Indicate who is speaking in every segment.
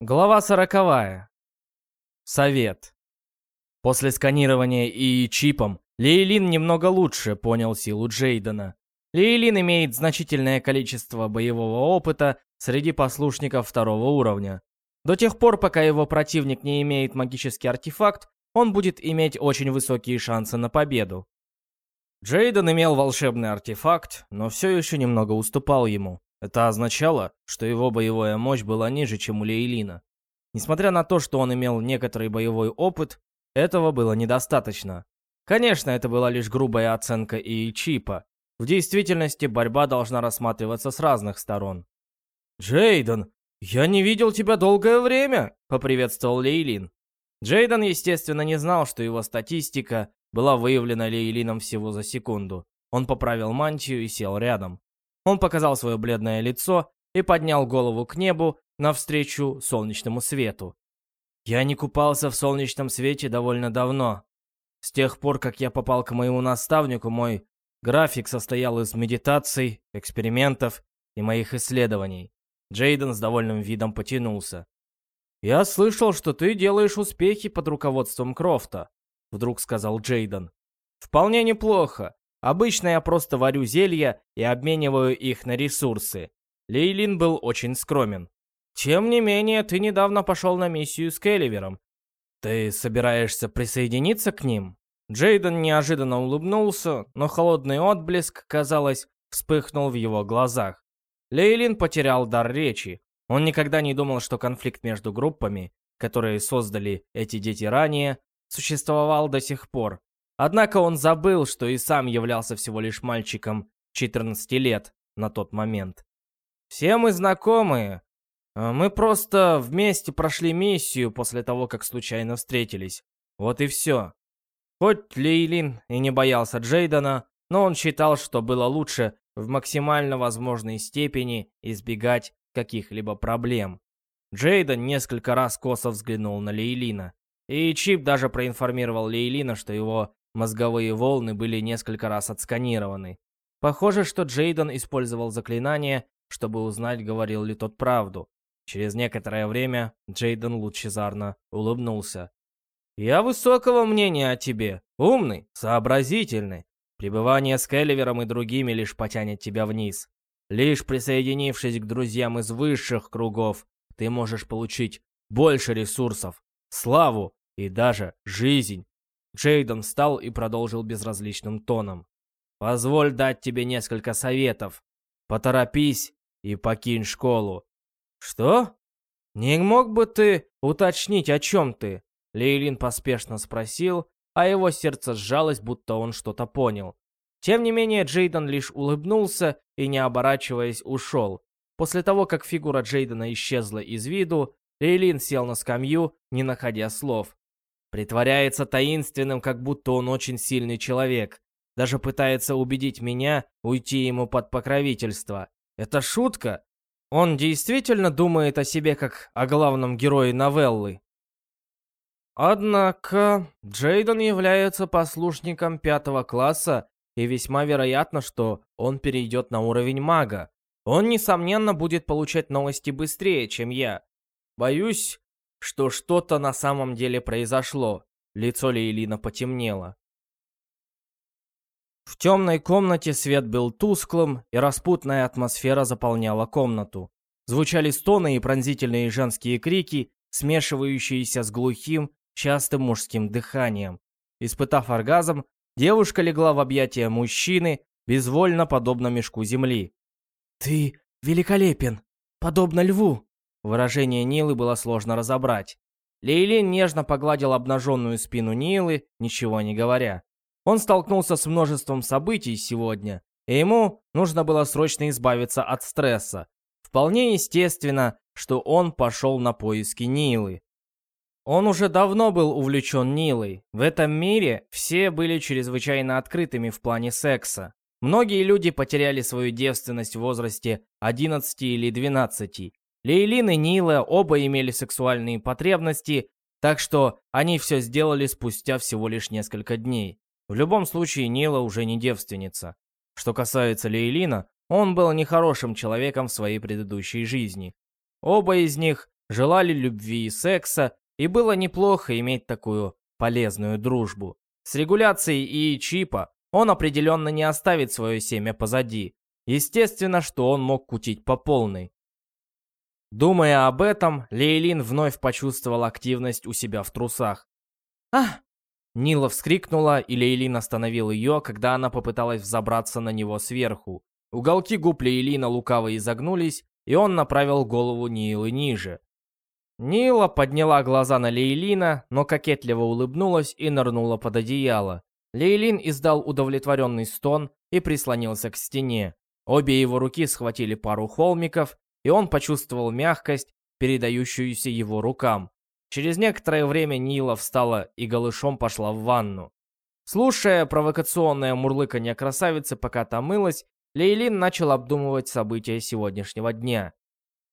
Speaker 1: Глава сороковая. Совет. После сканирования и чипом Лейлин немного лучше понял силу Джейдена. Лейлин имеет значительное количество боевого опыта среди послушников второго уровня. До тех пор, пока его противник не имеет магический артефакт, он будет иметь очень высокие шансы на победу. Джейден имел волшебный артефакт, но все еще немного уступал ему. Это означало, что его боевая мощь была ниже, чем у Лейлина. Несмотря на то, что он имел некоторый боевой опыт, этого было недостаточно. Конечно, это была лишь грубая оценка и чипа. В действительности борьба должна рассматриваться с разных сторон. «Джейден, я не видел тебя долгое время!» — поприветствовал Лейлин. Джейден, естественно, не знал, что его статистика была выявлена Лейлином всего за секунду. Он поправил мантию и сел рядом. Он показал свое бледное лицо и поднял голову к небу навстречу солнечному свету. Я не купался в солнечном свете довольно давно. С тех пор, как я попал к моему наставнику, мой график состоял из медитаций, экспериментов и моих исследований. Джейден с довольным видом потянулся. «Я слышал, что ты делаешь успехи под руководством Крофта», — вдруг сказал Джейден. «Вполне неплохо. Обычно я просто варю зелья и обмениваю их на ресурсы. Лейлин был очень скромен. Тем не менее, ты недавно пошел на миссию с Келливером. Ты собираешься присоединиться к ним? Джейден неожиданно улыбнулся, но холодный отблеск, казалось, вспыхнул в его глазах. Лейлин потерял дар речи. Он никогда не думал, что конфликт между группами, которые создали эти дети ранее, существовал до сих пор. Однако он забыл, что и сам являлся всего лишь мальчиком 14 лет на тот момент. «Все мы знакомые. А мы просто вместе прошли миссию после того, как случайно встретились. Вот и все». Хоть Лейлин и не боялся Джейдена, но он считал, что было лучше в максимально возможной степени избегать каких-либо проблем. Джейден несколько раз косо взглянул на Лейлина, и Чип даже проинформировал Лейлина, что его Мозговые волны были несколько раз отсканированы. Похоже, что Джейден использовал заклинание, чтобы узнать, говорил ли тот правду. Через некоторое время Джейден лучезарно улыбнулся. «Я высокого мнения о тебе. Умный, сообразительный. Пребывание с Келливером и другими лишь потянет тебя вниз. Лишь присоединившись к друзьям из высших кругов, ты можешь получить больше ресурсов, славу и даже жизнь. Джейден встал и продолжил безразличным тоном. «Позволь дать тебе несколько советов. Поторопись и покинь школу». «Что? Не мог бы ты уточнить, о чем ты?» Лейлин поспешно спросил, а его сердце сжалось, будто он что-то понял. Тем не менее, Джейден лишь улыбнулся и, не оборачиваясь, ушел. После того, как фигура Джейдена исчезла из виду, Лейлин сел на скамью, не находя слов. Притворяется таинственным, как будто он очень сильный человек. Даже пытается убедить меня уйти ему под покровительство. Это шутка? Он действительно думает о себе как о главном герое новеллы. Однако, Джейден является послушником пятого класса, и весьма вероятно, что он перейдет на уровень мага. Он, несомненно, будет получать новости быстрее, чем я. Боюсь, что что-то на самом деле произошло. Лицо Лейлина потемнело. В темной комнате свет был тусклым, и распутная атмосфера заполняла комнату. Звучали стоны и пронзительные женские крики, смешивающиеся с глухим, частым мужским дыханием. Испытав оргазм, девушка легла в объятия мужчины, безвольно подобно мешку земли. «Ты великолепен, подобно льву!» Выражение Нилы было сложно разобрать. Лейлин нежно погладил обнаженную спину Нилы, ничего не говоря. Он столкнулся с множеством событий сегодня, и ему нужно было срочно избавиться от стресса. Вполне естественно, что он пошел на поиски Нилы. Он уже давно был увлечен Нилой. В этом мире все были чрезвычайно открытыми в плане секса. Многие люди потеряли свою девственность в возрасте 11 или 12, Лейлин и Нила оба имели сексуальные потребности, так что они все сделали спустя всего лишь несколько дней. В любом случае, Нила уже не девственница. Что касается Лейлина, он был нехорошим человеком в своей предыдущей жизни. Оба из них желали любви и секса, и было неплохо иметь такую полезную дружбу. С регуляцией и чипа он определенно не оставит свое семя позади. Естественно, что он мог кутить по полной. Думая об этом, Лейлин вновь почувствовал активность у себя в трусах. «А!» Нила вскрикнула, и Лейлин остановил ее, когда она попыталась взобраться на него сверху. Уголки губ Лейлина лукаво изогнулись, и он направил голову Нилы ниже. Нила подняла глаза на Лейлина, но кокетливо улыбнулась и нырнула под одеяло. Лейлин издал удовлетворенный стон и прислонился к стене. Обе его руки схватили пару холмиков, и он почувствовал мягкость, передающуюся его рукам. Через некоторое время Нила встала и голышом пошла в ванну. Слушая провокационное мурлыканье красавицы, пока та мылась, Лейлин начал обдумывать события сегодняшнего дня.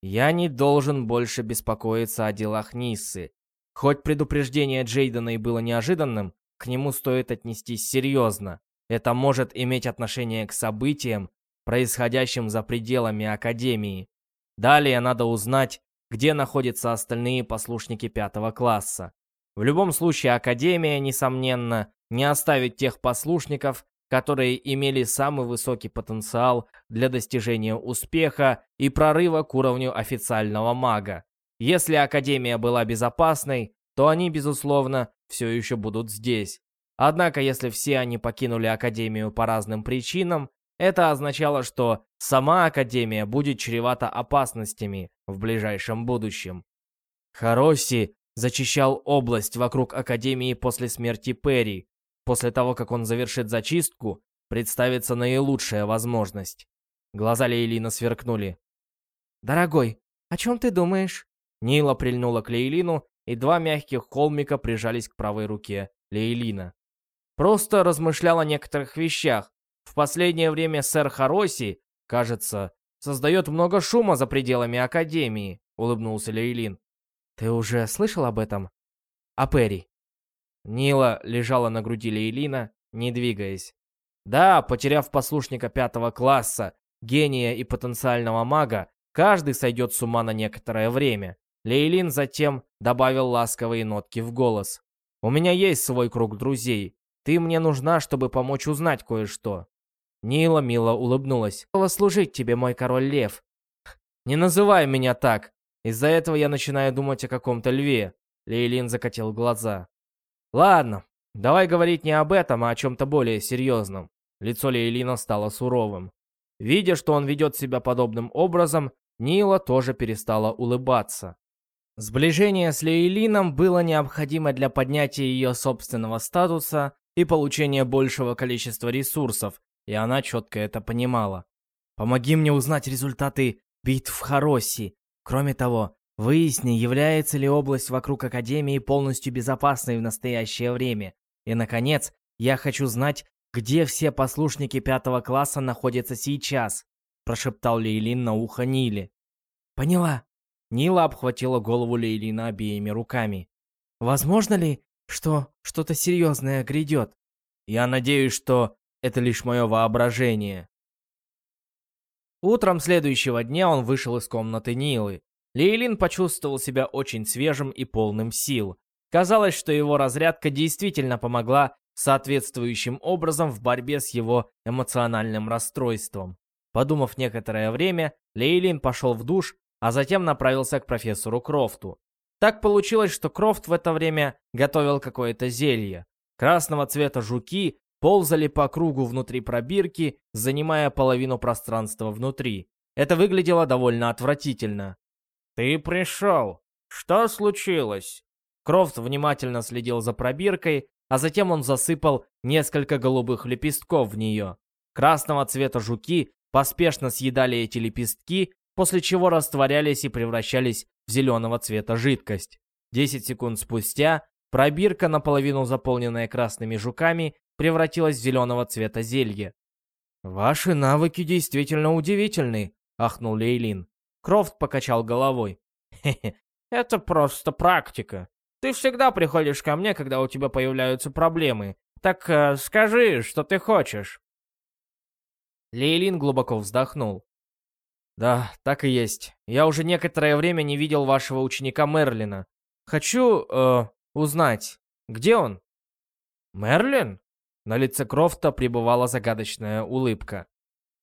Speaker 1: Я не должен больше беспокоиться о делах Ниссы. Хоть предупреждение Джейдена и было неожиданным, к нему стоит отнестись серьезно. Это может иметь отношение к событиям, происходящим за пределами Академии. Далее надо узнать, где находятся остальные послушники пятого класса. В любом случае, Академия, несомненно, не оставит тех послушников, которые имели самый высокий потенциал для достижения успеха и прорыва к уровню официального мага. Если Академия была безопасной, то они, безусловно, все еще будут здесь. Однако, если все они покинули Академию по разным причинам, это означало, что сама Академия будет чревата опасностями в ближайшем будущем. Хароси зачищал область вокруг Академии после смерти Перри, После того, как он завершит зачистку, представится наилучшая возможность. Глаза Лейлина сверкнули. «Дорогой, о чем ты думаешь?» Нила прильнула к Лейлину, и два мягких холмика прижались к правой руке Лейлина. Просто размышлял о некоторых вещах. В последнее время сэр Хароси, кажется, создает много шума за пределами Академии, улыбнулся Лейлин. Ты уже слышал об этом? О Перри? Нила лежала на груди Лейлина, не двигаясь. Да, потеряв послушника пятого класса, гения и потенциального мага, каждый сойдет с ума на некоторое время. Лейлин затем добавил ласковые нотки в голос. «У меня есть свой круг друзей. Ты мне нужна, чтобы помочь узнать кое-что». Нила мило улыбнулась. служить тебе, мой король лев». «Не называй меня так. Из-за этого я начинаю думать о каком-то льве». Лейлин закатил глаза. Ладно, давай говорить не об этом, а о чем-то более серьезном. Лицо Лейлина стало суровым. Видя, что он ведет себя подобным образом, Нила тоже перестала улыбаться. Сближение с Лейлином было необходимо для поднятия ее собственного статуса и получения большего количества ресурсов, и она четко это понимала. «Помоги мне узнать результаты битв в Хароси. Кроме того, Выясни, является ли область вокруг Академии полностью безопасной в настоящее время. И, наконец, я хочу знать, где все послушники пятого класса находятся сейчас», прошептал Лейлин на ухо Ниле. «Поняла». Нила обхватила голову Лейлина обеими руками. «Возможно ли, что что-то серьезное грядет?» «Я надеюсь, что это лишь мое воображение». Утром следующего дня он вышел из комнаты Нилы. Лейлин почувствовал себя очень свежим и полным сил. Казалось, что его разрядка действительно помогла соответствующим образом в борьбе с его эмоциональным расстройством. Подумав некоторое время, Лейлин пошел в душ, а затем направился к профессору Крофту. Так получилось, что Крофт в это время готовил какое-то зелье. Красного цвета жуки ползали по кругу внутри пробирки, занимая половину пространства внутри. Это выглядело довольно отвратительно. «Ты пришел. Что случилось?» Крофт внимательно следил за пробиркой, а затем он засыпал несколько голубых лепестков в нее. Красного цвета жуки поспешно съедали эти лепестки, после чего растворялись и превращались в зеленого цвета жидкость. Десять секунд спустя пробирка, наполовину заполненная красными жуками, превратилась в зеленого цвета зелье. «Ваши навыки действительно удивительны», — ахнул Лейлин. Крофт покачал головой. «Хе-хе, это просто практика. Ты всегда приходишь ко мне, когда у тебя появляются проблемы. Так э, скажи, что ты хочешь». Лейлин глубоко вздохнул. Да, так и есть. Я уже некоторое время не видел вашего ученика Мерлина. Хочу, э, узнать, где он? Мерлин? На лице Крофта пребывала загадочная улыбка.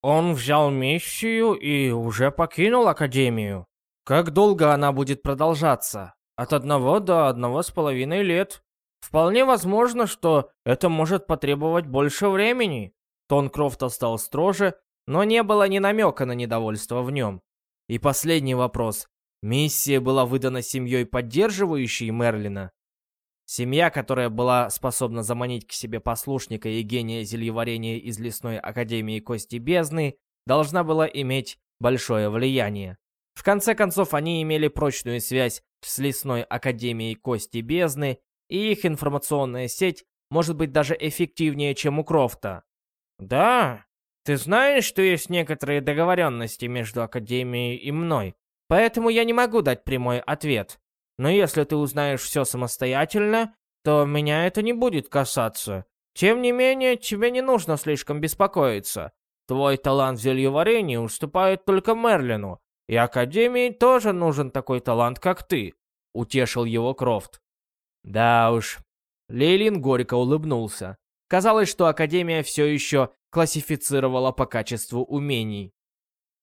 Speaker 1: Он взял миссию и уже покинул Академию. Как долго она будет продолжаться? От одного до одного с половиной лет. Вполне возможно, что это может потребовать больше времени. Тон Крофта стал строже, но не было ни намека на недовольство в нем. И последний вопрос. Миссия была выдана семьей, поддерживающей Мерлина. Семья, которая была способна заманить к себе послушника и гения зельеварения из лесной академии Кости Бездны, должна была иметь большое влияние. В конце концов, они имели прочную связь с лесной академией Кости Бездны, и их информационная сеть может быть даже эффективнее, чем у Крофта. Да, ты знаешь, что есть некоторые договоренности между Академией и мной, поэтому я не могу дать прямой ответ. Но если ты узнаешь все самостоятельно, то меня это не будет касаться. Тем не менее, тебе не нужно слишком беспокоиться. Твой талант в зельеварении уступает только Мерлину, и Академии тоже нужен такой талант, как ты», — утешил его Крофт. Да уж. Лейлин горько улыбнулся. Казалось, что Академия все еще классифицировала по качеству умений.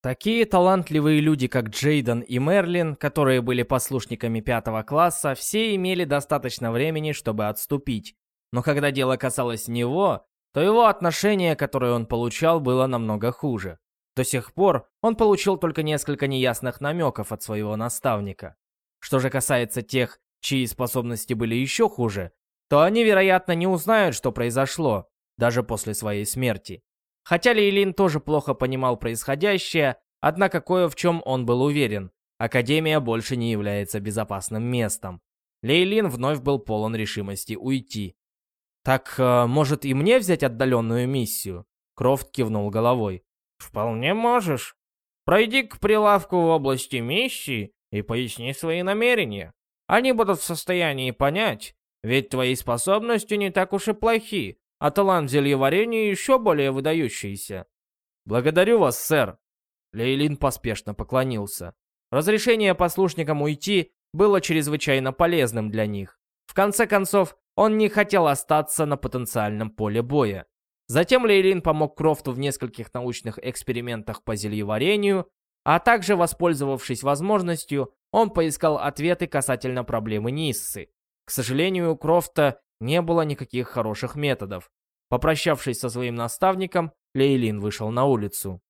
Speaker 1: Такие талантливые люди, как Джейден и Мерлин, которые были послушниками пятого класса, все имели достаточно времени, чтобы отступить. Но когда дело касалось него, то его отношение, которое он получал, было намного хуже. До сих пор он получил только несколько неясных намеков от своего наставника. Что же касается тех, чьи способности были еще хуже, то они, вероятно, не узнают, что произошло, даже после своей смерти. Хотя Лейлин тоже плохо понимал происходящее, однако кое в чем он был уверен. Академия больше не является безопасным местом. Лейлин вновь был полон решимости уйти. «Так, э, может, и мне взять отдаленную миссию?» Крофт кивнул головой. «Вполне можешь. Пройди к прилавку в области миссии и поясни свои намерения. Они будут в состоянии понять, ведь твои способности не так уж и плохи, а талант зельеварения еще более выдающийся. Благодарю вас, сэр. Лейлин поспешно поклонился. Разрешение послушникам уйти было чрезвычайно полезным для них. В конце концов, он не хотел остаться на потенциальном поле боя. Затем Лейлин помог Крофту в нескольких научных экспериментах по зельеварению, а также, воспользовавшись возможностью, он поискал ответы касательно проблемы Ниссы. К сожалению, у Крофта не было никаких хороших методов. Попрощавшись со своим наставником, Лейлин вышел на улицу.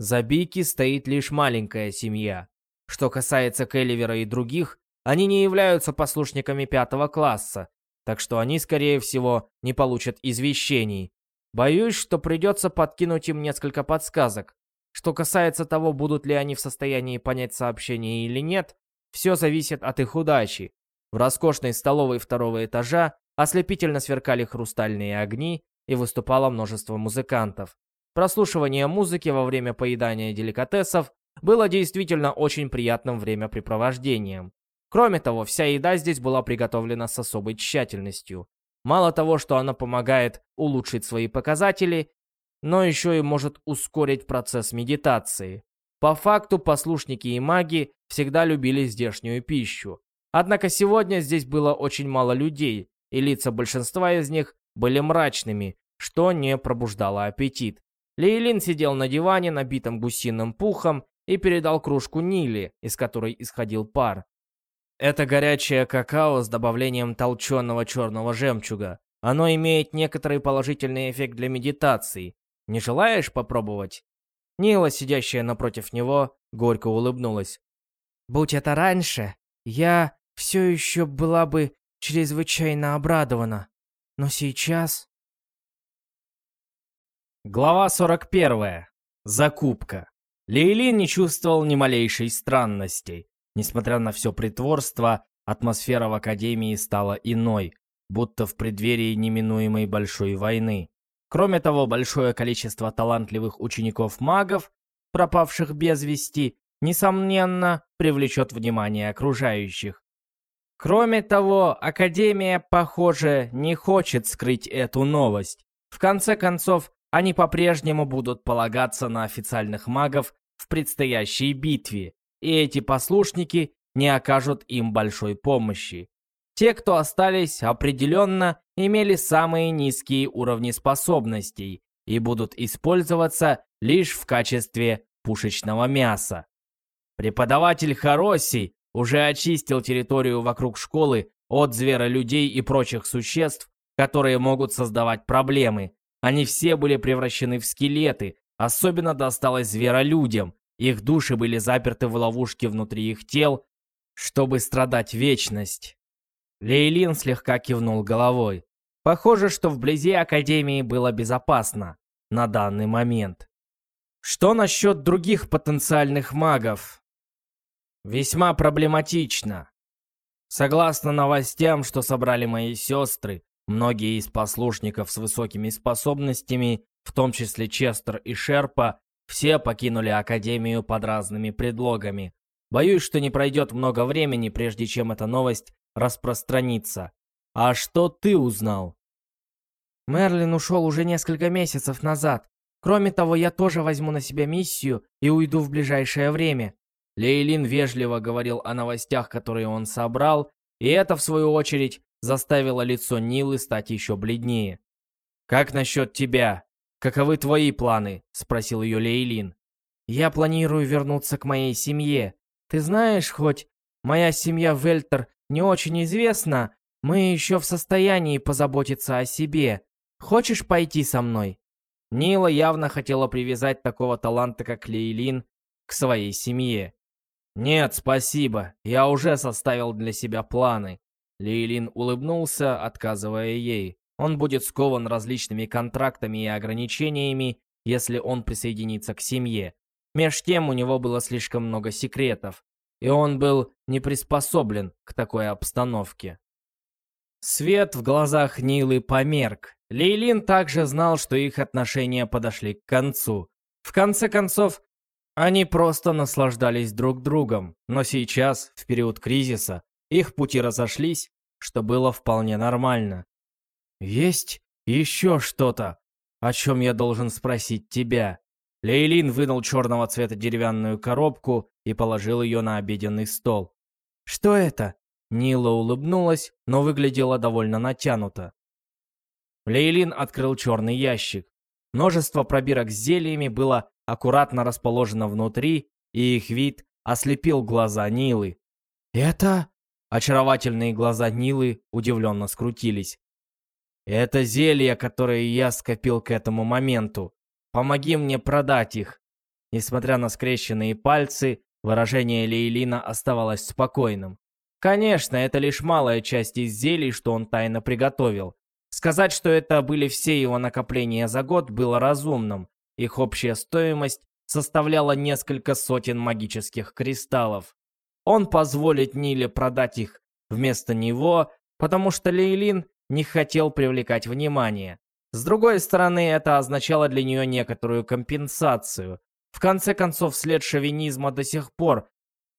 Speaker 1: За Бики стоит лишь маленькая семья. Что касается Келливера и других, они не являются послушниками пятого класса, так что они, скорее всего, не получат извещений. Боюсь, что придется подкинуть им несколько подсказок. Что касается того, будут ли они в состоянии понять сообщение или нет, все зависит от их удачи. В роскошной столовой второго этажа ослепительно сверкали хрустальные огни и выступало множество музыкантов. Прослушивание музыки во время поедания деликатесов было действительно очень приятным времяпрепровождением. Кроме того, вся еда здесь была приготовлена с особой тщательностью. Мало того, что она помогает улучшить свои показатели, но еще и может ускорить процесс медитации. По факту послушники и маги всегда любили здешнюю пищу. Однако сегодня здесь было очень мало людей, и лица большинства из них были мрачными, что не пробуждало аппетит. Лейлин сидел на диване, набитом гусиным пухом, и передал кружку Нили, из которой исходил пар. Это горячее какао с добавлением толченого черного жемчуга. Оно имеет некоторый положительный эффект для медитации, не желаешь попробовать?» Нила, сидящая напротив него, горько улыбнулась. «Будь это раньше, я все еще была бы чрезвычайно обрадована. Но сейчас...» Глава 41. Закупка. Лейлин не чувствовал ни малейшей странностей. Несмотря на все притворство, атмосфера в Академии стала иной, будто в преддверии неминуемой большой войны. Кроме того, большое количество талантливых учеников-магов, пропавших без вести, несомненно, привлечет внимание окружающих. Кроме того, Академия, похоже, не хочет скрыть эту новость. В конце концов, они по-прежнему будут полагаться на официальных магов в предстоящей битве, и эти послушники не окажут им большой помощи. Те, кто остались, определенно имели самые низкие уровни способностей и будут использоваться лишь в качестве пушечного мяса. Преподаватель Хароси уже очистил территорию вокруг школы от зверолюдей и прочих существ, которые могут создавать проблемы. Они все были превращены в скелеты, особенно досталось зверолюдям. Их души были заперты в ловушке внутри их тел, чтобы страдать вечность. Лейлин слегка кивнул головой. Похоже, что вблизи Академии было безопасно на данный момент. Что насчет других потенциальных магов? Весьма проблематично. Согласно новостям, что собрали мои сестры, многие из послушников с высокими способностями, в том числе Честер и Шерпа, все покинули Академию под разными предлогами. Боюсь, что не пройдет много времени, прежде чем эта новость распространится. А что ты узнал?
Speaker 2: Мерлин ушел уже несколько месяцев назад. Кроме того, я тоже возьму на себя миссию и уйду в ближайшее время.
Speaker 1: Лейлин вежливо говорил о новостях, которые он собрал, и это, в свою очередь, заставило лицо Нилы стать еще бледнее. «Как насчет тебя? Каковы твои планы?» — спросил ее Лейлин.
Speaker 2: «Я планирую вернуться к моей семье. Ты знаешь, хоть моя семья Вельтер не очень известна, мы еще в состоянии позаботиться о себе. Хочешь пойти со мной?»
Speaker 1: Нила явно хотела привязать такого таланта, как Лейлин, к своей семье. «Нет, спасибо, я уже составил для себя планы». Лейлин улыбнулся, отказывая ей. Он будет скован различными контрактами и ограничениями, если он присоединится к семье. Меж тем у него было слишком много секретов, и он был не приспособлен к такой обстановке. Свет в глазах Нилы померк. Лейлин также знал, что их отношения подошли к концу. В конце концов, они просто наслаждались друг другом, но сейчас, в период кризиса, их пути разошлись, что было вполне нормально. «Есть еще что-то, о чем я должен спросить тебя?» Лейлин вынул черного цвета деревянную коробку и положил ее на обеденный стол.
Speaker 2: «Что это?»
Speaker 1: Нила улыбнулась, но выглядела довольно натянуто. Лейлин открыл черный ящик. Множество пробирок с зельями было аккуратно расположено внутри, и их вид ослепил глаза Нилы.
Speaker 2: «Это...»
Speaker 1: Очаровательные глаза Нилы удивленно скрутились. «Это зелья, которые я скопил к этому моменту. Помоги мне продать их». Несмотря на скрещенные пальцы, выражение Лейлина оставалось спокойным. Конечно, это лишь малая часть из зелий, что он тайно приготовил. Сказать, что это были все его накопления за год, было разумным. Их общая стоимость составляла несколько сотен магических кристаллов. Он позволит Ниле продать их вместо него, потому что Лейлин не хотел привлекать внимание. С другой стороны, это означало для нее некоторую компенсацию. В конце концов, след шовинизма до сих пор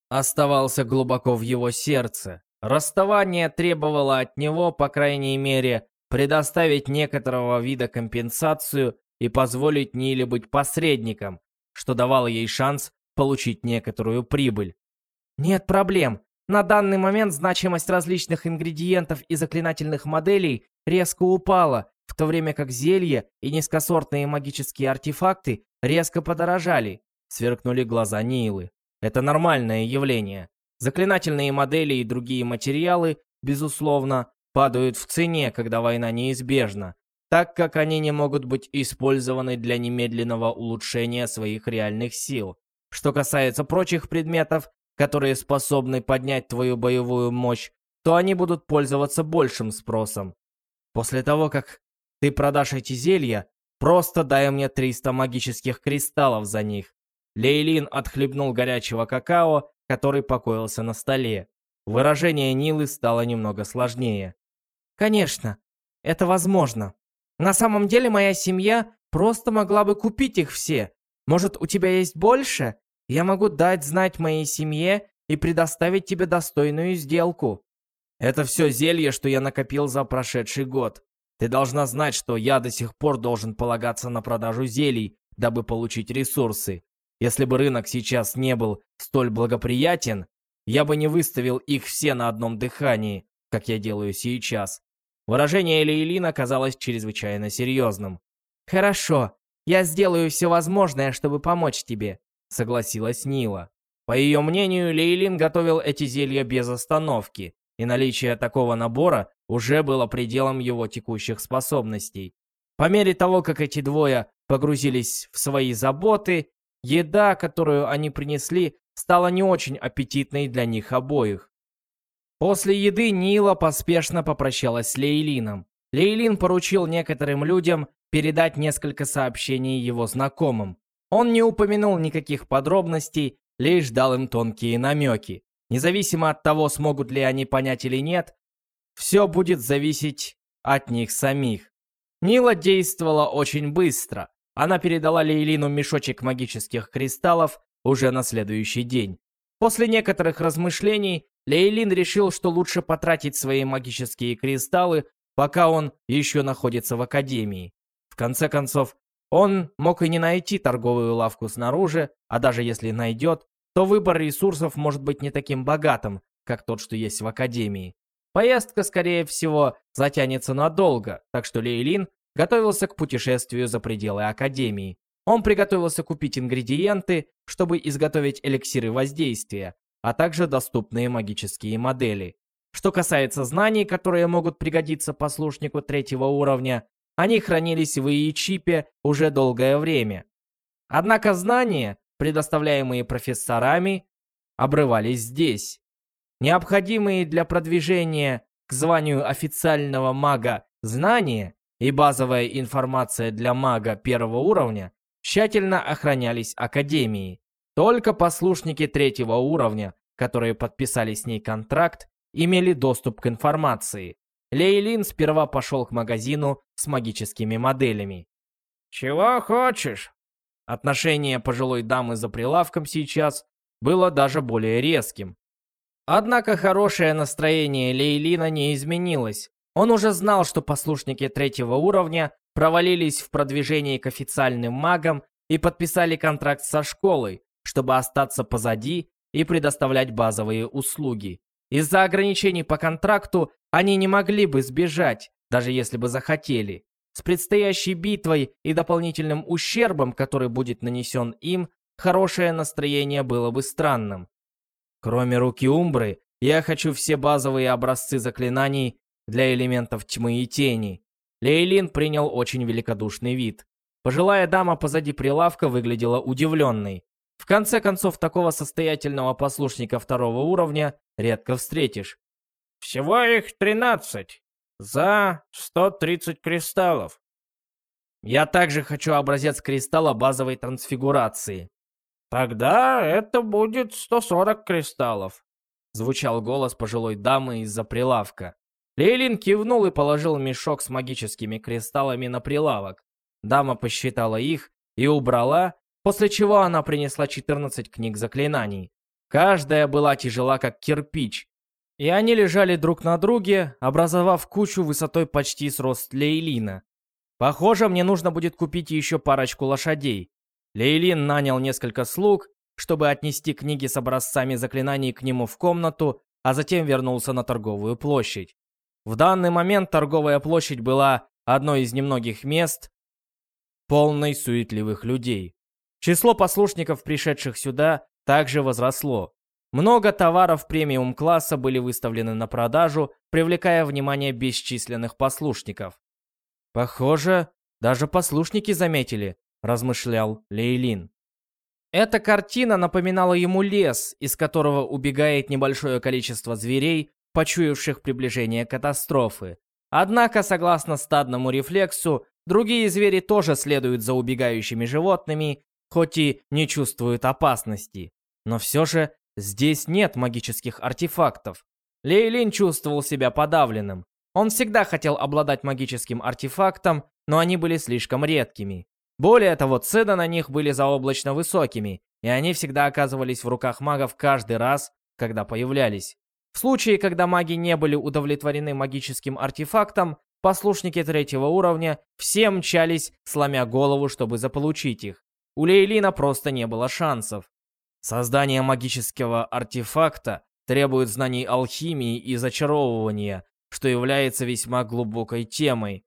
Speaker 1: оставался глубоко в его сердце. Расставание требовало от него, по крайней мере, предоставить некоторого вида компенсацию и позволить Ниле быть посредником, что давало ей шанс получить некоторую прибыль.
Speaker 2: «Нет проблем. На данный момент значимость различных ингредиентов и заклинательных моделей резко упала, в то время как зелья и низкосортные магические артефакты резко подорожали, сверкнули глаза Нилы. Это нормальное явление. Заклинательные модели и другие материалы, безусловно, падают в цене, когда война неизбежна, так как они не могут быть использованы для немедленного улучшения своих реальных сил. Что касается прочих предметов, которые способны поднять твою боевую мощь, то они будут пользоваться большим спросом. После того, как ты продашь эти зелья, просто дай мне 300 магических кристаллов за них. Лейлин отхлебнул горячего какао, который покоился на столе. Выражение Нилы стало немного сложнее. «Конечно, это возможно. На самом деле моя семья просто могла бы купить их все. Может, у тебя есть больше? Я могу дать знать моей семье и предоставить тебе достойную сделку».
Speaker 1: Это все зелье, что я накопил за прошедший год. Ты должна знать, что я до сих пор должен полагаться на продажу зелий, дабы получить ресурсы. Если бы рынок сейчас не был столь благоприятен, я бы не выставил их все на одном дыхании, как я делаю сейчас. Выражение Лейлина казалось чрезвычайно серьезным.
Speaker 2: «Хорошо, я сделаю все возможное, чтобы помочь тебе», — согласилась Нила.
Speaker 1: По ее мнению, Лейлин готовил эти зелья без остановки, и наличие такого набора уже было пределом его текущих способностей. По мере того, как эти двое погрузились в свои заботы, еда, которую они принесли, стала не очень аппетитной для них обоих. После еды Нила поспешно попрощалась с Лейлином. Лейлин поручил некоторым людям передать несколько сообщений его знакомым. Он не упомянул никаких подробностей, лишь дал им тонкие намеки. Независимо от того, смогут ли они понять или нет, все будет зависеть от них самих. Нила действовала очень быстро. Она передала Лейлину мешочек магических кристаллов уже на следующий день. После некоторых размышлений, Лейлин решил, что лучше потратить свои магические кристаллы, пока он еще находится в Академии. В конце концов, он мог и не найти торговую лавку снаружи, а даже если найдет, то выбор ресурсов может быть не таким богатым, как тот, что есть в Академии. Поездка, скорее всего, затянется надолго, так что Лейлин готовился к путешествию за пределы Академии. Он приготовился купить ингредиенты, чтобы изготовить эликсиры воздействия, а также доступные магические модели. Что касается знаний, которые могут пригодиться послушнику третьего уровня, они хранились в ИИ-чипе уже долгое время. Однако знания, предоставляемые профессорами, обрывались здесь. Необходимые для продвижения к званию официального мага знания и базовая информация для мага первого уровня тщательно охранялись Академией. Только послушники третьего уровня, которые подписали с ней контракт, имели доступ к информации. Лейлин сперва пошел к магазину с магическими моделями.
Speaker 2: «Чего хочешь?»
Speaker 1: Отношение пожилой дамы за прилавком сейчас было даже более резким. Однако хорошее настроение Лейлина не изменилось. Он уже знал, что послушники третьего уровня провалились в продвижении к официальным магам и подписали контракт со школой, чтобы остаться позади и предоставлять базовые услуги. Из-за ограничений по контракту они не могли бы сбежать, даже если бы захотели. С предстоящей битвой и дополнительным ущербом, который будет нанесен им, хорошее настроение было бы странным. Кроме руки Умбры, я хочу все базовые образцы заклинаний для элементов тьмы и тени. Лейлин принял очень великодушный вид. Пожилая дама позади прилавка выглядела удивленной. В конце концов, такого состоятельного послушника второго уровня редко встретишь.
Speaker 2: «Всего их 13. За 130 кристаллов».
Speaker 1: «Я также хочу образец кристалла базовой трансфигурации».
Speaker 2: «Тогда это будет 140 кристаллов», —
Speaker 1: звучал голос пожилой дамы из-за прилавка. Лейлин кивнул и положил мешок с магическими кристаллами на прилавок. Дама посчитала их и убрала, после чего она принесла 14 книг заклинаний. Каждая была тяжела, как кирпич, и они лежали друг на друге, образовав кучу высотой почти с рост Лейлина. Похоже, мне нужно будет купить еще парочку лошадей. Лейлин нанял несколько слуг, чтобы отнести книги с образцами заклинаний к нему в комнату, а затем вернулся на торговую площадь. В данный момент торговая площадь была одной из немногих мест, полной суетливых людей. Число послушников, пришедших сюда, также возросло. Много товаров премиум-класса были выставлены на продажу, привлекая внимание бесчисленных послушников. «Похоже, даже послушники заметили», — размышлял Лейлин. Эта картина напоминала ему лес, из которого убегает небольшое количество зверей, почуявших приближение катастрофы. Однако, согласно стадному рефлексу, другие звери тоже следуют за убегающими животными, хоть и не чувствуют опасности. Но все же здесь нет магических артефактов. Лейлин чувствовал себя подавленным. Он всегда хотел обладать магическим артефактом, но они были слишком редкими. Более того, цены на них были заоблачно высокими, и они всегда оказывались в руках магов каждый раз, когда появлялись. В случае, когда маги не были удовлетворены магическим артефактом,
Speaker 2: послушники третьего уровня все мчались, сломя голову, чтобы заполучить их. У Лейлина просто не было шансов. Создание магического артефакта требует знаний алхимии и зачаровывания, что является весьма глубокой темой.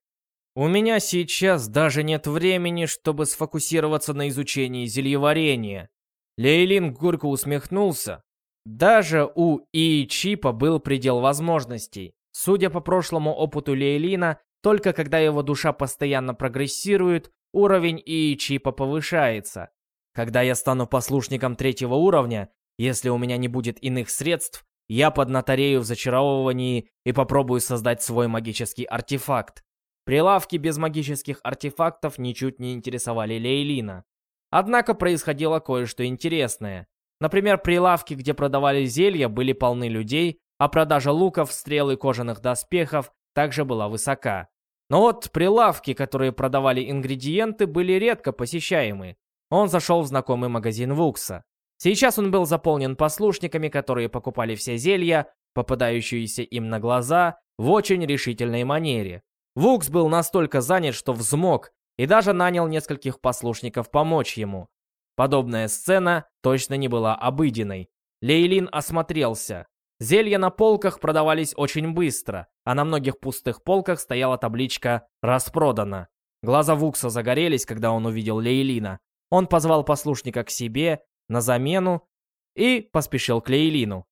Speaker 2: У меня сейчас даже нет времени, чтобы сфокусироваться на изучении зельеварения. Лейлин горько усмехнулся. Даже у И-чипа был предел возможностей. Судя по прошлому опыту Лейлина, только когда его душа постоянно прогрессирует, уровень И-чипа повышается. Когда я стану послушником третьего уровня, если у меня не будет иных средств, я поднаторею в зачаровывании и попробую создать свой магический артефакт. Прилавки без магических артефактов ничуть не интересовали Лейлина. Однако происходило кое-что интересное. Например, прилавки, где продавали зелья, были полны людей, а продажа луков, стрел и кожаных доспехов также была высока. Но вот прилавки, которые продавали ингредиенты, были редко посещаемы. Он зашел в знакомый магазин Вукса. Сейчас он был заполнен послушниками, которые покупали все зелья, попадающиеся им на глаза, в очень решительной манере. Вукс был настолько занят, что взмок, и даже нанял нескольких послушников помочь ему. Подобная сцена точно не была обыденной. Лейлин осмотрелся. Зелья на полках продавались очень быстро, а на многих пустых полках стояла табличка «Распродано». Глаза Вукса загорелись, когда он увидел Лейлина. Он позвал послушника к себе на замену и поспешил к Лейлину.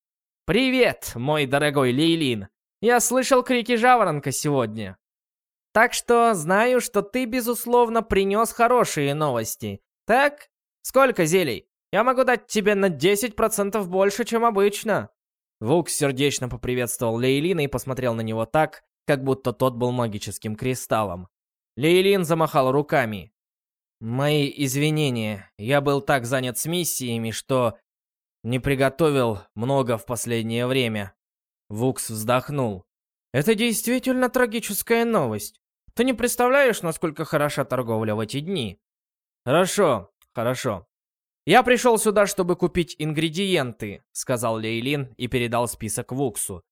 Speaker 2: «Привет, мой дорогой Лейлин! Я слышал крики жаворонка сегодня. Так что знаю, что ты, безусловно, принес хорошие новости. Так? Сколько зелий? Я могу дать тебе на 10% больше, чем обычно». Вук сердечно поприветствовал Лейлина и посмотрел на него так, как будто тот был магическим кристаллом. Лейлин замахал руками. Мои извинения. Я был так занят с миссиями, что не приготовил много в последнее время. Вукс вздохнул. Это действительно трагическая новость. Ты не представляешь, насколько хороша торговля в эти дни. Хорошо, хорошо. Я пришел сюда, чтобы купить ингредиенты, сказал Лейлин и передал список Вуксу.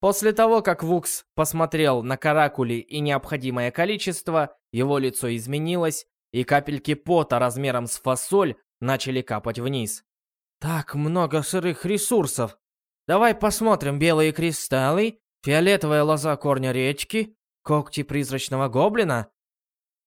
Speaker 2: После того, как Вукс посмотрел на каракули и необходимое количество, его лицо изменилось, и капельки пота размером с фасоль начали капать вниз. «Так много сырых ресурсов. Давай посмотрим белые кристаллы, фиолетовая лоза корня речки, когти призрачного гоблина.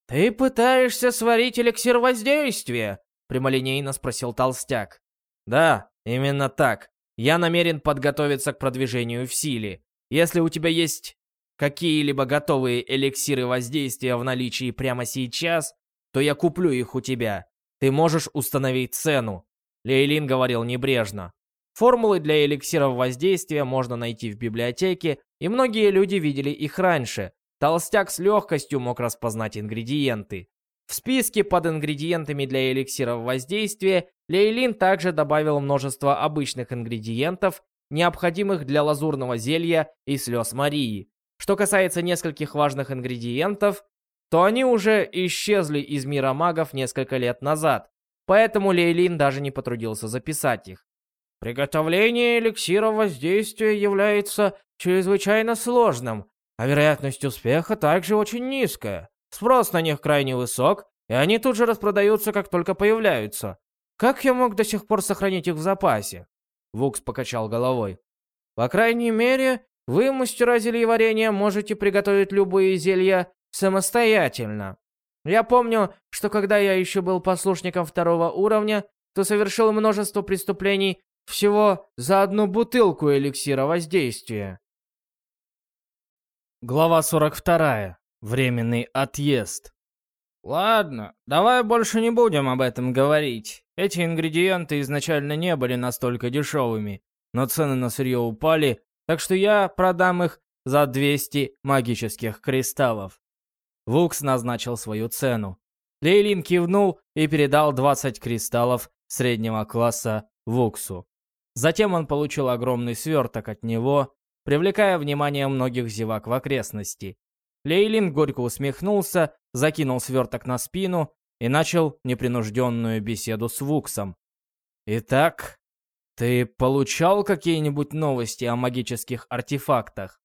Speaker 2: Ты пытаешься сварить эликсир воздействия?» Прямолинейно спросил толстяк. «Да, именно так. Я намерен подготовиться к продвижению в силе. Если у тебя есть какие-либо готовые эликсиры воздействия в наличии прямо сейчас, то я куплю их у тебя. Ты можешь установить цену». Лейлин говорил небрежно. Формулы для эликсиров воздействия можно найти в библиотеке, и многие люди видели их раньше. Толстяк с легкостью мог распознать ингредиенты. В списке под ингредиентами для эликсиров воздействия Лейлин также добавил множество обычных ингредиентов, необходимых для лазурного зелья и слез Марии. Что касается нескольких важных ингредиентов, то они уже исчезли из мира магов несколько лет назад, поэтому Лейлин даже не потрудился записать их. Приготовление эликсира воздействия является чрезвычайно сложным, а вероятность успеха также очень низкая. Спрос на них крайне высок, и они тут же распродаются, как только появляются. Как я мог до сих пор сохранить их в запасе? Вукс покачал головой. По крайней мере, вы, мастера зельеварения, можете приготовить любые зелья самостоятельно. Я помню, что когда я еще был послушником второго уровня, то совершил множество преступлений всего за одну бутылку эликсира воздействия.
Speaker 1: Глава 42. Временный отъезд.
Speaker 2: Ладно, давай больше не будем об этом говорить. Эти ингредиенты изначально не были настолько дешевыми, но цены на сырье упали, так что я продам их за 200 магических кристаллов. Вукс назначил свою цену. Лейлин кивнул и передал 20 кристаллов среднего класса Вуксу. Затем он получил огромный сверток от него, привлекая внимание многих зевак в окрестности. Лейлин горько усмехнулся, закинул сверток на спину и начал непринужденную беседу с Вуксом. «Итак, ты получал какие-нибудь новости о магических артефактах?»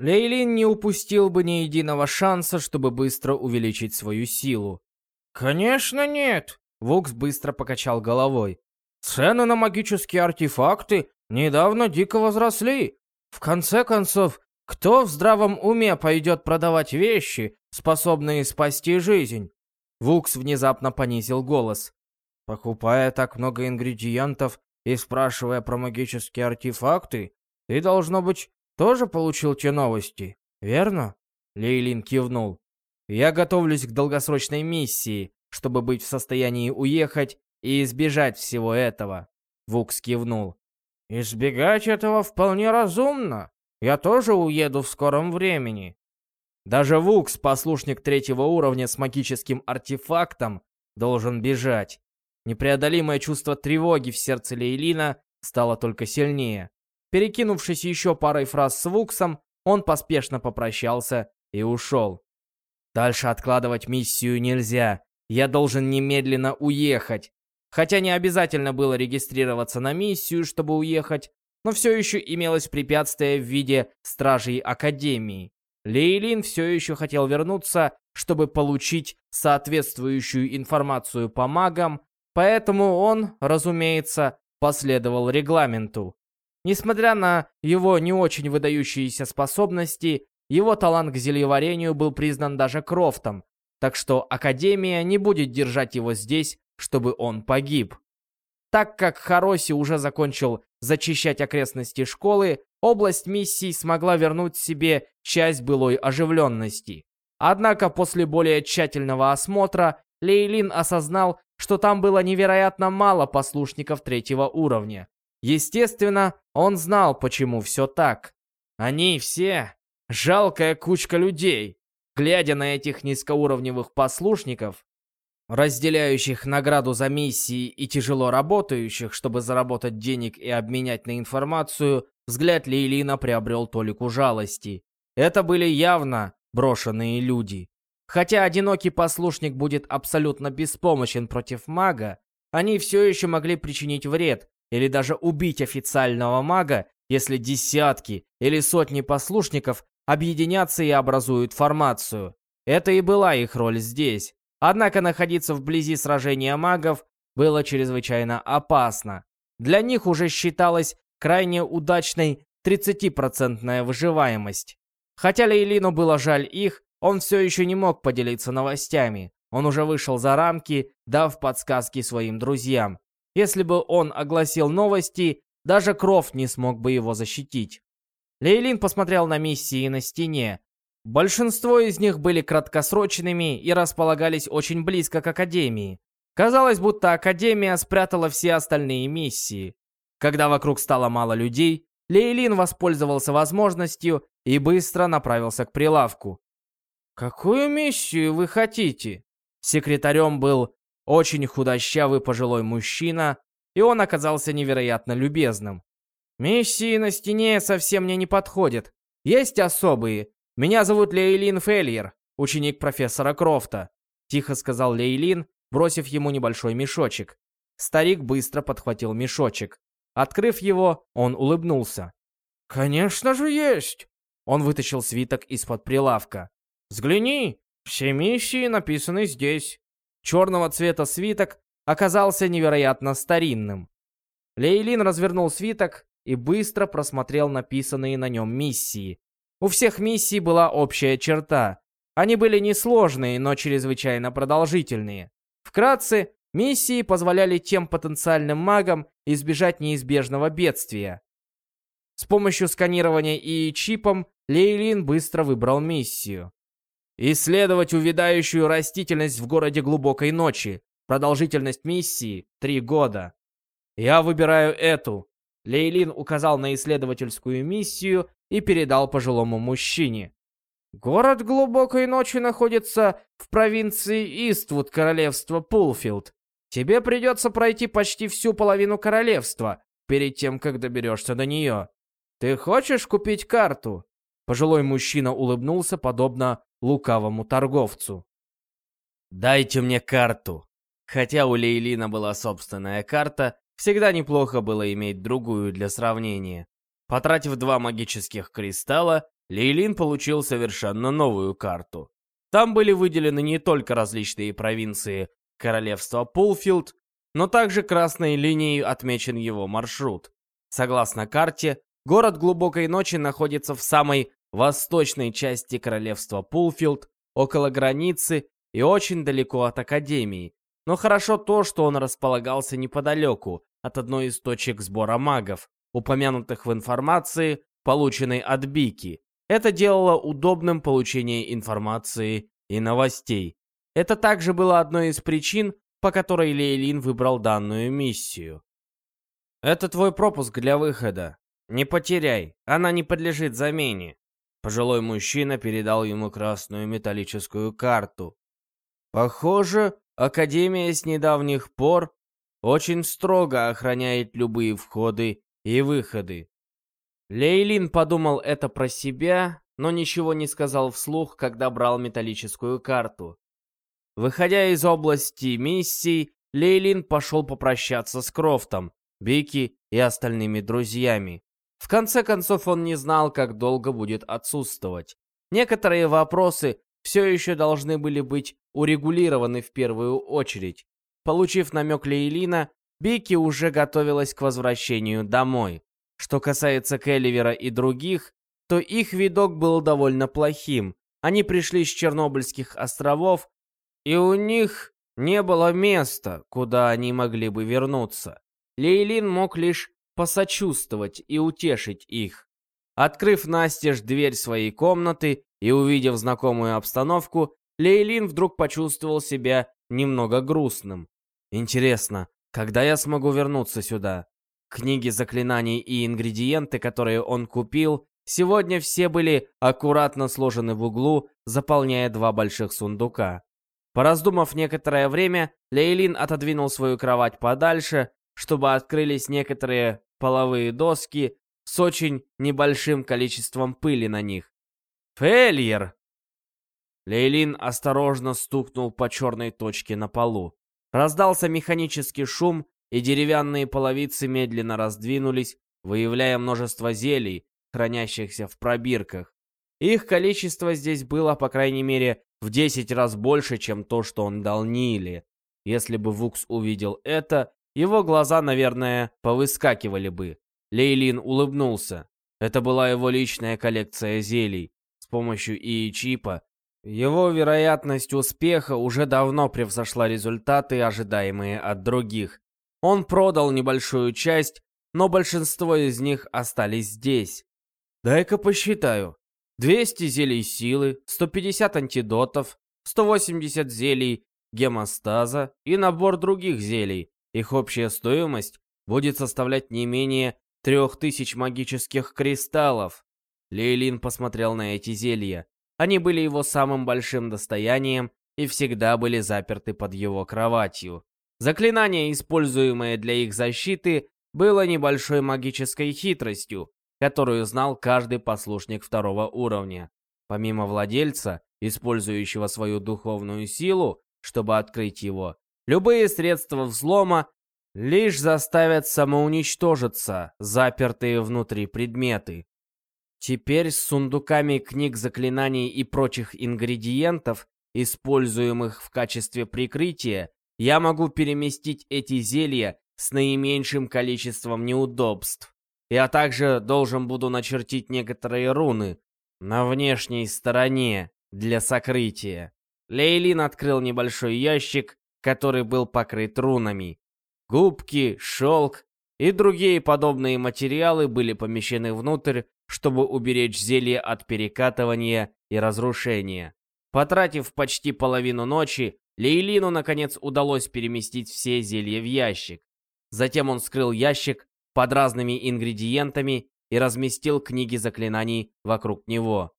Speaker 1: Лейлин не упустил бы ни единого шанса, чтобы быстро увеличить свою силу.
Speaker 2: «Конечно нет!»
Speaker 1: Вукс быстро покачал головой.
Speaker 2: «Цены на магические артефакты недавно дико возросли. В конце концов, кто в здравом уме пойдет продавать вещи, способные спасти жизнь?»
Speaker 1: Вукс внезапно понизил голос.
Speaker 2: «Покупая так много ингредиентов и спрашивая про магические артефакты, ты, должно быть, тоже получил те новости, верно?»
Speaker 1: Лейлин кивнул. «Я готовлюсь к долгосрочной миссии, чтобы быть в состоянии уехать и избежать всего этого». Вукс кивнул.
Speaker 2: «Избегать этого вполне разумно. Я тоже уеду в скором времени».
Speaker 1: Даже Вукс, послушник третьего уровня с магическим артефактом, должен бежать. Непреодолимое чувство тревоги в сердце Лейлина стало только сильнее. Перекинувшись еще парой фраз с Вуксом, он поспешно попрощался и ушел. Дальше откладывать миссию нельзя. Я должен немедленно уехать. Хотя не обязательно было регистрироваться на миссию, чтобы уехать, но все еще имелось препятствие в виде стражей Академии. Лейлин все еще хотел вернуться, чтобы получить соответствующую информацию по магам, поэтому он, разумеется, последовал регламенту. Несмотря на его не очень выдающиеся способности, его талант к зельеварению был признан даже Крофтом, так что Академия не будет держать его здесь, чтобы он погиб. Так как Хароси уже закончил зачищать окрестности школы, область миссий смогла вернуть себе часть былой оживленности. Однако после более тщательного осмотра Лейлин осознал, что там было невероятно мало послушников третьего уровня. Естественно, он знал, почему все так. Они все — жалкая кучка людей. Глядя на этих низкоуровневых послушников, разделяющих награду за миссии и тяжело работающих, чтобы заработать денег и обменять на информацию, взгляд Лейлина приобрел толику жалости. Это были явно брошенные люди. Хотя одинокий послушник будет абсолютно беспомощен против мага, они все еще могли причинить вред, или даже убить официального мага, если десятки или сотни послушников объединятся и образуют формацию. Это и была их роль здесь. Однако находиться вблизи сражения магов было чрезвычайно опасно. Для них уже считалась крайне удачной 30% выживаемость. Хотя Лейлину было жаль их, он все еще не мог поделиться новостями. Он уже вышел за рамки, дав подсказки своим друзьям. Если бы он огласил новости, даже Крофт не смог бы его защитить. Лейлин посмотрел на миссии на стене. Большинство из них были краткосрочными и располагались очень близко к Академии. Казалось, будто Академия спрятала все остальные миссии. Когда вокруг стало мало людей, Лейлин воспользовался возможностью и быстро направился к прилавку.
Speaker 2: «Какую миссию вы хотите?»
Speaker 1: Секретарем был очень худощавый пожилой мужчина, и он оказался невероятно любезным. «Миссии на стене совсем мне не подходят. Есть особые. Меня зовут Лейлин Фельер, ученик профессора Крофта», — тихо сказал Лейлин, бросив ему небольшой мешочек. Старик быстро подхватил мешочек. Открыв его, он улыбнулся.
Speaker 2: «Конечно же есть!»
Speaker 1: Он вытащил свиток из-под прилавка.
Speaker 2: «Взгляни, все миссии написаны здесь»
Speaker 1: черного цвета свиток оказался невероятно старинным. Лейлин развернул свиток и быстро просмотрел написанные на нем миссии. У всех миссий была общая черта. Они были несложные, но чрезвычайно продолжительные. Вкратце, миссии позволяли тем потенциальным магам избежать неизбежного бедствия. С помощью сканирования и чипом Лейлин быстро выбрал миссию. Исследовать увядающую растительность в городе глубокой ночи. Продолжительность миссии — три года. Я выбираю эту. Лейлин указал на исследовательскую миссию и передал пожилому мужчине.
Speaker 2: Город глубокой ночи находится в провинции Иствуд королевства Пулфилд. Тебе придется пройти почти всю половину королевства, перед тем, как доберешься до нее. Ты хочешь купить карту?
Speaker 1: Пожилой мужчина улыбнулся, подобно лукавому торговцу. «Дайте мне карту». Хотя у Лейлина была собственная карта, всегда неплохо было иметь другую для сравнения. Потратив два магических кристалла, Лейлин получил совершенно новую карту. Там были выделены не только различные провинции королевства Пулфилд, но также красной линией отмечен его маршрут. Согласно карте, город Глубокой Ночи находится в самой восточной части королевства Пулфилд, около границы и очень далеко от Академии. Но хорошо то, что он располагался неподалеку от одной из точек сбора магов, упомянутых в информации, полученной от Бики. Это делало удобным получение информации и новостей. Это также было одной из причин, по которой Лейлин выбрал данную миссию. «Это твой пропуск для выхода. Не потеряй, она не подлежит замене». Пожилой мужчина передал ему красную металлическую карту. Похоже, Академия с недавних пор очень строго охраняет любые входы и выходы. Лейлин подумал это про себя, но ничего не сказал вслух, когда брал металлическую карту. Выходя из области миссий, Лейлин пошел попрощаться с Крофтом, Бики и остальными друзьями. В конце концов, он не знал, как долго будет отсутствовать. Некоторые вопросы все еще должны были быть урегулированы в первую очередь. Получив намек Лейлина, Бики уже готовилась к возвращению домой. Что касается Келливера и других, то их видок был довольно плохим. Они пришли с Чернобыльских островов, и у них не было места, куда они могли бы вернуться. Лейлин мог лишь посочувствовать и утешить их. Открыв настежь дверь своей комнаты и увидев знакомую обстановку, Лейлин вдруг почувствовал себя немного грустным. Интересно, когда я смогу вернуться сюда? Книги заклинаний и ингредиенты, которые он купил, сегодня все были аккуратно сложены в углу, заполняя два больших сундука. Пораздумав некоторое время, Лейлин отодвинул свою кровать подальше, чтобы открылись некоторые половые доски с очень небольшим количеством пыли на них. «Фельер!» Лейлин осторожно стукнул по черной точке на полу. Раздался механический шум, и деревянные половицы медленно раздвинулись, выявляя множество зелий, хранящихся в пробирках. Их количество здесь было, по крайней мере, в 10 раз больше, чем то, что он дал Ниле. Если бы Вукс увидел это, его глаза, наверное, повыскакивали бы. Лейлин улыбнулся. Это была его личная коллекция зелий. С помощью ИИ-чипа его вероятность успеха уже давно превзошла результаты, ожидаемые от других. Он продал небольшую часть, но большинство из них остались здесь. Дай-ка посчитаю. 200 зелий силы, 150 антидотов, 180 зелий гемостаза и набор других зелий. Их общая стоимость будет составлять не менее 3000 магических кристаллов. Лейлин посмотрел на эти зелья. Они были его самым большим достоянием и всегда были заперты под его кроватью. Заклинание, используемое для их защиты, было небольшой магической хитростью, которую знал каждый послушник второго уровня. Помимо владельца, использующего свою духовную силу, чтобы открыть его, любые средства взлома лишь заставят самоуничтожиться запертые внутри предметы. Теперь с сундуками книг заклинаний и прочих ингредиентов, используемых в качестве прикрытия, я могу переместить эти зелья с наименьшим количеством неудобств. Я также должен буду начертить некоторые руны на внешней стороне для сокрытия. Лейлин открыл небольшой ящик, который был покрыт рунами. Губки, шелк и другие подобные материалы были помещены внутрь, чтобы уберечь зелье от перекатывания и разрушения. Потратив почти половину ночи, Лейлину наконец удалось переместить все зелья в ящик. Затем он скрыл ящик под разными ингредиентами и разместил книги заклинаний вокруг него.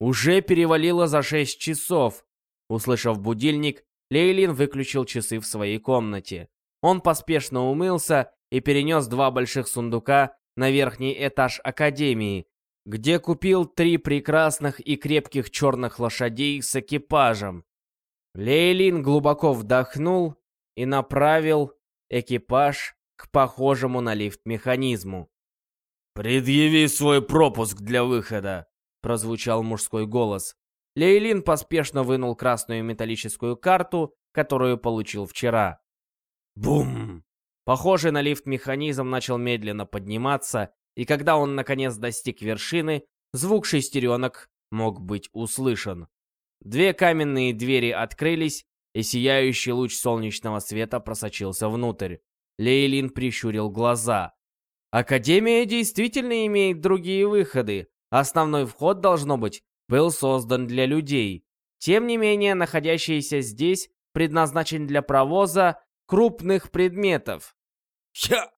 Speaker 1: Уже перевалило за 6 часов. Услышав будильник, Лейлин выключил часы в своей комнате. Он поспешно умылся и перенес два больших сундука на верхний этаж Академии, где купил три прекрасных и крепких черных лошадей с экипажем. Лейлин глубоко вдохнул и направил экипаж к похожему на лифт механизму. «Предъяви свой пропуск для выхода», —
Speaker 3: прозвучал мужской голос. Лейлин поспешно вынул красную металлическую карту, которую получил вчера. Бум! Похожий на лифт механизм начал медленно подниматься, и когда он наконец достиг вершины, звук шестеренок мог быть услышан. Две каменные двери открылись, и сияющий луч солнечного света просочился внутрь. Лейлин прищурил глаза. Академия действительно имеет другие выходы. Основной вход, должно быть, был создан для людей. Тем не менее, находящийся здесь предназначен для провоза крупных предметов. Хя!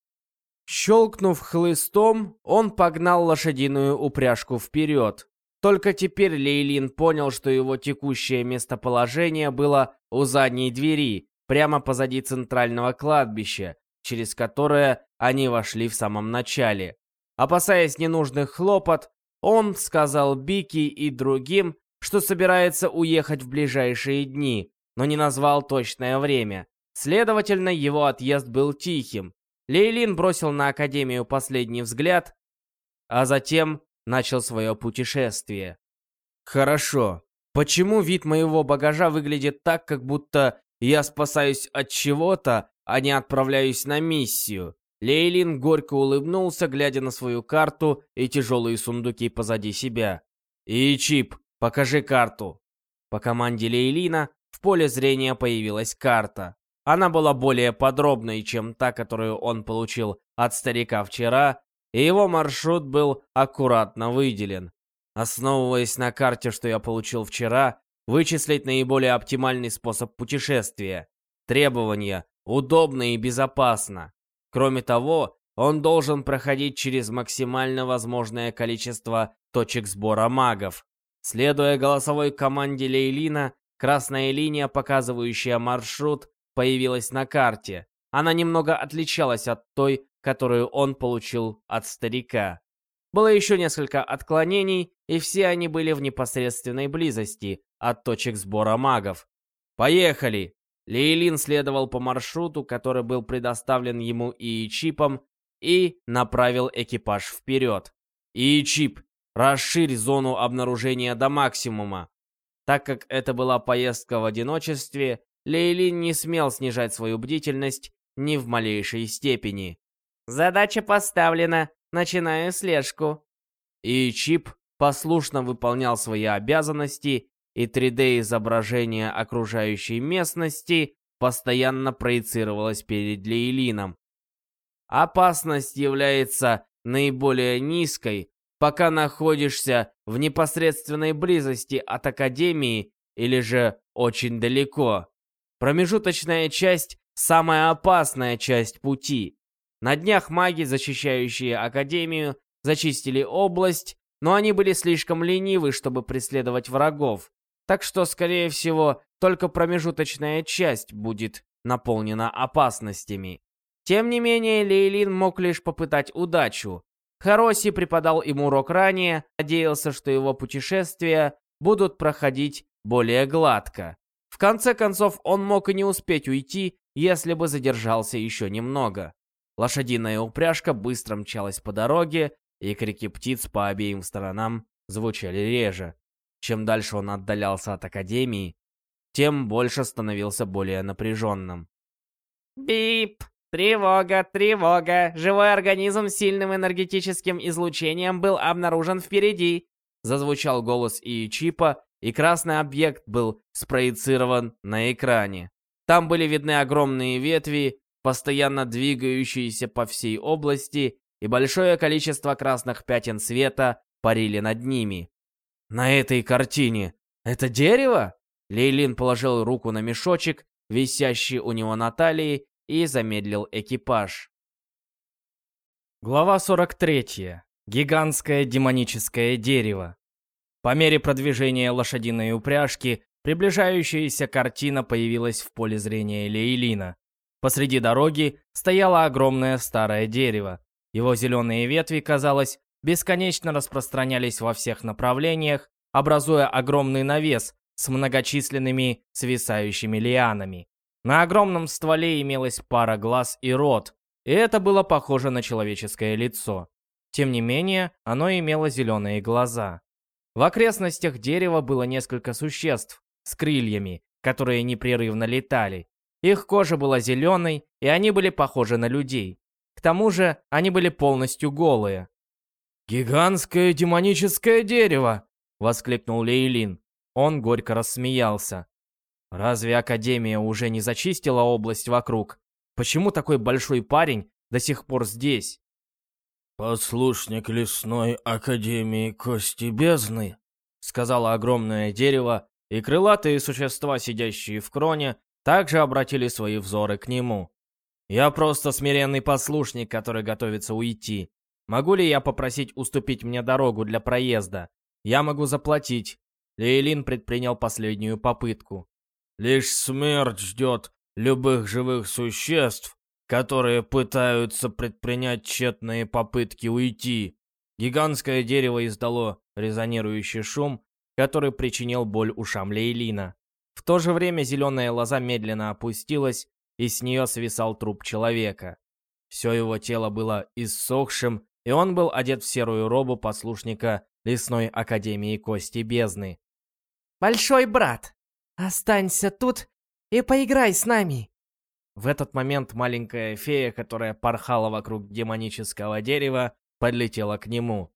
Speaker 3: Щелкнув хлыстом, он погнал лошадиную упряжку вперед. Только теперь Лейлин понял, что его текущее местоположение было у задней двери, прямо позади центрального кладбища, через которое они вошли в самом начале. Опасаясь ненужных хлопот, он сказал Бики и другим, что собирается уехать в ближайшие дни, но не назвал точное время. Следовательно, его отъезд был тихим. Лейлин бросил на Академию последний взгляд, а затем начал свое путешествие. Хорошо. Почему вид моего багажа выглядит так, как будто я спасаюсь от чего-то, а не отправляюсь на миссию? Лейлин горько улыбнулся, глядя на свою карту и тяжелые сундуки позади себя. «И Чип, покажи карту!» По команде Лейлина в поле зрения появилась карта. Она была более подробной, чем та, которую он получил от старика вчера, и его маршрут был аккуратно выделен. Основываясь на карте, что я получил вчера, вычислить наиболее оптимальный способ путешествия. Требования – удобно и безопасно. Кроме того, он должен проходить через максимально возможное количество точек сбора магов. Следуя голосовой команде Лейлина, красная линия, показывающая маршрут, появилась на карте. Она немного отличалась от той, которую он получил от старика. Было еще несколько отклонений, и все они были в непосредственной близости от точек сбора магов. «Поехали!» Лейлин следовал по маршруту, который был предоставлен ему и чипом, и направил экипаж вперед. И чип, расширь зону обнаружения до максимума. Так как это была поездка в одиночестве, Лейлин не смел снижать свою бдительность ни в малейшей степени.
Speaker 2: Задача поставлена. Начинаю слежку.
Speaker 3: И чип послушно выполнял свои обязанности, и 3D-изображение окружающей местности постоянно проецировалось перед Лейлином. Опасность является наиболее низкой, пока находишься в непосредственной близости от Академии или же очень далеко. Промежуточная часть – самая опасная часть пути. На днях маги, защищающие Академию, зачистили область, но они были слишком ленивы, чтобы преследовать врагов. Так что, скорее всего, только промежуточная часть будет наполнена опасностями. Тем не менее, Лейлин мог лишь попытать удачу. Хароси преподал ему урок ранее, надеялся, что его путешествия будут проходить более гладко. В конце концов, он мог и не успеть уйти, если бы задержался еще немного. Лошадиная упряжка быстро мчалась по дороге, и крики птиц по обеим сторонам звучали реже. Чем дальше он отдалялся от Академии, тем больше становился более напряженным.
Speaker 2: «Бип! Тревога, тревога! Живой организм с сильным энергетическим излучением был обнаружен впереди!»
Speaker 3: Зазвучал голос Иичипа, и красный объект был спроецирован на экране. Там были видны огромные ветви, постоянно двигающиеся по всей области, и большое количество красных пятен света парили над ними. На этой картине это дерево? Лейлин положил руку на мешочек, висящий у него на талии, и замедлил экипаж.
Speaker 1: Глава 43. Гигантское демоническое дерево. По мере продвижения лошадиной упряжки, приближающаяся картина появилась в поле зрения Лейлина. Посреди дороги стояло огромное старое дерево. Его зеленые ветви, казалось, бесконечно распространялись во всех направлениях, образуя огромный навес с многочисленными свисающими лианами. На огромном стволе имелась пара глаз и рот, и это было похоже на человеческое лицо. Тем не менее, оно имело зеленые глаза.
Speaker 3: В окрестностях дерева было несколько существ с крыльями, которые непрерывно летали. Их кожа была зеленой, и они были похожи на людей. К тому же, они были полностью голые.
Speaker 1: «Гигантское демоническое дерево!» — воскликнул Лейлин. Он горько рассмеялся. «Разве Академия уже не зачистила область вокруг? Почему такой большой парень до сих пор здесь?»
Speaker 4: «Послушник лесной Академии Кости Бездны», —
Speaker 1: сказала огромное дерево, и крылатые существа, сидящие в кроне, также обратили свои взоры к нему. «Я просто смиренный послушник, который готовится уйти. Могу ли я попросить уступить мне дорогу для проезда? Я могу заплатить». Лейлин предпринял последнюю попытку.
Speaker 4: «Лишь смерть ждет любых живых существ, которые пытаются предпринять тщетные попытки уйти».
Speaker 1: Гигантское дерево издало резонирующий шум, который причинил боль ушам Лейлина. В то же время зеленая лоза медленно опустилась, и с нее свисал труп человека. Все его тело было иссохшим, и он был одет в серую робу послушника Лесной Академии Кости Бездны.
Speaker 2: «Большой брат, останься тут и поиграй с нами!»
Speaker 1: В этот момент маленькая фея, которая порхала вокруг демонического дерева, подлетела к нему.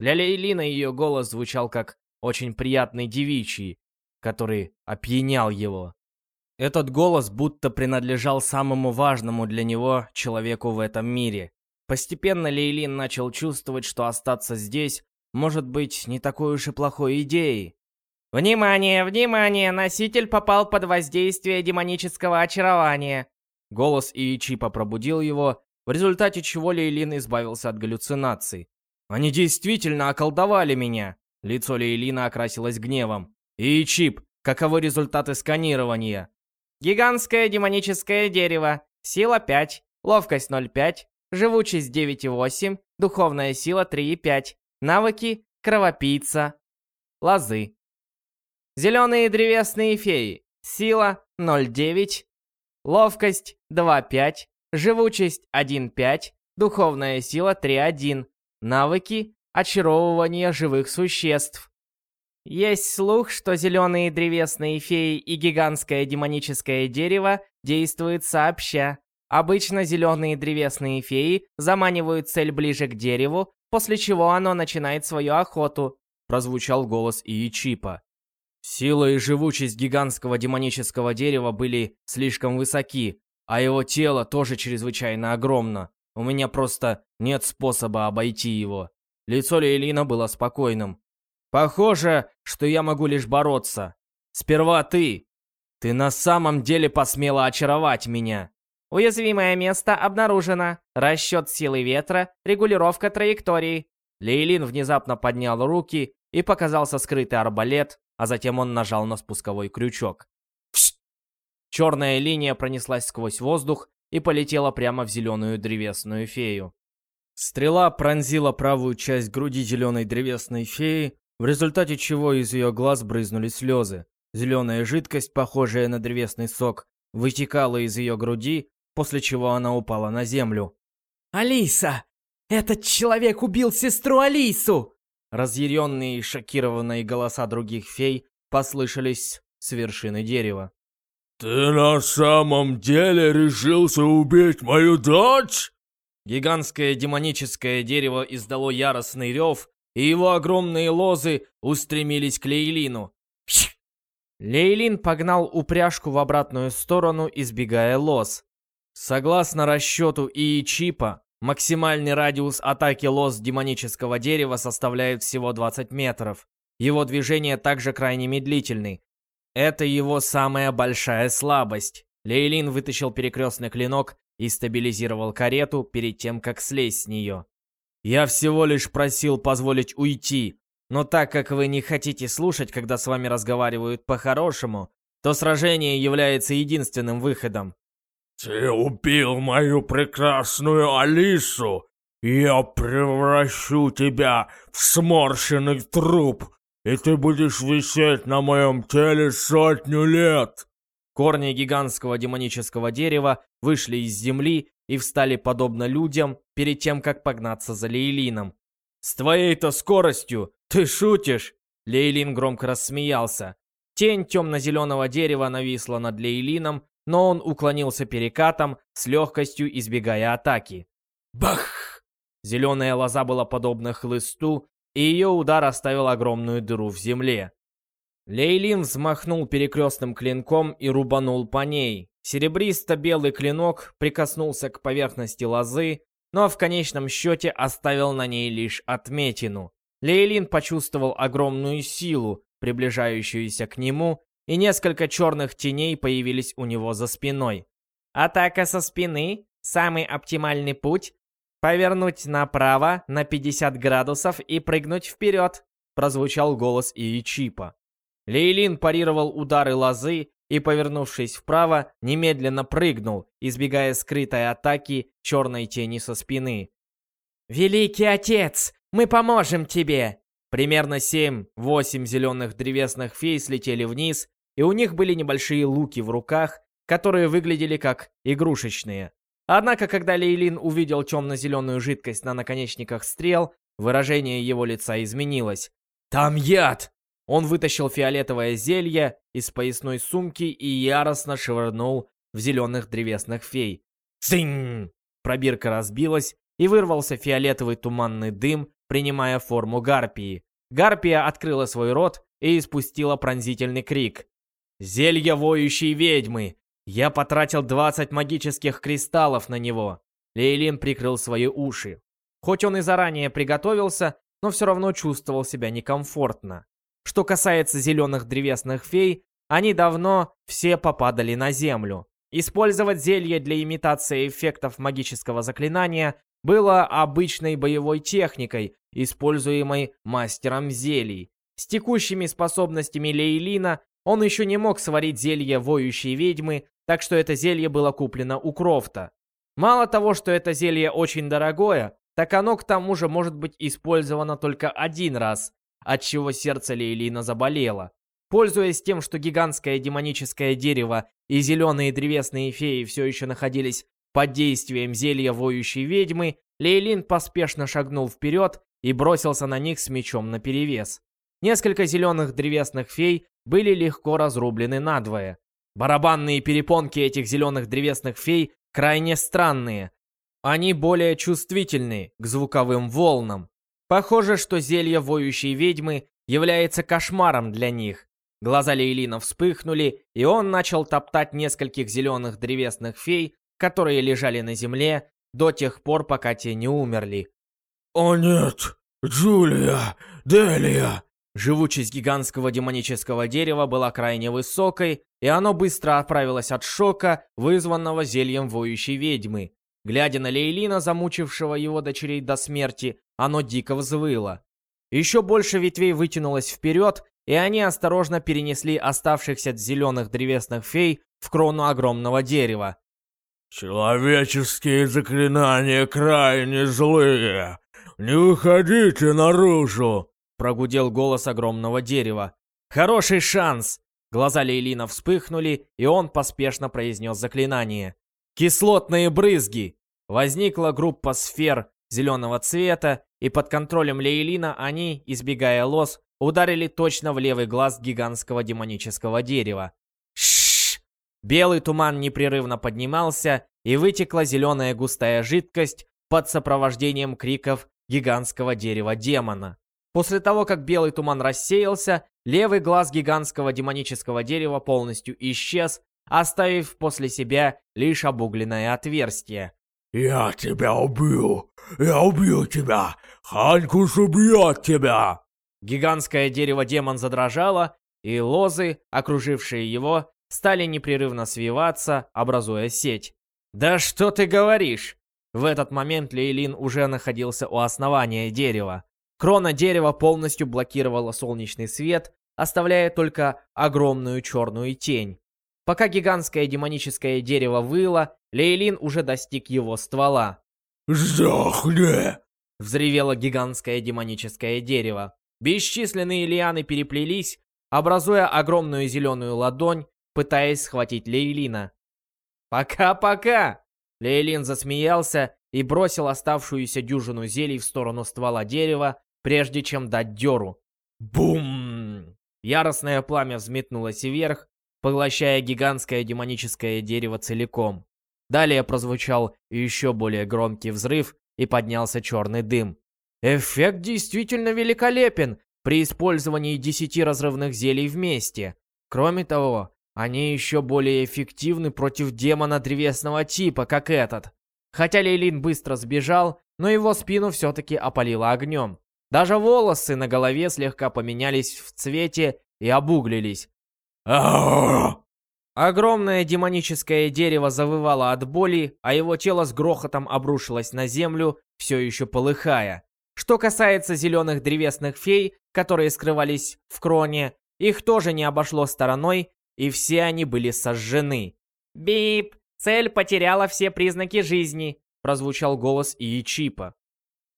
Speaker 1: Для Лейлина ее голос звучал как очень приятный девичий, который опьянял его. Этот голос будто принадлежал самому важному для него человеку в этом мире. Постепенно Лейлин начал чувствовать, что остаться здесь может быть не такой уж и плохой идеей.
Speaker 2: «Внимание, внимание! Носитель попал под воздействие демонического очарования!»
Speaker 1: Голос Иичипа пробудил его, в результате чего Лейлин избавился от галлюцинаций. «Они действительно околдовали меня!» Лицо Лейлина окрасилось гневом. «И чип, каковы результаты сканирования?»
Speaker 2: «Гигантское демоническое дерево. Сила 5, ловкость 0,5, живучесть 9,8, духовная сила 3,5, навыки кровопийца, лозы. Зеленые древесные феи. Сила 0,9, ловкость 2,5, живучесть 1,5, духовная сила 3,1, навыки очаровывания живых существ. Есть слух, что зеленые древесные феи и гигантское демоническое дерево действуют сообща. Обычно зеленые древесные феи заманивают цель ближе к дереву, после чего оно начинает свою охоту.
Speaker 1: Прозвучал голос Иичипа. Сила и живучесть гигантского демонического дерева были слишком высоки, а его тело тоже чрезвычайно огромно. У меня просто нет способа обойти его. Лицо Лейлина было спокойным. «Похоже, что я могу лишь бороться. Сперва ты. Ты на самом деле посмела очаровать меня».
Speaker 2: Уязвимое место обнаружено. Расчет силы ветра, регулировка траектории.
Speaker 1: Лейлин внезапно поднял руки и показался скрытый арбалет, а затем он нажал на спусковой крючок. Черная линия пронеслась сквозь воздух и полетела прямо в зеленую древесную фею. Стрела пронзила правую часть груди зеленой древесной феи, в результате чего из ее глаз брызнули слезы. Зеленая жидкость, похожая на древесный сок, вытекала из ее груди, после чего она упала на землю.
Speaker 2: «Алиса! Этот человек убил сестру Алису!»
Speaker 1: Разъяренные и шокированные голоса других фей послышались с вершины дерева.
Speaker 4: «Ты на самом деле решился убить мою дочь?»
Speaker 1: Гигантское демоническое дерево издало яростный рев, и его огромные лозы устремились к Лейлину. Лейлин погнал упряжку в обратную сторону, избегая лоз. Согласно расчету ИИ-чипа, максимальный радиус атаки лоз демонического дерева составляет всего 20 метров. Его движение также крайне медлительный. Это его самая большая слабость. Лейлин вытащил перекрестный клинок и стабилизировал карету перед тем, как слезть с нее. «Я всего лишь просил позволить уйти, но так как вы не хотите слушать, когда с вами разговаривают по-хорошему, то сражение является единственным выходом».
Speaker 4: «Ты убил мою прекрасную Алису! Я превращу тебя в сморщенный труп, и ты будешь висеть на моем теле сотню лет!»
Speaker 1: Корни гигантского демонического дерева вышли из земли и встали подобно людям перед тем, как погнаться за Лейлином. «С твоей-то скоростью! Ты шутишь?»
Speaker 3: Лейлин громко рассмеялся. Тень темно-зеленого дерева нависла над Лейлином, но он уклонился перекатом, с легкостью избегая атаки. Бах! Зеленая лоза была подобна хлысту, и ее удар оставил огромную дыру в земле. Лейлин взмахнул перекрестным клинком и рубанул по ней. Серебристо-белый клинок прикоснулся к поверхности лозы, но в конечном счете оставил на ней лишь отметину. Лейлин почувствовал огромную силу, приближающуюся к нему, и несколько черных теней появились у него за спиной. Атака со спины – самый оптимальный путь. Повернуть направо на 50 градусов и прыгнуть вперед, прозвучал голос Иичипа. Лейлин парировал удары лозы и, повернувшись вправо, немедленно прыгнул, избегая скрытой атаки черной тени со спины. «Великий отец, мы поможем тебе!» Примерно 7-8 зеленых древесных фей слетели вниз, и у них были небольшие луки в руках, которые выглядели как игрушечные. Однако, когда Лейлин увидел темно-зеленую жидкость на наконечниках стрел, выражение его лица изменилось. «Там яд!» Он вытащил фиолетовое зелье из поясной сумки и яростно швырнул в зеленых древесных фей. «Цинь!» Пробирка разбилась, и вырвался фиолетовый туманный дым, принимая форму гарпии. Гарпия открыла свой рот и испустила пронзительный крик. «Зелье воющей ведьмы! Я потратил 20 магических кристаллов на него!» Лейлин прикрыл свои уши. Хоть он и заранее приготовился, но все равно чувствовал себя некомфортно. Что касается зеленых древесных фей, они давно все попадали на землю. Использовать зелье для имитации эффектов магического заклинания было обычной боевой техникой, используемой мастером зелий. С текущими способностями Лейлина он еще не мог сварить зелье воющей ведьмы, так что это зелье было куплено у Крофта. Мало того, что это зелье очень дорогое, так оно к тому же может быть использовано только один раз, отчего сердце Лейлина заболело. Пользуясь тем, что гигантское демоническое дерево и зеленые древесные феи все еще находились под действием зелья воющей ведьмы, Лейлин поспешно шагнул вперед и бросился на них с мечом наперевес. Несколько зеленых древесных фей были легко разрублены надвое. Барабанные перепонки этих зеленых древесных фей крайне странные. Они более чувствительны к звуковым волнам. Похоже, что зелье воющей ведьмы является кошмаром для них. Глаза Лейлина вспыхнули, и он начал топтать нескольких зеленых древесных фей, которые лежали на земле до тех пор, пока те не умерли.
Speaker 4: «О нет! Джулия! Делия!»
Speaker 3: Живучесть гигантского демонического дерева была крайне высокой, и оно быстро оправилось от шока, вызванного зельем воющей ведьмы. Глядя на Лейлина, замучившего его дочерей до смерти, оно дико взвыло. Еще больше ветвей вытянулось вперед, и они осторожно перенесли оставшихся зеленых древесных фей в крону огромного дерева.
Speaker 4: «Человеческие заклинания крайне злые! Не выходите наружу!»
Speaker 3: Прогудел голос огромного дерева. «Хороший шанс!» Глаза Лейлина вспыхнули, и он поспешно произнес заклинание. «Кислотные брызги!» Возникла группа сфер зеленого цвета, и под контролем Лейлина они, избегая лос, ударили точно в левый глаз гигантского демонического дерева. Белый туман непрерывно поднимался, и вытекла зеленая густая жидкость под сопровождением криков гигантского дерева демона. После того, как белый туман рассеялся, левый глаз гигантского демонического дерева полностью исчез, оставив после себя лишь обугленное отверстие.
Speaker 4: «Я тебя убью! Я убью тебя! Ханкус убьет тебя!»
Speaker 3: Гигантское дерево-демон задрожало, и лозы, окружившие его, стали непрерывно свиваться, образуя сеть. «Да что ты говоришь?» В этот момент Лейлин уже находился у основания дерева. Крона дерева полностью блокировала солнечный свет, оставляя только огромную черную тень. Пока гигантское демоническое дерево выло, Лейлин уже достиг его ствола.
Speaker 4: «Сдохни!»
Speaker 3: — взревело гигантское демоническое дерево. Бесчисленные лианы переплелись, образуя огромную зеленую ладонь, пытаясь схватить Лейлина. «Пока-пока!» Лейлин засмеялся и бросил оставшуюся дюжину зелий в сторону ствола дерева, прежде чем дать дёру. Бум! Яростное пламя взметнулось вверх, поглощая гигантское демоническое дерево целиком. Далее прозвучал еще более громкий взрыв и поднялся черный дым. Эффект действительно великолепен при использовании 10 разрывных зелий вместе. Кроме того, они еще более эффективны против демона древесного типа, как этот. Хотя Лейлин быстро сбежал, но его спину все-таки опалило огнем. Даже волосы на голове слегка поменялись в цвете и обуглились. Огромное демоническое дерево завывало от боли, а его тело с грохотом обрушилось на землю, все еще полыхая. Что касается зеленых древесных фей, которые скрывались в кроне, их тоже не обошло стороной, и все они были сожжены. «Бип! Цель потеряла все признаки жизни!» прозвучал голос Иичипа.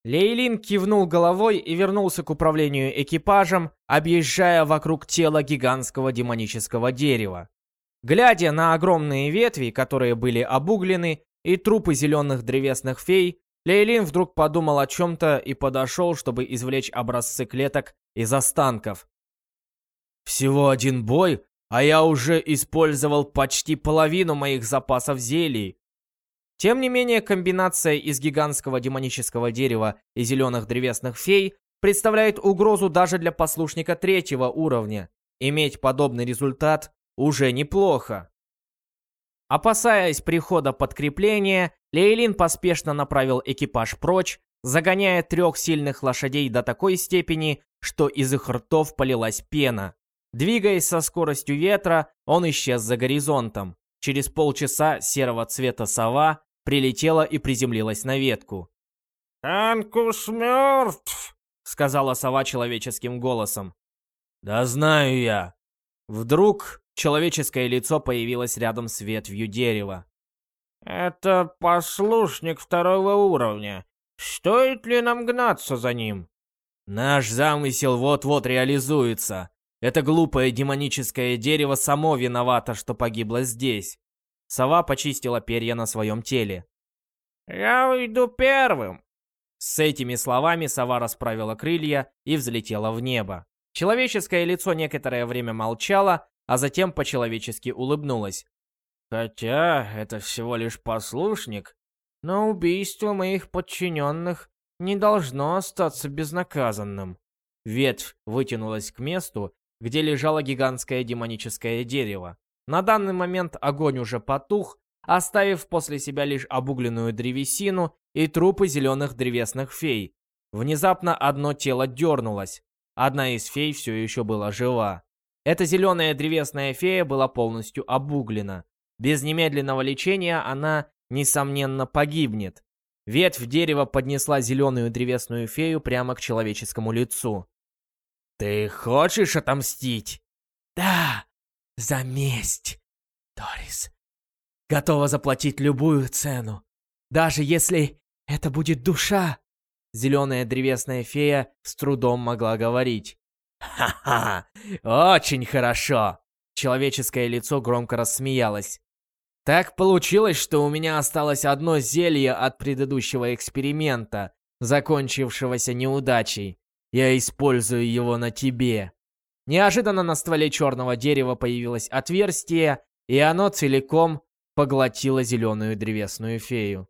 Speaker 3: Лейлин кивнул головой и вернулся к управлению экипажем, объезжая вокруг тела гигантского демонического дерева. Глядя на огромные ветви, которые были обуглены, и трупы зеленых древесных фей, Лейлин вдруг подумал о чем-то и подошел, чтобы извлечь образцы клеток из останков. «Всего один бой, а я уже использовал почти половину моих запасов зелий». Тем не менее, комбинация из гигантского демонического дерева и зеленых древесных фей представляет угрозу даже для послушника третьего уровня. Иметь подобный результат уже неплохо. Опасаясь прихода подкрепления, Лейлин поспешно направил экипаж прочь, загоняя трех сильных лошадей до такой степени, что из их ртов полилась пена. Двигаясь со скоростью ветра, он исчез за горизонтом. Через полчаса серого цвета сова прилетела и приземлилась на ветку.
Speaker 4: «Анкус мертв!»
Speaker 3: — сказала сова человеческим голосом. «Да знаю я». Вдруг Человеческое лицо появилось рядом с ветвью дерева.
Speaker 4: «Это послушник второго уровня. Стоит ли нам гнаться за ним?»
Speaker 3: «Наш замысел вот-вот реализуется. Это глупое демоническое дерево само виновато, что погибло здесь». Сова почистила перья на своем теле.
Speaker 4: «Я уйду первым!»
Speaker 3: С этими словами сова расправила крылья и взлетела в небо. Человеческое лицо некоторое время молчало, а затем по-человечески улыбнулась.
Speaker 4: «Хотя это всего лишь послушник, но убийство моих подчиненных не должно остаться безнаказанным».
Speaker 3: Ветвь вытянулась к месту, где лежало гигантское демоническое дерево. На данный момент огонь уже потух, оставив после себя лишь обугленную древесину и трупы зеленых древесных фей. Внезапно одно тело дернулось. Одна из фей все еще была жива. Эта зеленая древесная фея была полностью обуглена. Без немедленного лечения она, несомненно, погибнет. Ветвь дерева поднесла зеленую древесную фею прямо к человеческому лицу. «Ты хочешь отомстить?»
Speaker 2: «Да, за месть, Торис. Готова заплатить любую цену, даже если это будет душа».
Speaker 3: Зеленая древесная фея с трудом могла говорить. «Ха-ха! Очень хорошо!» Человеческое лицо громко рассмеялось. «Так получилось, что у меня осталось одно зелье от предыдущего эксперимента, закончившегося неудачей. Я использую его на тебе». Неожиданно на стволе черного дерева появилось отверстие, и оно целиком поглотило зеленую древесную фею.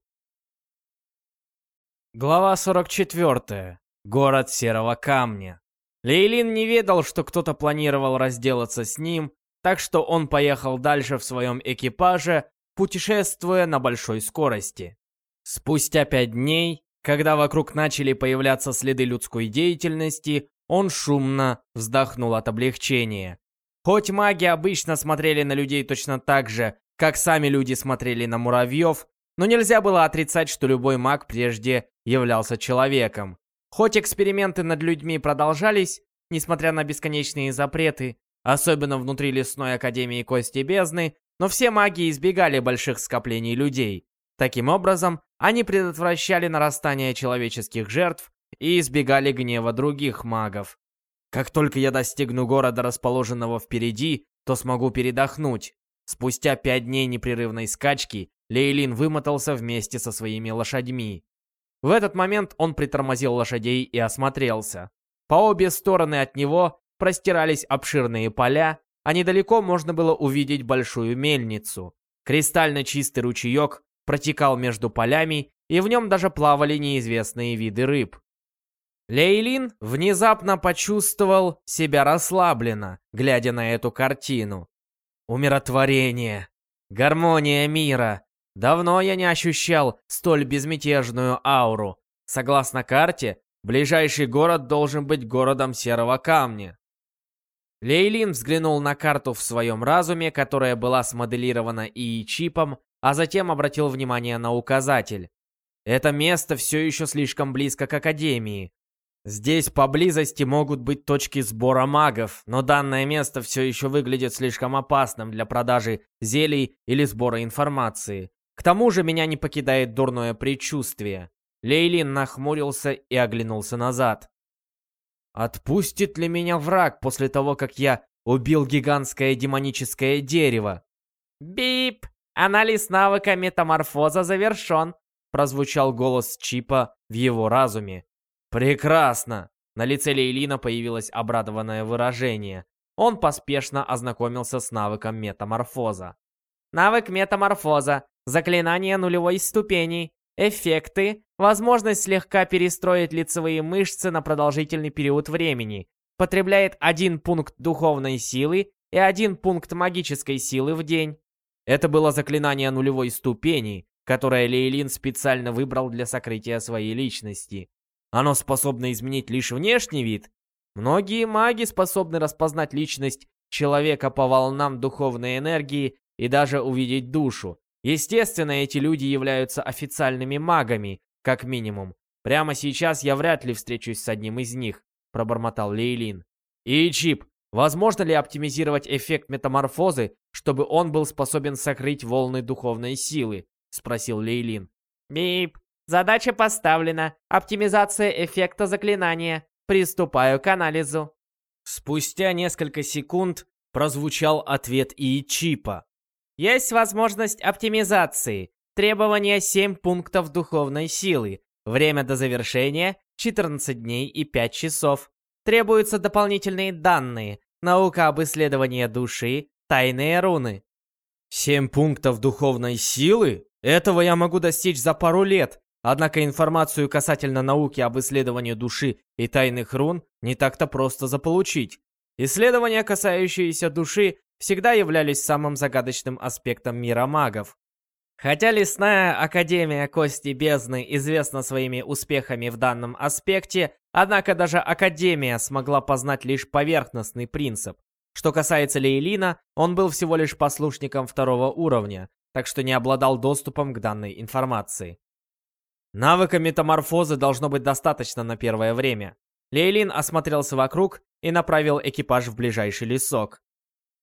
Speaker 3: Глава 44. Город серого камня. Лейлин не ведал, что кто-то планировал разделаться с ним, так что он поехал дальше в своем экипаже, путешествуя на большой скорости. Спустя пять дней, когда вокруг начали появляться следы людской деятельности, он шумно вздохнул от облегчения. Хоть маги обычно смотрели на людей точно так же, как сами люди смотрели на муравьев, но нельзя было отрицать, что любой маг прежде являлся человеком. Хоть эксперименты над людьми продолжались, несмотря на бесконечные запреты, особенно внутри лесной академии Кости Бездны, но все маги избегали больших скоплений людей. Таким образом, они предотвращали нарастание человеческих жертв и избегали гнева других магов. Как только я достигну города, расположенного впереди, то смогу передохнуть. Спустя пять дней непрерывной скачки Лейлин вымотался вместе со своими лошадьми. В этот момент он притормозил лошадей и осмотрелся. По обе стороны от него простирались обширные поля, а недалеко можно было увидеть большую мельницу. Кристально чистый ручеек протекал между полями, и в нем даже плавали неизвестные виды рыб. Лейлин внезапно почувствовал себя расслабленно, глядя на эту картину. Умиротворение, гармония мира. Давно я не ощущал столь безмятежную ауру. Согласно карте, ближайший город должен быть городом серого камня. Лейлин взглянул на карту в своем разуме, которая была смоделирована ИИ-чипом, а затем обратил внимание на указатель. Это место все еще слишком близко к Академии. Здесь поблизости могут быть точки сбора магов, но данное место все еще выглядит слишком опасным для продажи зелий или сбора информации. К тому же меня не покидает дурное предчувствие. Лейлин нахмурился и оглянулся назад. Отпустит ли меня враг после того, как я убил гигантское демоническое дерево? Бип! Анализ навыка метаморфоза завершен, прозвучал голос Чипа в его разуме. Прекрасно! На лице Лейлина появилось обрадованное выражение. Он поспешно ознакомился с навыком метаморфоза. Навык метаморфоза. Заклинание нулевой ступени. Эффекты. Возможность слегка перестроить лицевые мышцы на продолжительный период времени. Потребляет один пункт духовной силы и один пункт магической силы в день. Это было заклинание нулевой ступени, которое Лейлин специально выбрал для сокрытия своей личности. Оно способно изменить лишь внешний вид. Многие маги способны распознать личность человека по волнам духовной энергии и даже увидеть душу. Естественно, эти люди являются официальными магами, как минимум. Прямо сейчас я вряд ли встречусь с одним из них, пробормотал Лейлин. И Чип, возможно ли оптимизировать эффект метаморфозы, чтобы он был способен сокрыть волны духовной силы? спросил Лейлин. Бип, задача поставлена. Оптимизация эффекта заклинания. Приступаю к анализу. Спустя несколько секунд прозвучал ответ и Чипа. Есть возможность оптимизации. Требования 7 пунктов духовной силы. Время до завершения 14 дней и 5 часов. Требуются дополнительные данные. Наука об исследовании души, тайные руны. 7 пунктов духовной силы? Этого я могу достичь за пару лет. Однако информацию касательно науки об исследовании души и тайных рун не так-то просто заполучить. Исследования, касающиеся души, всегда являлись самым загадочным аспектом мира магов. Хотя Лесная Академия Кости Бездны известна своими успехами в данном аспекте, однако даже Академия смогла познать лишь поверхностный принцип. Что касается Лейлина, он был всего лишь послушником второго уровня, так что не обладал доступом к данной информации. Навыка метаморфозы должно быть достаточно на первое время. Лейлин осмотрелся вокруг и направил экипаж в ближайший лесок.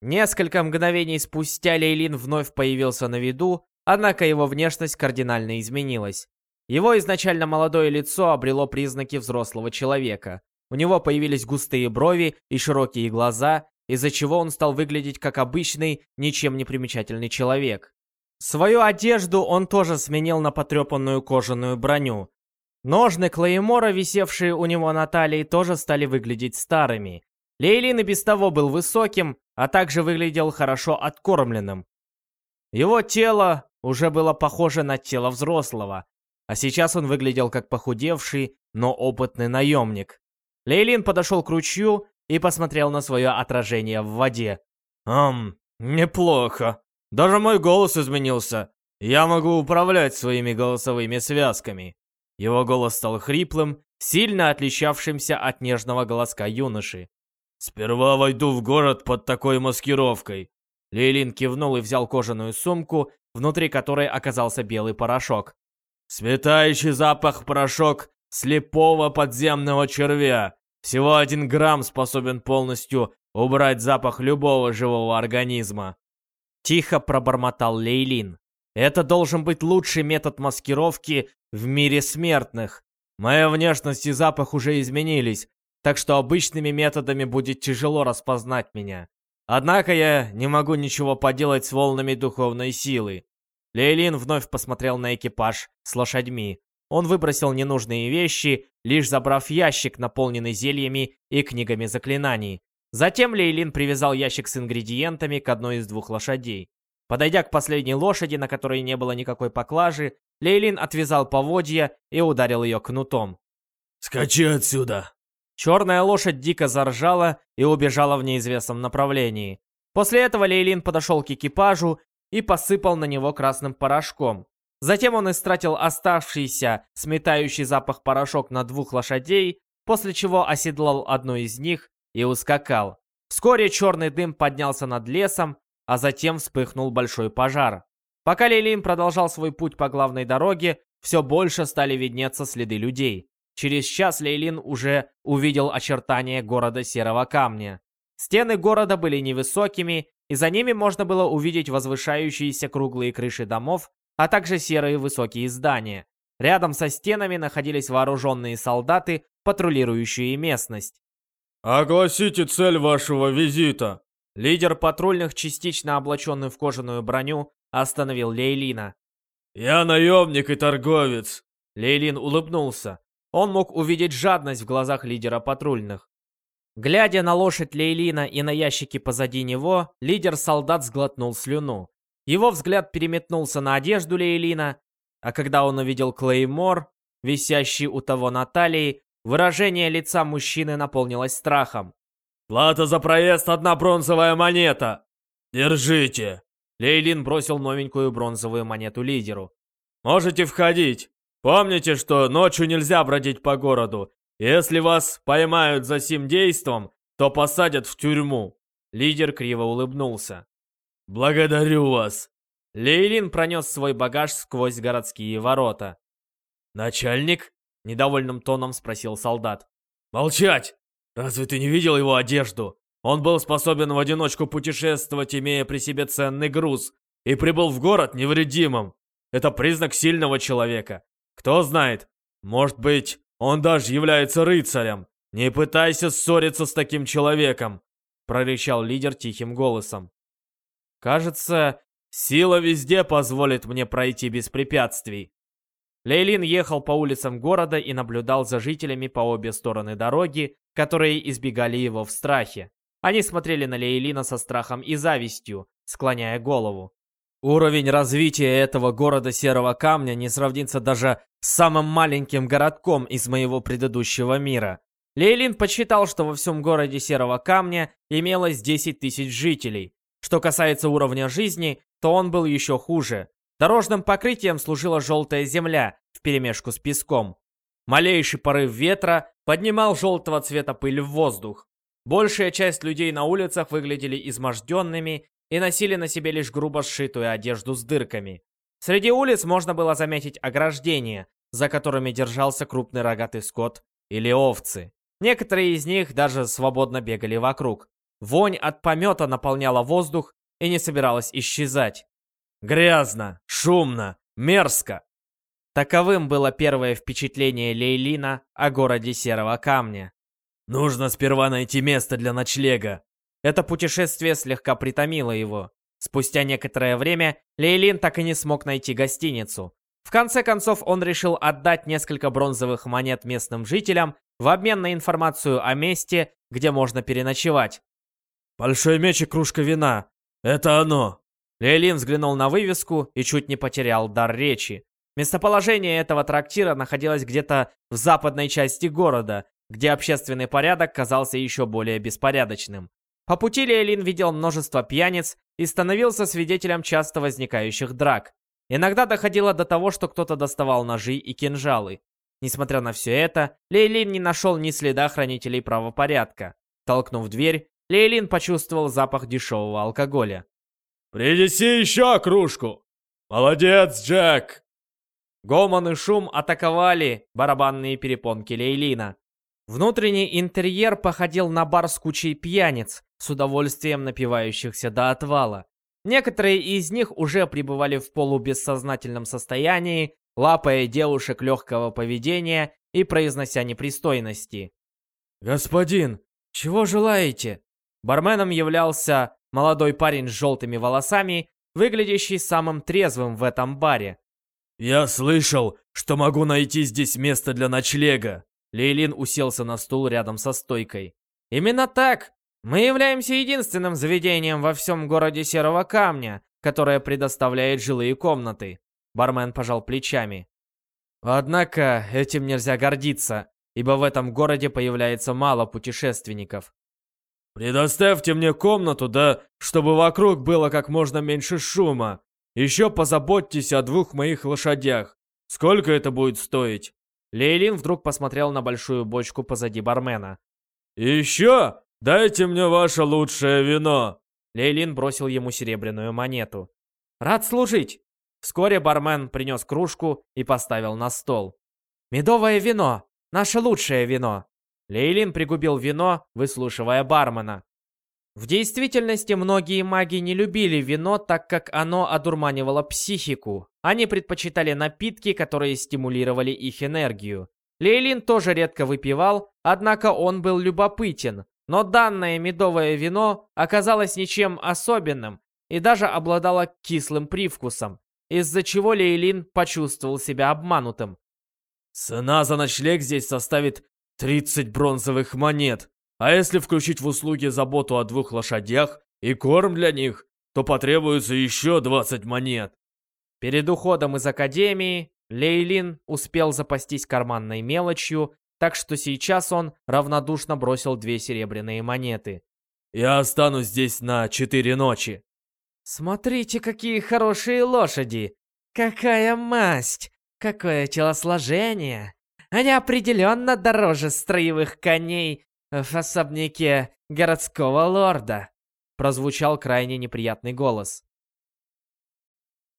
Speaker 3: Несколько мгновений спустя Лейлин вновь появился на виду, однако его внешность кардинально изменилась. Его изначально молодое лицо обрело признаки взрослого человека. У него появились густые брови и широкие глаза, из-за чего он стал выглядеть как обычный, ничем не примечательный человек. Свою одежду он тоже сменил на потрепанную кожаную броню. Ножны Клеймора, висевшие у него на талии, тоже стали выглядеть старыми. Лейлин и без того был высоким, а также выглядел хорошо откормленным. Его тело уже было похоже на тело взрослого, а сейчас он выглядел как похудевший, но опытный наемник. Лейлин подошел к ручью и посмотрел на свое отражение в воде. «Ам, неплохо. Даже мой голос изменился. Я могу управлять своими голосовыми связками». Его голос стал хриплым, сильно отличавшимся от нежного голоска юноши. «Сперва войду в город под такой маскировкой». Лейлин кивнул и взял кожаную сумку, внутри которой оказался белый порошок. «Светающий запах порошок слепого подземного червя. Всего один грамм способен полностью убрать запах любого живого организма». Тихо пробормотал Лейлин. «Это должен быть лучший метод маскировки в мире смертных. Моя внешность и запах уже изменились, так что обычными методами будет тяжело распознать меня. Однако я не могу ничего поделать с волнами духовной силы. Лейлин вновь посмотрел на экипаж с лошадьми. Он выбросил ненужные вещи, лишь забрав ящик, наполненный зельями и книгами заклинаний. Затем Лейлин привязал ящик с ингредиентами к одной из двух лошадей. Подойдя к последней лошади, на которой не было никакой поклажи, Лейлин отвязал поводья и ударил ее кнутом.
Speaker 4: «Скачи отсюда!»
Speaker 3: Черная лошадь дико заржала и убежала в неизвестном направлении. После этого Лейлин подошел к экипажу и посыпал на него красным порошком. Затем он истратил оставшийся сметающий запах порошок на двух лошадей, после чего оседлал одну из них и ускакал. Вскоре черный дым поднялся над лесом, а затем вспыхнул большой пожар. Пока Лейлин продолжал свой путь по главной дороге, все больше стали виднеться следы людей. Через час Лейлин уже увидел очертания города Серого Камня. Стены города были невысокими, и за ними можно было увидеть возвышающиеся круглые крыши домов, а также серые высокие здания. Рядом со стенами находились вооруженные солдаты, патрулирующие местность.
Speaker 4: «Огласите цель вашего визита!»
Speaker 3: Лидер патрульных, частично облаченный в кожаную броню, остановил Лейлина.
Speaker 4: «Я наемник и торговец!»
Speaker 3: Лейлин улыбнулся. Он мог увидеть жадность в глазах лидера патрульных. Глядя на лошадь Лейлина и на ящики позади него, лидер солдат сглотнул слюну. Его взгляд переметнулся на одежду Лейлина, а когда он увидел Клеймор, висящий у того на талии, выражение лица мужчины наполнилось страхом.
Speaker 4: «Плата за проезд — одна бронзовая монета! Держите!»
Speaker 3: Лейлин бросил новенькую бронзовую монету лидеру.
Speaker 4: «Можете входить. Помните, что ночью нельзя бродить по городу, если вас поймают за сим действом, то посадят в тюрьму.
Speaker 3: Лидер криво улыбнулся.
Speaker 4: Благодарю вас.
Speaker 3: Лейлин пронес свой багаж сквозь городские ворота.
Speaker 4: «Начальник?»
Speaker 3: — недовольным тоном спросил солдат.
Speaker 4: «Молчать! Разве ты не видел его одежду? Он был способен в одиночку путешествовать, имея при себе ценный груз, и прибыл в город невредимым. Это признак сильного человека. Кто знает, может быть, он даже является рыцарем. Не пытайся ссориться с таким человеком!» Прорычал лидер тихим голосом.
Speaker 3: «Кажется, сила везде позволит мне пройти без препятствий». Лейлин ехал по улицам города и наблюдал за жителями по обе стороны дороги, которые избегали его в страхе. Они смотрели на Лейлина со страхом и завистью, склоняя голову. Уровень развития этого города Серого Камня не сравнится даже с самым маленьким городком из моего предыдущего мира. Лейлин подсчитал, что во всем городе Серого Камня имелось 10 тысяч жителей. Что касается уровня жизни, то он был еще хуже. Дорожным покрытием служила желтая земля вперемешку с песком. Малейший порыв ветра поднимал желтого цвета пыль в воздух. Большая часть людей на улицах выглядели изможденными и носили на себе лишь грубо сшитую одежду с дырками. Среди улиц можно было заметить ограждения, за которыми держался крупный рогатый скот или овцы. Некоторые из них даже свободно бегали вокруг. Вонь от помета наполняла воздух и не собиралась исчезать. Грязно, шумно, мерзко. Таковым было первое впечатление Лейлина о городе Серого Камня.
Speaker 4: «Нужно сперва найти место для ночлега»,
Speaker 3: это путешествие слегка притомило его. Спустя некоторое время Лейлин так и не смог найти гостиницу. В конце концов, он решил отдать несколько бронзовых монет местным жителям в обмен на информацию о месте, где можно переночевать.
Speaker 4: «Большой меч и кружка вина. Это оно!»
Speaker 3: Лейлин взглянул на вывеску и чуть не потерял дар речи. Местоположение этого трактира находилось где-то в западной части города, где общественный порядок казался еще более беспорядочным. По пути Лейлин видел множество пьяниц и становился свидетелем часто возникающих драк. Иногда доходило до того, что кто-то доставал ножи и кинжалы. Несмотря на все это, Лейлин не нашел ни следа хранителей правопорядка. Толкнув дверь, Лейлин почувствовал запах дешевого алкоголя.
Speaker 4: «Принеси еще кружку! Молодец, Джек!»
Speaker 3: Гомон и шум атаковали барабанные перепонки Лейлина. Внутренний интерьер походил на бар с кучей пьяниц, с удовольствием напивающихся до отвала. Некоторые из них уже пребывали в полубессознательном состоянии, лапая девушек легкого поведения и произнося непристойности.
Speaker 4: «Господин, чего желаете?»
Speaker 3: Барменом являлся молодой парень с желтыми волосами, выглядящий самым трезвым в этом баре.
Speaker 4: «Я слышал, что могу найти здесь место для ночлега».
Speaker 3: Лейлин уселся на стул рядом со стойкой. «Именно так! Мы являемся единственным заведением во всем городе Серого Камня, которое предоставляет жилые комнаты. Бармен пожал плечами. Однако этим нельзя гордиться, ибо в этом городе появляется мало путешественников.
Speaker 4: «Предоставьте мне комнату, да чтобы вокруг было как можно меньше шума. Еще позаботьтесь о двух моих лошадях. Сколько это будет стоить?»
Speaker 3: Лейлин вдруг посмотрел на большую бочку позади бармена.
Speaker 4: еще дайте мне ваше лучшее вино!»
Speaker 3: Лейлин бросил ему серебряную монету. «Рад служить!» Вскоре бармен принес кружку и поставил на стол. «Медовое вино! Наше лучшее вино!» Лейлин пригубил вино, выслушивая бармена. В действительности многие маги не любили вино, так как оно одурманивало психику. Они предпочитали напитки, которые стимулировали их энергию. Лейлин тоже редко выпивал, однако он был любопытен. Но данное медовое вино оказалось ничем особенным и даже обладало кислым привкусом, из-за чего Лейлин почувствовал себя обманутым.
Speaker 4: «Цена за ночлег здесь составит 30 бронзовых монет. А если включить в услуги заботу о двух лошадях и корм для них, то потребуется еще 20 монет.
Speaker 3: Перед уходом из академии Лейлин успел запастись карманной мелочью, так что сейчас он равнодушно бросил две серебряные монеты.
Speaker 4: «Я останусь здесь на четыре ночи».
Speaker 2: «Смотрите, какие хорошие лошади! Какая масть! Какое телосложение! Они определенно дороже строевых коней в особняке городского лорда!»
Speaker 3: Прозвучал крайне неприятный голос.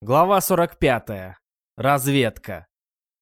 Speaker 1: Глава 45. Разведка.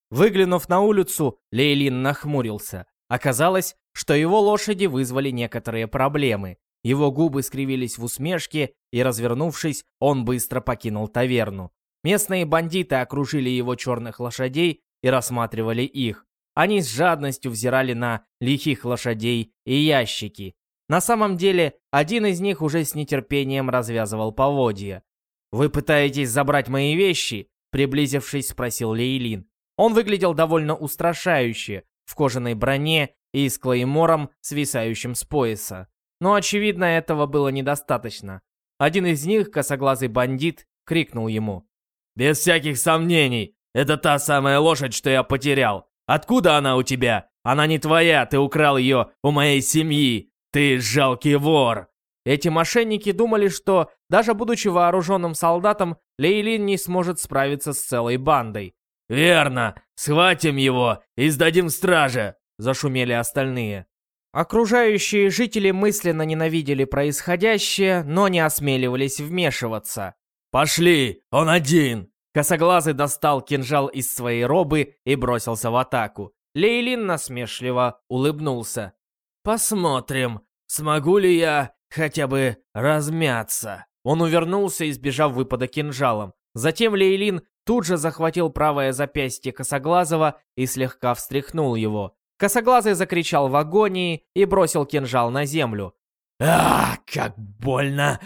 Speaker 1: Выглянув на улицу, Лейлин нахмурился. Оказалось, что его лошади вызвали некоторые проблемы. Его губы скривились в усмешке, и, развернувшись, он быстро покинул таверну. Местные бандиты окружили его черных лошадей и рассматривали их. Они с жадностью взирали на лихих лошадей и ящики. На самом деле, один из них уже с нетерпением развязывал поводья. «Вы пытаетесь забрать мои вещи?» Приблизившись, спросил Лейлин. Он выглядел довольно устрашающе, в кожаной броне и с клеймором, свисающим с пояса. Но, очевидно, этого было недостаточно. Один из них, косоглазый бандит, крикнул ему.
Speaker 4: «Без всяких сомнений, это та самая лошадь, что я потерял. Откуда она у тебя? Она не твоя, ты украл ее у моей семьи. Ты жалкий вор!»
Speaker 1: Эти мошенники думали, что, даже будучи вооруженным солдатом, Лейлин не сможет справиться с целой бандой.
Speaker 4: «Верно! Схватим его и сдадим страже!» – зашумели остальные.
Speaker 1: Окружающие жители мысленно ненавидели происходящее, но не осмеливались вмешиваться.
Speaker 4: «Пошли! Он один!»
Speaker 1: Косоглазый достал кинжал из своей робы и бросился в атаку. Лейлин насмешливо улыбнулся.
Speaker 4: «Посмотрим, смогу ли я хотя бы размяться».
Speaker 1: Он увернулся, избежав выпада кинжалом. Затем Лейлин тут же захватил правое запястье Косоглазого и слегка встряхнул его. Косоглазый закричал в агонии и бросил кинжал на землю.
Speaker 4: «А, как больно!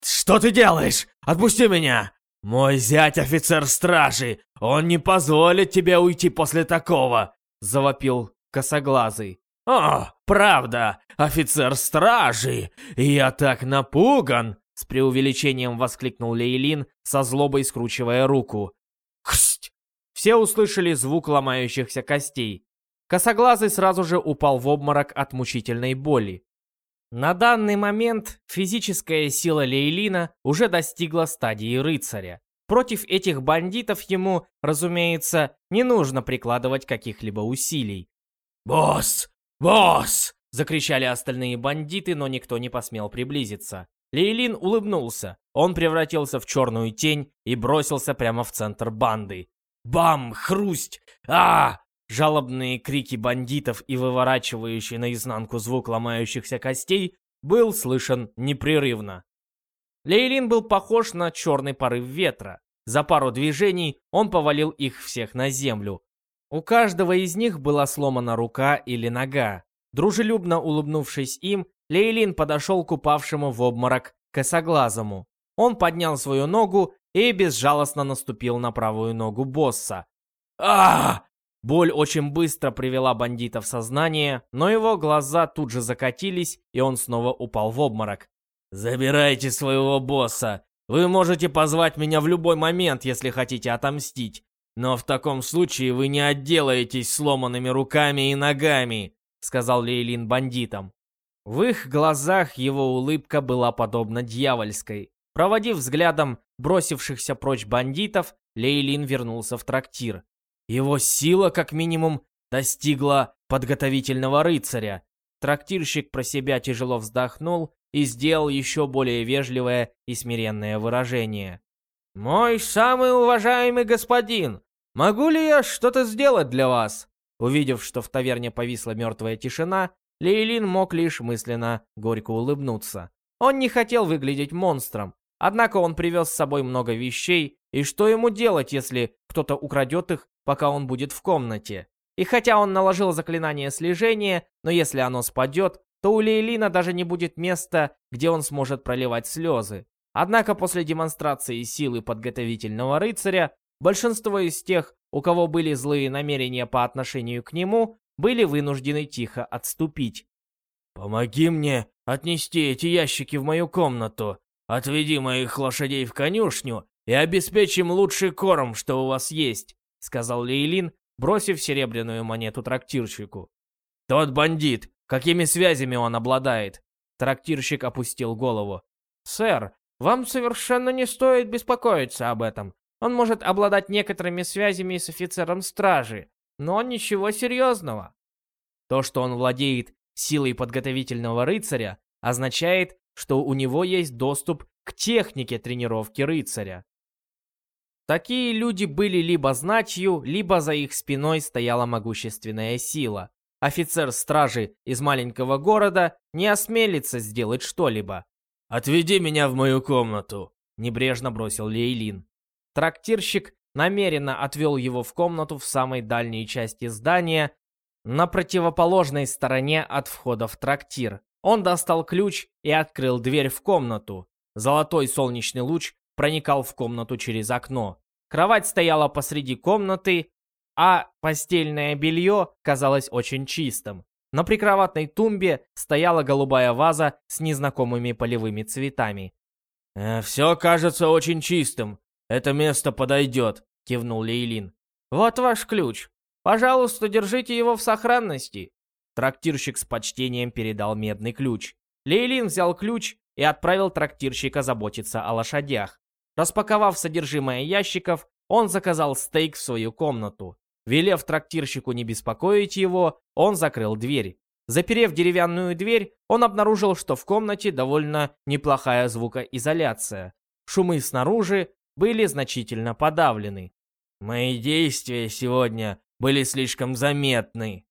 Speaker 4: Что ты делаешь? Отпусти меня! «Мой зять офицер стражи! Он не позволит тебе уйти после такого!» — завопил косоглазый. «О, правда, офицер стражи! Я так напуган!» С преувеличением воскликнул Лейлин, со злобой скручивая руку.
Speaker 1: «Хсть!» Все услышали звук ломающихся костей. Косоглазый сразу же упал в обморок от мучительной боли. На данный момент физическая сила Лейлина уже достигла стадии рыцаря. Против этих бандитов ему, разумеется, не нужно прикладывать каких-либо усилий.
Speaker 4: «Босс! Босс!»
Speaker 1: — закричали остальные бандиты, но никто не посмел приблизиться. Лейлин улыбнулся. Он превратился в черную тень и бросился прямо в центр банды. Бам! Хрусть! а Жалобные крики бандитов и выворачивающий наизнанку звук ломающихся костей был слышен непрерывно. Лейлин был похож на черный порыв ветра. За пару движений он повалил их всех на землю. У каждого из них была сломана рука или нога. Дружелюбно улыбнувшись им, Лейлин подошел к упавшему в обморок косоглазому. Он поднял свою ногу и безжалостно наступил на правую ногу босса.
Speaker 4: а
Speaker 3: Боль очень быстро привела бандита в сознание, но его глаза тут же закатились, и он снова упал в обморок. «Забирайте своего босса. Вы можете позвать меня в любой момент, если хотите отомстить. Но в таком случае вы не отделаетесь сломанными руками и ногами», сказал Лейлин бандитам. В их глазах его улыбка была подобна дьявольской. Проводив взглядом бросившихся прочь бандитов, Лейлин вернулся в трактир. Его сила, как минимум, достигла подготовительного рыцаря. Трактирщик про себя тяжело вздохнул и сделал еще более вежливое и смиренное выражение. «Мой самый уважаемый господин, могу ли я что-то сделать для вас?» Увидев, что в таверне повисла мертвая тишина, Лейлин мог лишь мысленно горько улыбнуться. Он не хотел выглядеть монстром, однако он привез с собой много вещей, и что ему делать, если кто-то украдет их, пока он будет в комнате? И хотя он наложил заклинание слежения, но если оно спадет, то у Лейлина даже не будет места, где он сможет проливать слезы. Однако после демонстрации силы подготовительного рыцаря, большинство из тех, у кого были злые намерения по отношению к нему, были вынуждены тихо отступить. «Помоги мне отнести эти ящики в мою комнату. Отведи моих лошадей в конюшню и обеспечь им лучший корм, что у вас есть», — сказал Лейлин, бросив серебряную монету трактирщику. «Тот бандит, какими связями он обладает?» Трактирщик опустил голову. «Сэр, вам совершенно не стоит беспокоиться об этом. Он может обладать некоторыми связями с офицером стражи, но ничего серьезного. То, что он владеет силой подготовительного рыцаря, означает, что у него есть доступ к технике тренировки рыцаря. Такие люди были либо знатью, либо за их спиной стояла могущественная сила. Офицер стражи из маленького города не осмелится сделать что-либо. «Отведи меня в мою комнату», — небрежно бросил Лейлин. Трактирщик намеренно отвел его в комнату в самой дальней части здания, на противоположной стороне от входа в трактир. Он достал ключ и открыл дверь в комнату. Золотой солнечный луч проникал в комнату через окно. Кровать стояла посреди комнаты, а постельное белье казалось очень чистым. На прикроватной тумбе стояла голубая ваза с незнакомыми полевыми цветами. «Э, «Все кажется очень чистым. Это место подойдет», — кивнул Лейлин. «Вот ваш ключ. Пожалуйста, держите его в сохранности». Трактирщик с почтением передал медный ключ. Лейлин взял ключ и отправил трактирщика заботиться о лошадях. Распаковав содержимое ящиков, он заказал стейк в свою комнату. Велев трактирщику не беспокоить его, он закрыл дверь. Заперев деревянную дверь, он обнаружил, что в комнате довольно неплохая звукоизоляция. Шумы снаружи были значительно подавлены. Мои действия сегодня были слишком заметны.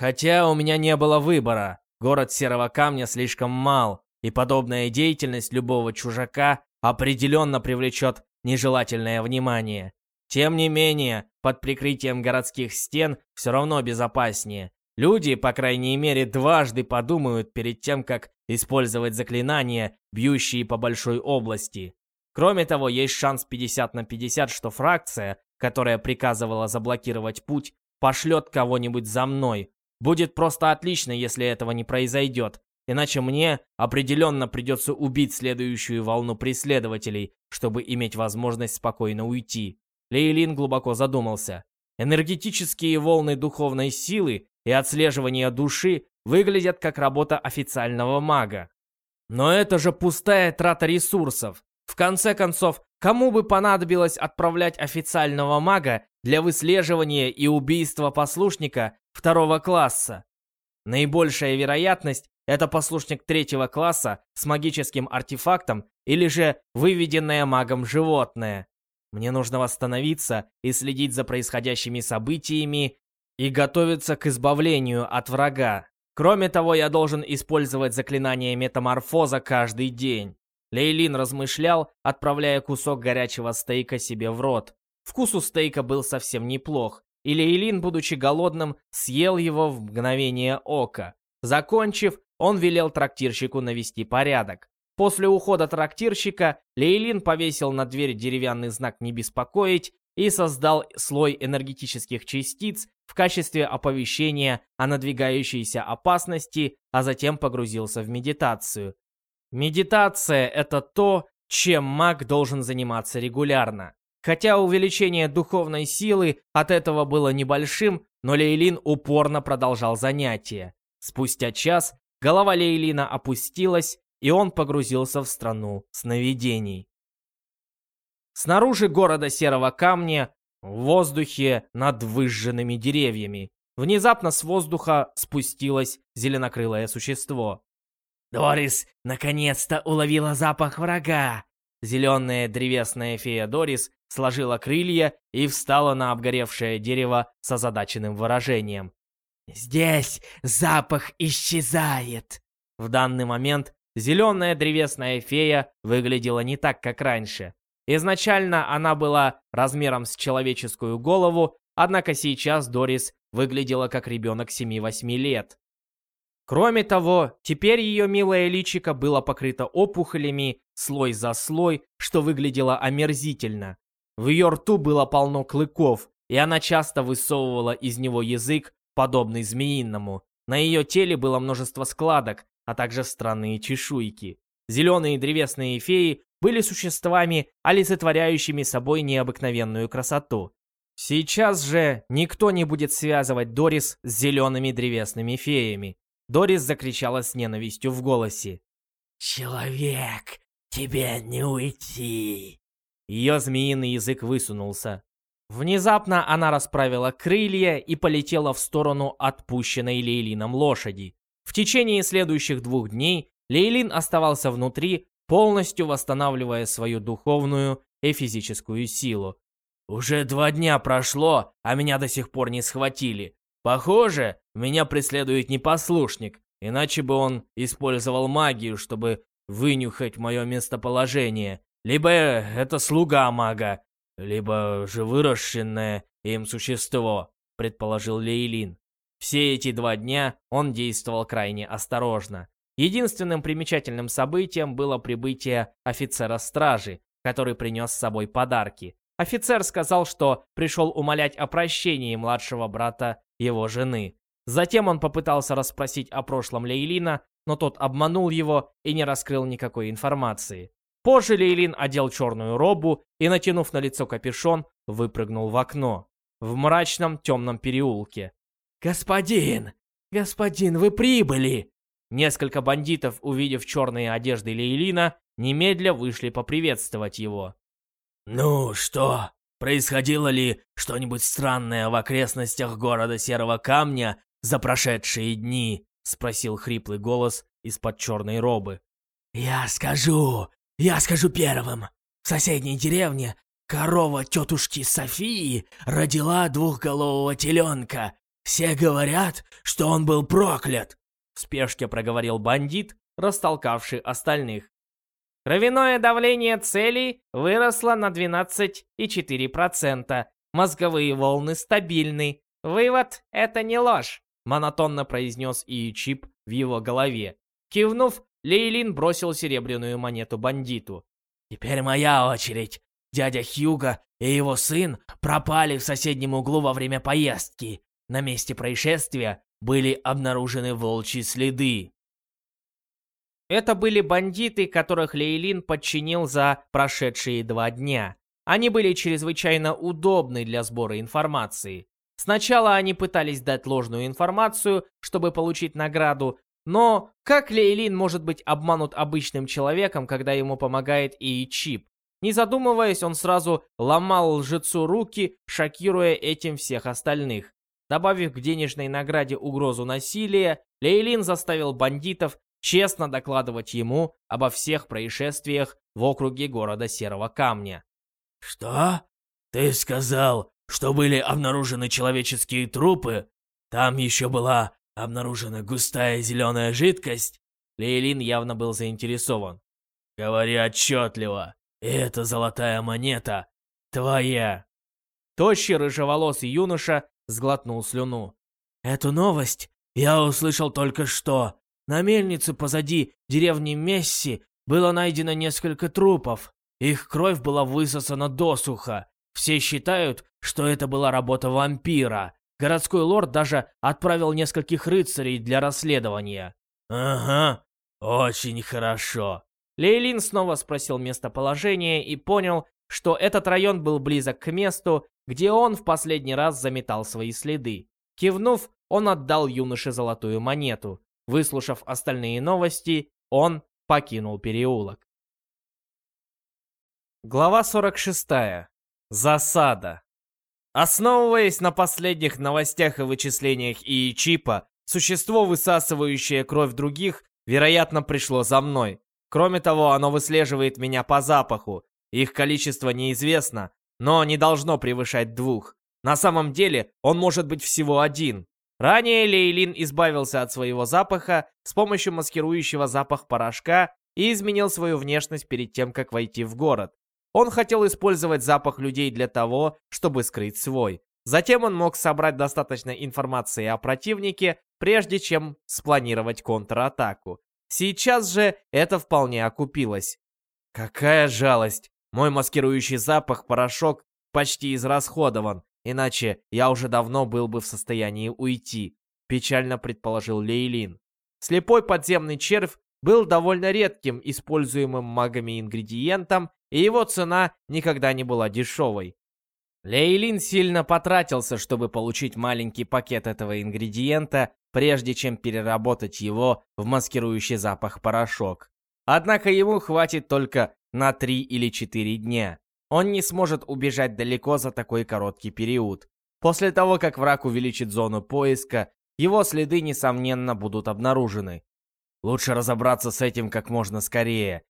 Speaker 3: Хотя у меня не было выбора. Город Серого Камня слишком мал, и подобная деятельность любого чужака определенно привлечет нежелательное внимание. Тем не менее, под прикрытием городских стен все равно безопаснее. Люди, по крайней мере, дважды подумают перед тем, как использовать заклинания, бьющие по большой области. Кроме того, есть шанс 50 на 50, что фракция, которая приказывала заблокировать путь, пошлет кого-нибудь за мной. Будет просто отлично, если этого не произойдет. Иначе мне определенно придется убить следующую волну преследователей, чтобы иметь возможность спокойно уйти. Лейлин глубоко задумался. Энергетические волны духовной силы и отслеживание души выглядят как работа официального мага. Но это же пустая трата ресурсов. В конце концов, кому бы понадобилось отправлять официального мага для выслеживания и убийства послушника второго класса? Наибольшая вероятность – это послушник третьего класса с магическим артефактом или же выведенное магом животное. Мне нужно восстановиться и следить за происходящими событиями и готовиться к избавлению от врага. Кроме того, я должен использовать заклинание метаморфоза каждый день. Лейлин размышлял, отправляя кусок горячего стейка себе в рот. Вкус у стейка был совсем неплох, и Лейлин, будучи голодным, съел его в мгновение ока. Закончив, он велел трактирщику навести порядок. После ухода трактирщика Лейлин повесил на дверь деревянный знак «Не беспокоить» и создал слой энергетических частиц, в качестве оповещения о надвигающейся опасности, а затем погрузился в медитацию. Медитация — это то, чем маг должен заниматься регулярно. Хотя увеличение духовной силы от этого было небольшим, но Лейлин упорно продолжал занятие. Спустя час голова Лейлина опустилась, и он погрузился в страну сновидений. Снаружи города Серого Камня, в воздухе над выжженными деревьями, внезапно с воздуха спустилось зеленокрылое существо.
Speaker 2: «Дорис наконец-то уловила запах врага!»
Speaker 3: Зеленая древесная фея Дорис сложила крылья и встала на обгоревшее дерево с озадаченным выражением.
Speaker 2: «Здесь запах исчезает!»
Speaker 3: В данный момент зеленая древесная фея выглядела не так, как раньше. Изначально она была размером с человеческую голову, однако сейчас Дорис выглядела как ребенок 7-8 лет. Кроме того, теперь ее милое личико было покрыто опухолями, слой за слой, что выглядело омерзительно. В ее рту было полно клыков, и она часто высовывала из него язык, подобный змеиному. На ее теле было множество складок, а также странные чешуйки. Зеленые древесные феи были существами, олицетворяющими собой необыкновенную красоту. Сейчас же никто не будет связывать Дорис с зелеными древесными феями. Дорис закричала с ненавистью в голосе.
Speaker 2: «Человек, тебе не уйти!»
Speaker 3: Ее змеиный язык высунулся. Внезапно она расправила крылья и полетела в сторону отпущенной Лейлином лошади. В течение следующих двух дней Лейлин оставался внутри, полностью восстанавливая свою духовную и физическую силу. «Уже два дня прошло, а меня до сих пор не схватили. Похоже, меня преследует непослушник, иначе бы он использовал магию, чтобы вынюхать мое местоположение. Либо это слуга мага, либо же выращенное им существо, предположил Лейлин. Все эти два дня он действовал крайне осторожно. Единственным примечательным событием было прибытие офицера стражи, который принес с собой подарки. Офицер сказал, что пришел умолять о прощении младшего брата его жены. Затем он попытался расспросить о прошлом Лейлина, но тот обманул его и не раскрыл никакой информации. Позже Лейлин одел черную робу и, натянув на лицо капюшон, выпрыгнул в окно. В мрачном темном переулке.
Speaker 2: «Господин! Господин, вы прибыли!»
Speaker 3: Несколько бандитов, увидев черные одежды Лейлина, немедля вышли поприветствовать его.
Speaker 2: «Ну что, происходило ли что-нибудь странное в окрестностях города Серого Камня за прошедшие дни?» — спросил хриплый голос из-под черной робы. «Я скажу, я скажу первым. В соседней деревне корова тетушки Софии родила двухголового теленка. Все говорят, что он был проклят!» В спешке проговорил бандит, растолкавший остальных. Кровяное давление целей выросло на 12,4%. Мозговые волны стабильны. Вывод — это не ложь, монотонно произнес Иичип в его голове. Кивнув, Лейлин бросил серебряную монету бандиту. «Теперь моя очередь. Дядя Хьюга и его сын пропали в соседнем углу во время поездки. На месте происшествия были обнаружены волчьи следы.
Speaker 3: Это были бандиты, которых Лейлин подчинил за прошедшие два дня. Они были чрезвычайно удобны для сбора информации. Сначала они пытались дать ложную информацию, чтобы получить награду, но как Лейлин может быть обманут обычным человеком, когда ему помогает и чип? Не задумываясь, он сразу ломал лжецу руки, шокируя этим всех остальных. Добавив к денежной награде угрозу насилия, Лейлин заставил бандитов честно докладывать ему обо всех происшествиях в округе города Серого Камня.
Speaker 2: «Что? Ты сказал, что были обнаружены человеческие трупы? Там еще была обнаружена густая зеленая жидкость?»
Speaker 3: Лейлин явно был заинтересован.
Speaker 2: «Говори отчетливо, эта золотая монета твоя!»
Speaker 3: Тощий рыжеволосый юноша сглотнул слюну.
Speaker 2: «Эту новость я услышал только что. На мельнице позади деревни Месси было найдено несколько трупов. Их кровь была высосана досуха. Все считают, что это была работа вампира.
Speaker 1: Городской лорд даже отправил нескольких рыцарей для расследования.
Speaker 3: Ага, очень хорошо.
Speaker 2: Лейлин снова спросил местоположение и понял, что этот район был близок к месту, где он в последний раз заметал свои следы. Кивнув, он отдал юноше золотую монету. Выслушав остальные новости, он покинул переулок. Глава 46. Засада. Основываясь на последних новостях и вычислениях и чипа, существо, высасывающее кровь других, вероятно, пришло за мной. Кроме того, оно выслеживает меня по запаху. Их количество неизвестно, но не должно превышать двух. На самом деле, он может быть всего один. Ранее Лейлин избавился от своего запаха с помощью маскирующего запах порошка и изменил свою внешность перед тем, как войти в город. Он хотел использовать запах людей для того, чтобы скрыть свой. Затем он мог собрать достаточно информации о противнике, прежде чем спланировать контратаку. Сейчас же это вполне окупилось. Какая жалость! Мой маскирующий запах, порошок, почти израсходован, иначе я уже давно был бы в состоянии уйти, печально предположил Лейлин. Слепой подземный червь был довольно редким используемым магами ингредиентом, и его цена никогда не была дешевой. Лейлин сильно потратился, чтобы получить маленький пакет этого ингредиента, прежде чем переработать его в маскирующий запах порошок. Однако ему хватит только на 3 или 4 дня. Он не сможет убежать далеко за такой короткий период. После того, как враг увеличит зону поиска, его следы, несомненно, будут обнаружены. Лучше разобраться с этим как можно скорее.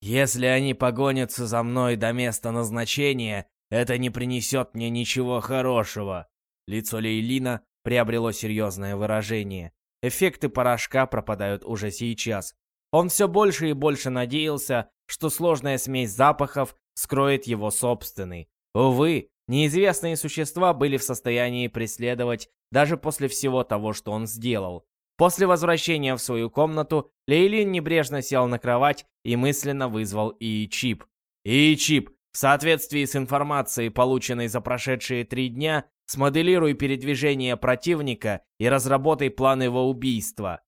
Speaker 2: Если они погонятся за мной до места назначения, это не принесет мне ничего хорошего. Лицо Лейлина приобрело серьезное выражение. Эффекты порошка пропадают уже сейчас. Он все больше и больше надеялся, что сложная смесь запахов скроет его собственный. Увы, неизвестные существа были в состоянии преследовать даже после всего того, что он сделал. После возвращения в свою комнату, Лейлин небрежно сел на кровать и мысленно вызвал И-чип. И-чип, в соответствии с информацией, полученной за прошедшие три дня, смоделируй передвижение противника и разработай план его убийства.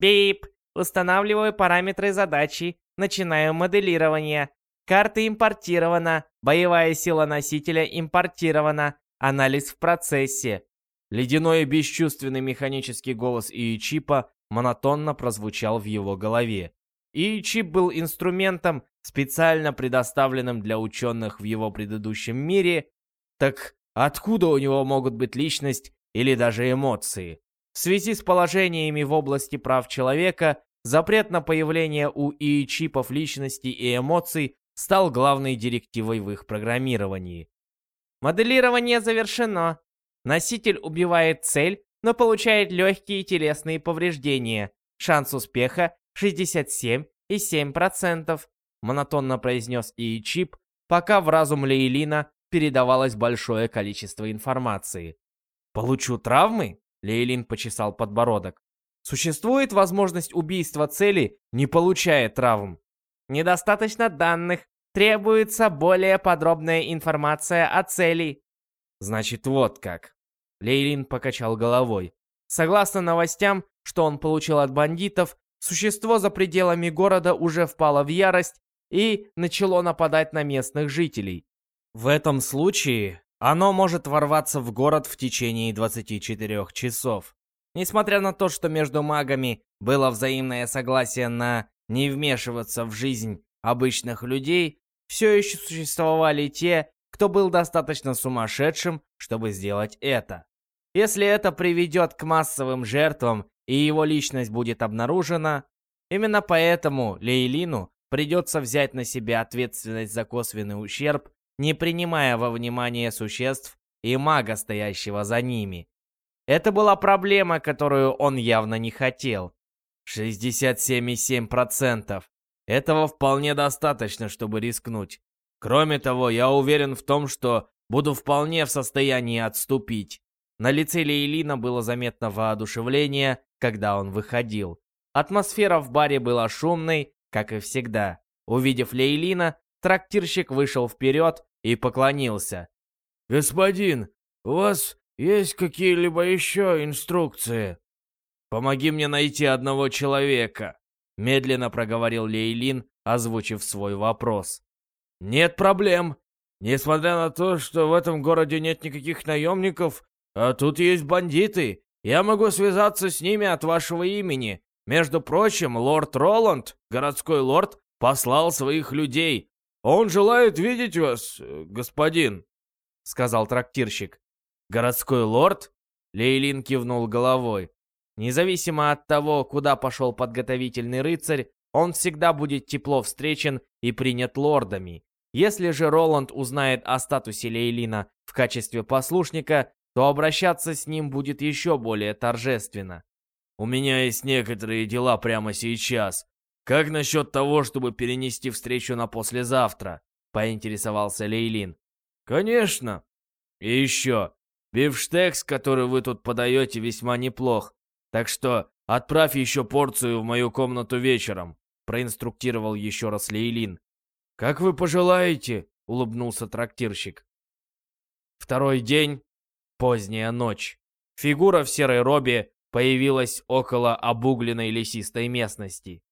Speaker 5: Бип, устанавливаю параметры задачи, начинаю моделирование. Карта импортирована, боевая сила носителя импортирована, анализ в процессе.
Speaker 2: Ледяной и бесчувственный механический голос Иичипа монотонно прозвучал в его голове. Иичип был инструментом, специально предоставленным для ученых в его предыдущем мире. Так откуда у него могут быть личность или даже эмоции? В связи с положениями в области прав человека, запрет на появление у ИИ-чипов личности и эмоций стал главной директивой в их программировании.
Speaker 5: Моделирование завершено. Носитель убивает цель, но получает легкие телесные повреждения. Шанс успеха 67,7%,
Speaker 2: монотонно произнес Иичип, пока в разум Лейлина передавалось большое количество информации. «Получу травмы?» — Лейлин почесал подбородок. «Существует возможность убийства цели, не получая травм?»
Speaker 5: «Недостаточно данных. Требуется более подробная информация о цели».
Speaker 2: Значит, вот как. Лейлин покачал головой. Согласно новостям, что он получил от бандитов, существо за пределами города уже впало в ярость и начало нападать на местных жителей. В этом случае оно может ворваться в город в течение 24 часов. Несмотря на то, что между магами было взаимное согласие на не вмешиваться в жизнь обычных людей, все еще существовали те, кто был достаточно сумасшедшим, чтобы сделать это. Если это приведет к массовым жертвам и его личность будет обнаружена, именно поэтому Лейлину придется взять на себя ответственность за косвенный ущерб, не принимая во внимание существ и мага, стоящего за ними. Это была проблема, которую он явно не хотел. 67,7%. Этого вполне достаточно, чтобы рискнуть. Кроме того, я уверен в том, что буду вполне в состоянии отступить. На лице Лейлина было заметно воодушевление, когда он выходил. Атмосфера в баре была шумной, как и всегда. Увидев Лейлина, трактирщик вышел вперед и поклонился.
Speaker 4: «Господин, у вас
Speaker 3: есть какие-либо еще инструкции?» «Помоги мне найти одного человека», — медленно проговорил Лейлин, озвучив свой вопрос. «Нет проблем. Несмотря на то, что в этом городе нет никаких наемников, а тут есть бандиты, я могу связаться с ними от вашего имени. Между прочим, лорд Роланд, городской лорд, послал своих людей. Он желает видеть вас, господин», — сказал трактирщик. «Городской лорд?» Лейлин кивнул головой. Независимо от того, куда пошел подготовительный рыцарь, он всегда будет тепло встречен и принят лордами. Если же Роланд узнает о статусе Лейлина в качестве послушника, то обращаться с ним будет еще более торжественно. «У меня есть некоторые дела прямо сейчас. Как насчет того, чтобы перенести встречу на послезавтра?» — поинтересовался Лейлин. «Конечно. И еще, бифштекс, который вы тут подаете, весьма неплох. Так что отправь еще порцию в мою комнату вечером», — проинструктировал еще раз Лейлин. «Как вы пожелаете», — улыбнулся трактирщик. Второй день, поздняя ночь. Фигура в серой робе появилась около обугленной лесистой местности.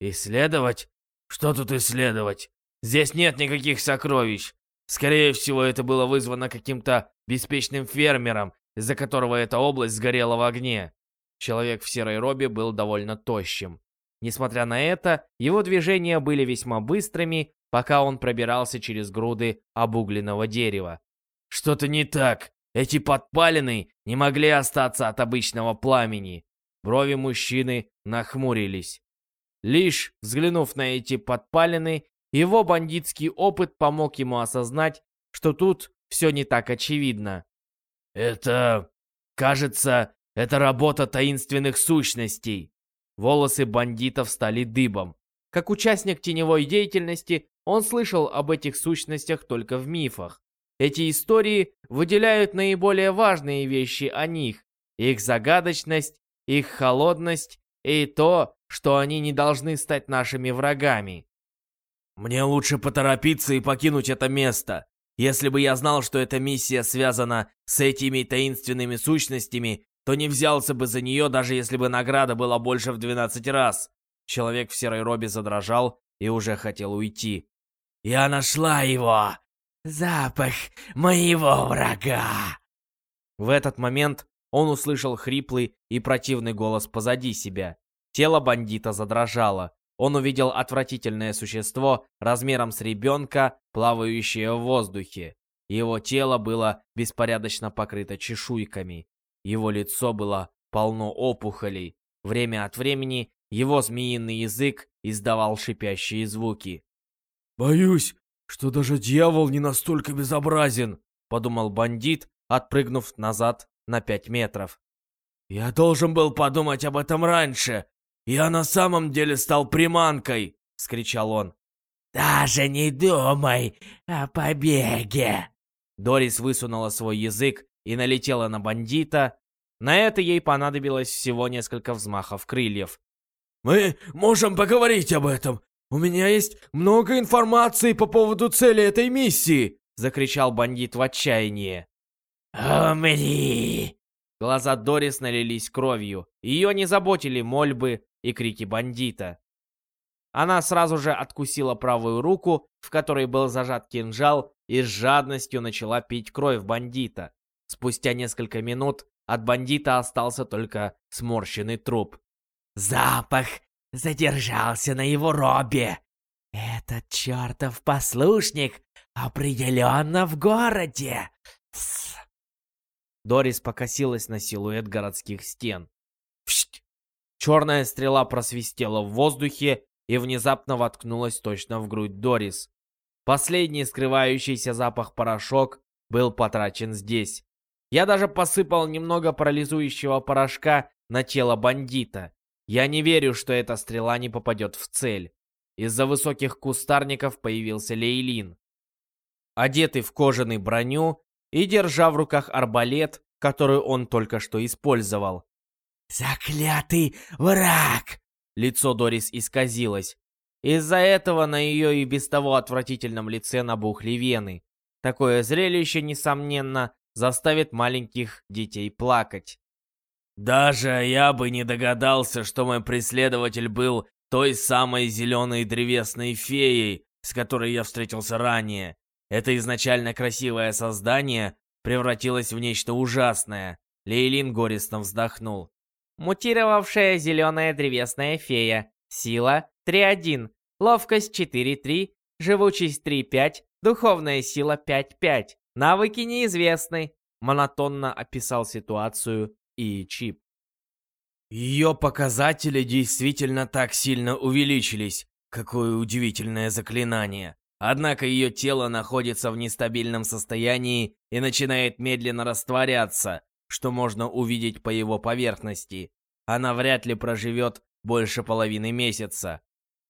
Speaker 3: «Исследовать? Что тут исследовать? Здесь нет никаких сокровищ. Скорее всего, это было вызвано каким-то беспечным фермером, из-за которого эта область сгорела в огне. Человек в серой робе был довольно тощим. Несмотря на это, его движения были весьма быстрыми, пока он пробирался через груды обугленного дерева. Что-то не так. Эти подпалины не могли остаться от обычного пламени. Брови мужчины нахмурились. Лишь взглянув на эти подпалины, его бандитский опыт помог ему осознать, что тут все не так очевидно. «Это... кажется, это работа таинственных сущностей. Волосы бандитов стали дыбом. Как участник теневой деятельности, он слышал об этих сущностях только в мифах. Эти истории выделяют наиболее важные вещи о них. Их загадочность, их холодность и то, что они не должны стать нашими врагами. Мне лучше поторопиться и покинуть это место. Если бы я знал, что эта миссия связана с этими таинственными сущностями, то не взялся бы за нее, даже если бы награда была больше в 12 раз. Человек в серой робе задрожал и уже хотел уйти. «Я нашла его! Запах моего врага!» В этот момент он услышал хриплый и противный голос позади себя. Тело бандита задрожало. Он увидел отвратительное существо размером с ребенка, плавающее в воздухе. Его тело было беспорядочно покрыто чешуйками. Его лицо было полно опухолей. Время от времени его змеиный язык издавал шипящие звуки. «Боюсь, что даже дьявол не настолько безобразен», — подумал бандит, отпрыгнув назад на пять метров. «Я должен был подумать об этом раньше. Я на самом деле стал приманкой!» — скричал он. «Даже не думай о побеге!» Дорис высунула свой язык и налетела на бандита. На это ей понадобилось всего несколько взмахов крыльев. «Мы можем поговорить об этом. У меня есть много информации по поводу цели этой миссии!» Закричал бандит в отчаянии. «Умри!» Глаза Дорис налились кровью. Ее не заботили мольбы и крики бандита. Она сразу же откусила правую руку, в которой был зажат кинжал, и с жадностью начала пить кровь бандита. Спустя несколько минут от бандита остался только сморщенный труп. «Запах задержался на его робе. Этот чертов послушник определенно в городе!» С Дорис покосилась на силуэт городских стен. Пшт! Черная стрела просвистела в воздухе и внезапно воткнулась точно в грудь Дорис. Последний скрывающийся запах порошок был потрачен здесь. Я даже посыпал немного парализующего порошка на тело бандита. Я не верю, что эта стрела не попадет в цель. Из-за высоких кустарников появился Лейлин. Одетый в кожаный броню и держа в руках арбалет, который он только что использовал. «Заклятый враг!» Лицо Дорис исказилось. Из-за этого на ее и без того отвратительном лице набухли вены. Такое зрелище, несомненно, заставит маленьких детей плакать.
Speaker 1: Даже я бы не догадался, что мой преследователь был той самой зеленой древесной феей, с которой я встретился ранее. Это изначально красивое создание превратилось в нечто ужасное. Лейлин горестно вздохнул.
Speaker 5: Мутировавшая зеленая древесная фея. Сила 3-1, ловкость 4-3, живучесть 3-5, духовная сила 5-5. Навыки неизвестны. Монотонно описал ситуацию и Чип.
Speaker 1: Ее показатели действительно так сильно увеличились. Какое удивительное заклинание. Однако ее тело находится в нестабильном состоянии и начинает медленно растворяться, что можно увидеть по его поверхности. Она вряд ли проживет больше половины месяца.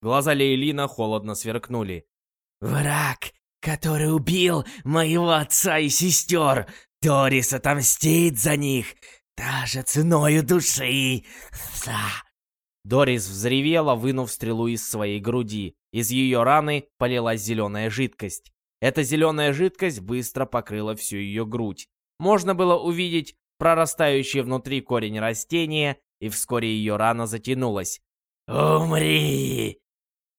Speaker 1: Глаза Лейлина холодно сверкнули.
Speaker 2: «Враг, который убил моего отца и сестер, Торис отомстит за них, даже ценою души. Са.
Speaker 3: Дорис взревела, вынув стрелу из своей груди. Из ее раны полилась зеленая жидкость. Эта зеленая жидкость быстро покрыла всю ее грудь. Можно было увидеть прорастающий внутри корень растения, и вскоре ее рана затянулась.
Speaker 2: «Умри!»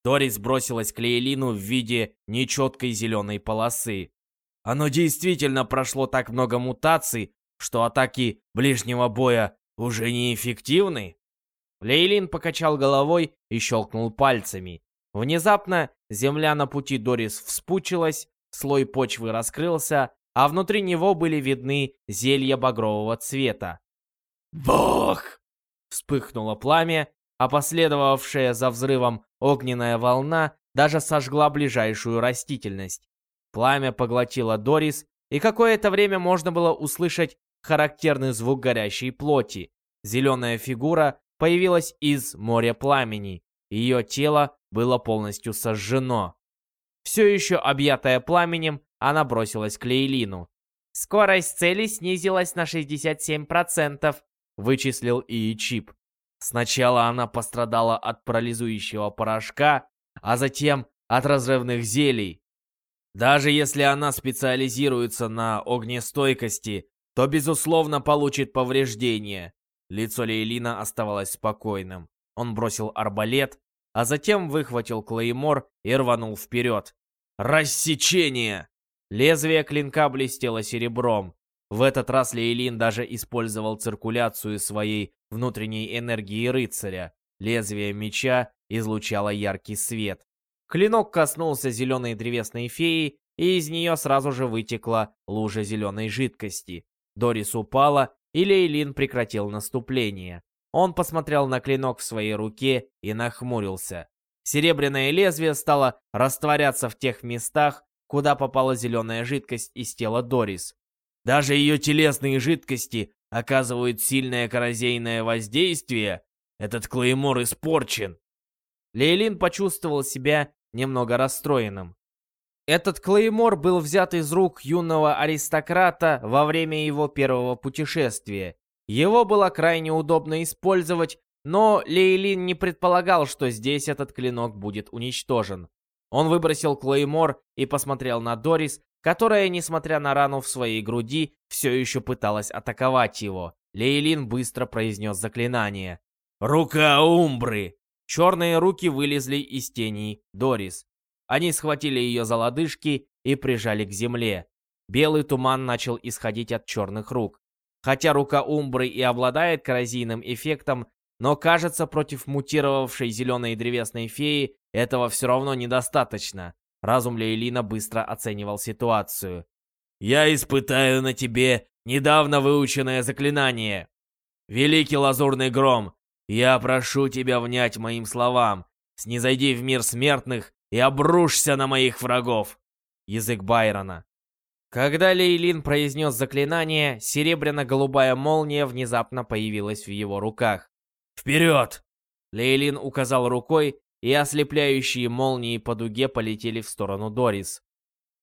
Speaker 3: Дорис бросилась к Лейлину в виде нечеткой зеленой полосы.
Speaker 1: Оно действительно прошло так много мутаций, что атаки ближнего боя уже неэффективны?
Speaker 3: Лейлин покачал головой и щелкнул пальцами. Внезапно земля на пути Дорис вспучилась, слой почвы раскрылся, а внутри него были видны зелья багрового цвета.
Speaker 2: «Бог!»
Speaker 3: Вспыхнуло пламя, а последовавшая за взрывом огненная волна даже сожгла ближайшую растительность. Пламя поглотило Дорис, и какое-то время можно было услышать характерный звук горящей плоти. Зеленая фигура появилась из моря пламени. Ее тело было полностью сожжено. Все еще объятая пламенем, она бросилась к Лейлину.
Speaker 5: «Скорость цели снизилась на 67%, —
Speaker 3: вычислил и Чип. Сначала она пострадала от парализующего порошка, а затем от разрывных зелий. Даже если она специализируется на огнестойкости, то, безусловно, получит повреждения. Лицо Лейлина оставалось спокойным. Он бросил арбалет, а затем выхватил клеймор и рванул вперед. Рассечение! Лезвие клинка блестело серебром. В этот раз Лейлин даже использовал циркуляцию своей внутренней энергии рыцаря. Лезвие меча излучало яркий свет. Клинок коснулся зеленой древесной феи, и из нее сразу же вытекла лужа зеленой жидкости. Дорис упала, и Лейлин прекратил наступление. Он посмотрел на клинок в своей руке и нахмурился. Серебряное лезвие стало растворяться в тех местах, куда попала зеленая жидкость из тела Дорис. Даже ее телесные жидкости оказывают сильное коррозийное воздействие. Этот клеймор испорчен. Лейлин почувствовал себя немного расстроенным. Этот клеймор был взят из рук юного аристократа во время его первого путешествия. Его было крайне удобно использовать, но Лейлин не предполагал, что здесь этот клинок будет уничтожен. Он выбросил клеймор и посмотрел на Дорис, которая, несмотря на рану в своей груди, все еще пыталась атаковать его. Лейлин быстро произнес заклинание. «Рука Умбры!» Черные руки вылезли из теней Дорис. Они схватили ее за лодыжки и прижали к земле. Белый туман начал исходить от черных рук. Хотя рука Умбры и обладает коррозийным эффектом, но кажется, против мутировавшей зеленой древесной феи этого все равно недостаточно. Разум Лейлина быстро оценивал ситуацию. «Я испытаю на тебе недавно выученное заклинание. Великий лазурный гром, я прошу тебя внять моим словам. Снизойди в мир смертных и обрушься на моих врагов!» Язык Байрона. Когда Лейлин произнес заклинание, серебряно-голубая молния внезапно появилась в его руках. «Вперед!» Лейлин указал рукой, и ослепляющие молнии по дуге полетели в сторону Дорис.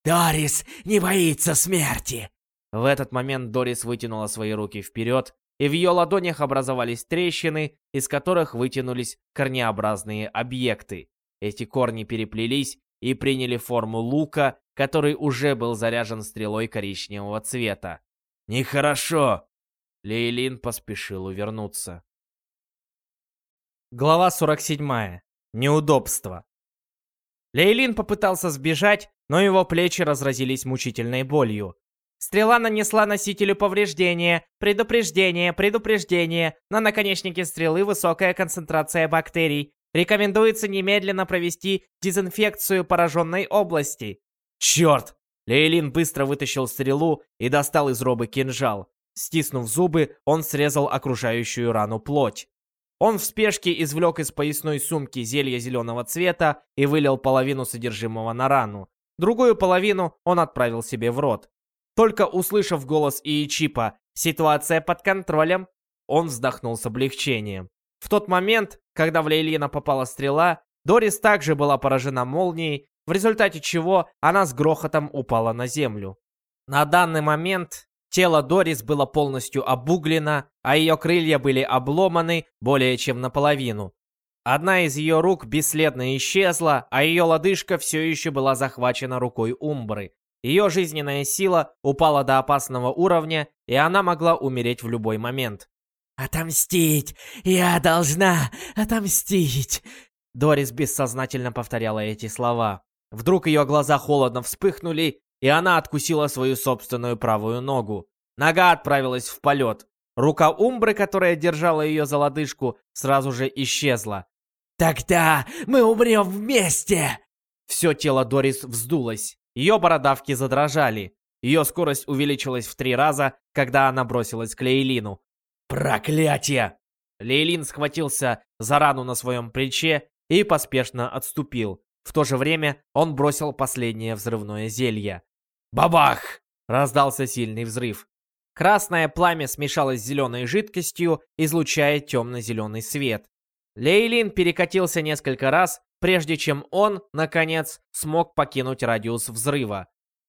Speaker 2: «Дорис не боится смерти!»
Speaker 3: В этот момент Дорис вытянула свои руки вперед, и в ее ладонях образовались трещины, из которых вытянулись корнеобразные объекты. Эти корни переплелись и приняли форму лука, который уже был заряжен стрелой коричневого цвета. Нехорошо. Лейлин поспешил увернуться.
Speaker 1: Глава 47. Неудобство. Лейлин попытался сбежать, но его плечи разразились мучительной болью.
Speaker 5: Стрела нанесла носителю повреждения. Предупреждение, предупреждение. На наконечнике стрелы высокая концентрация бактерий. Рекомендуется немедленно провести дезинфекцию пораженной области.
Speaker 1: Черт! Лейлин быстро вытащил стрелу и достал из робы кинжал. Стиснув зубы, он срезал окружающую рану плоть. Он в спешке извлек из поясной сумки зелье зеленого цвета и вылил половину содержимого на рану. Другую половину он отправил себе в рот. Только услышав голос Иичипа «Ситуация под контролем», он вздохнул с облегчением. В тот момент, когда в Лейлина попала стрела, Дорис также была поражена молнией, в результате чего она с грохотом упала на землю. На данный момент Тело Дорис было полностью обуглено, а ее крылья были обломаны более чем наполовину. Одна из ее рук бесследно исчезла, а ее лодыжка все еще была захвачена рукой Умбры. Ее жизненная сила упала до опасного уровня, и она могла умереть в любой момент.
Speaker 2: «Отомстить! Я должна отомстить!»
Speaker 1: Дорис бессознательно повторяла эти слова. Вдруг ее глаза холодно вспыхнули, и она откусила свою собственную правую ногу. Нога отправилась в полет. Рука Умбры, которая держала ее за лодыжку, сразу же исчезла.
Speaker 2: «Тогда мы умрем вместе!»
Speaker 1: Все тело Дорис вздулось. Ее бородавки задрожали. Ее скорость увеличилась в три раза, когда она бросилась к Лейлину. «Проклятие!» Лейлин схватился за рану на своем плече и поспешно отступил. В то же время он бросил последнее взрывное зелье. Бабах! Раздался сильный взрыв. Красное пламя смешалось с зеленой жидкостью, излучая темно-зеленый свет. Лейлин перекатился несколько раз, прежде чем он, наконец, смог покинуть радиус взрыва.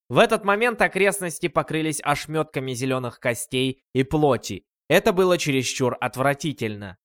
Speaker 1: В этот момент окрестности покрылись ошметками зеленых костей и плоти. Это было чересчур отвратительно.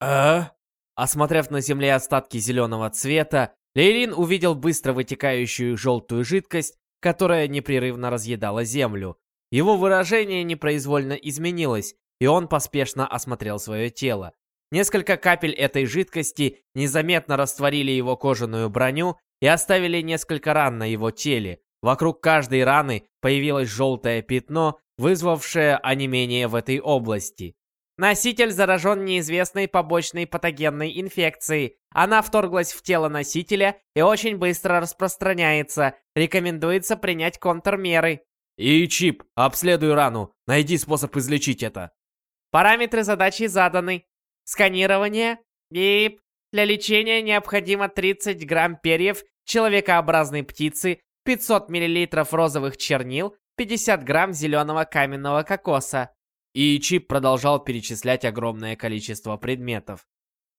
Speaker 1: «А?» Осмотрев на земле остатки зеленого цвета, Лейлин увидел быстро вытекающую желтую жидкость, которая непрерывно разъедала землю. Его выражение непроизвольно изменилось, и он поспешно осмотрел свое тело. Несколько капель этой жидкости незаметно растворили его кожаную броню и оставили несколько ран на его теле. Вокруг каждой раны появилось желтое пятно, вызвавшее онемение в этой области.
Speaker 5: Носитель заражен неизвестной побочной патогенной инфекцией. Она вторглась в тело носителя и очень быстро распространяется. Рекомендуется принять контрмеры.
Speaker 1: И чип, обследуй рану. Найди способ излечить это.
Speaker 5: Параметры задачи заданы. Сканирование. Бип. Для лечения необходимо 30 грамм перьев человекообразной птицы, 500 миллилитров розовых чернил, 50 грамм зеленого каменного кокоса.
Speaker 1: И Чип продолжал перечислять огромное количество предметов.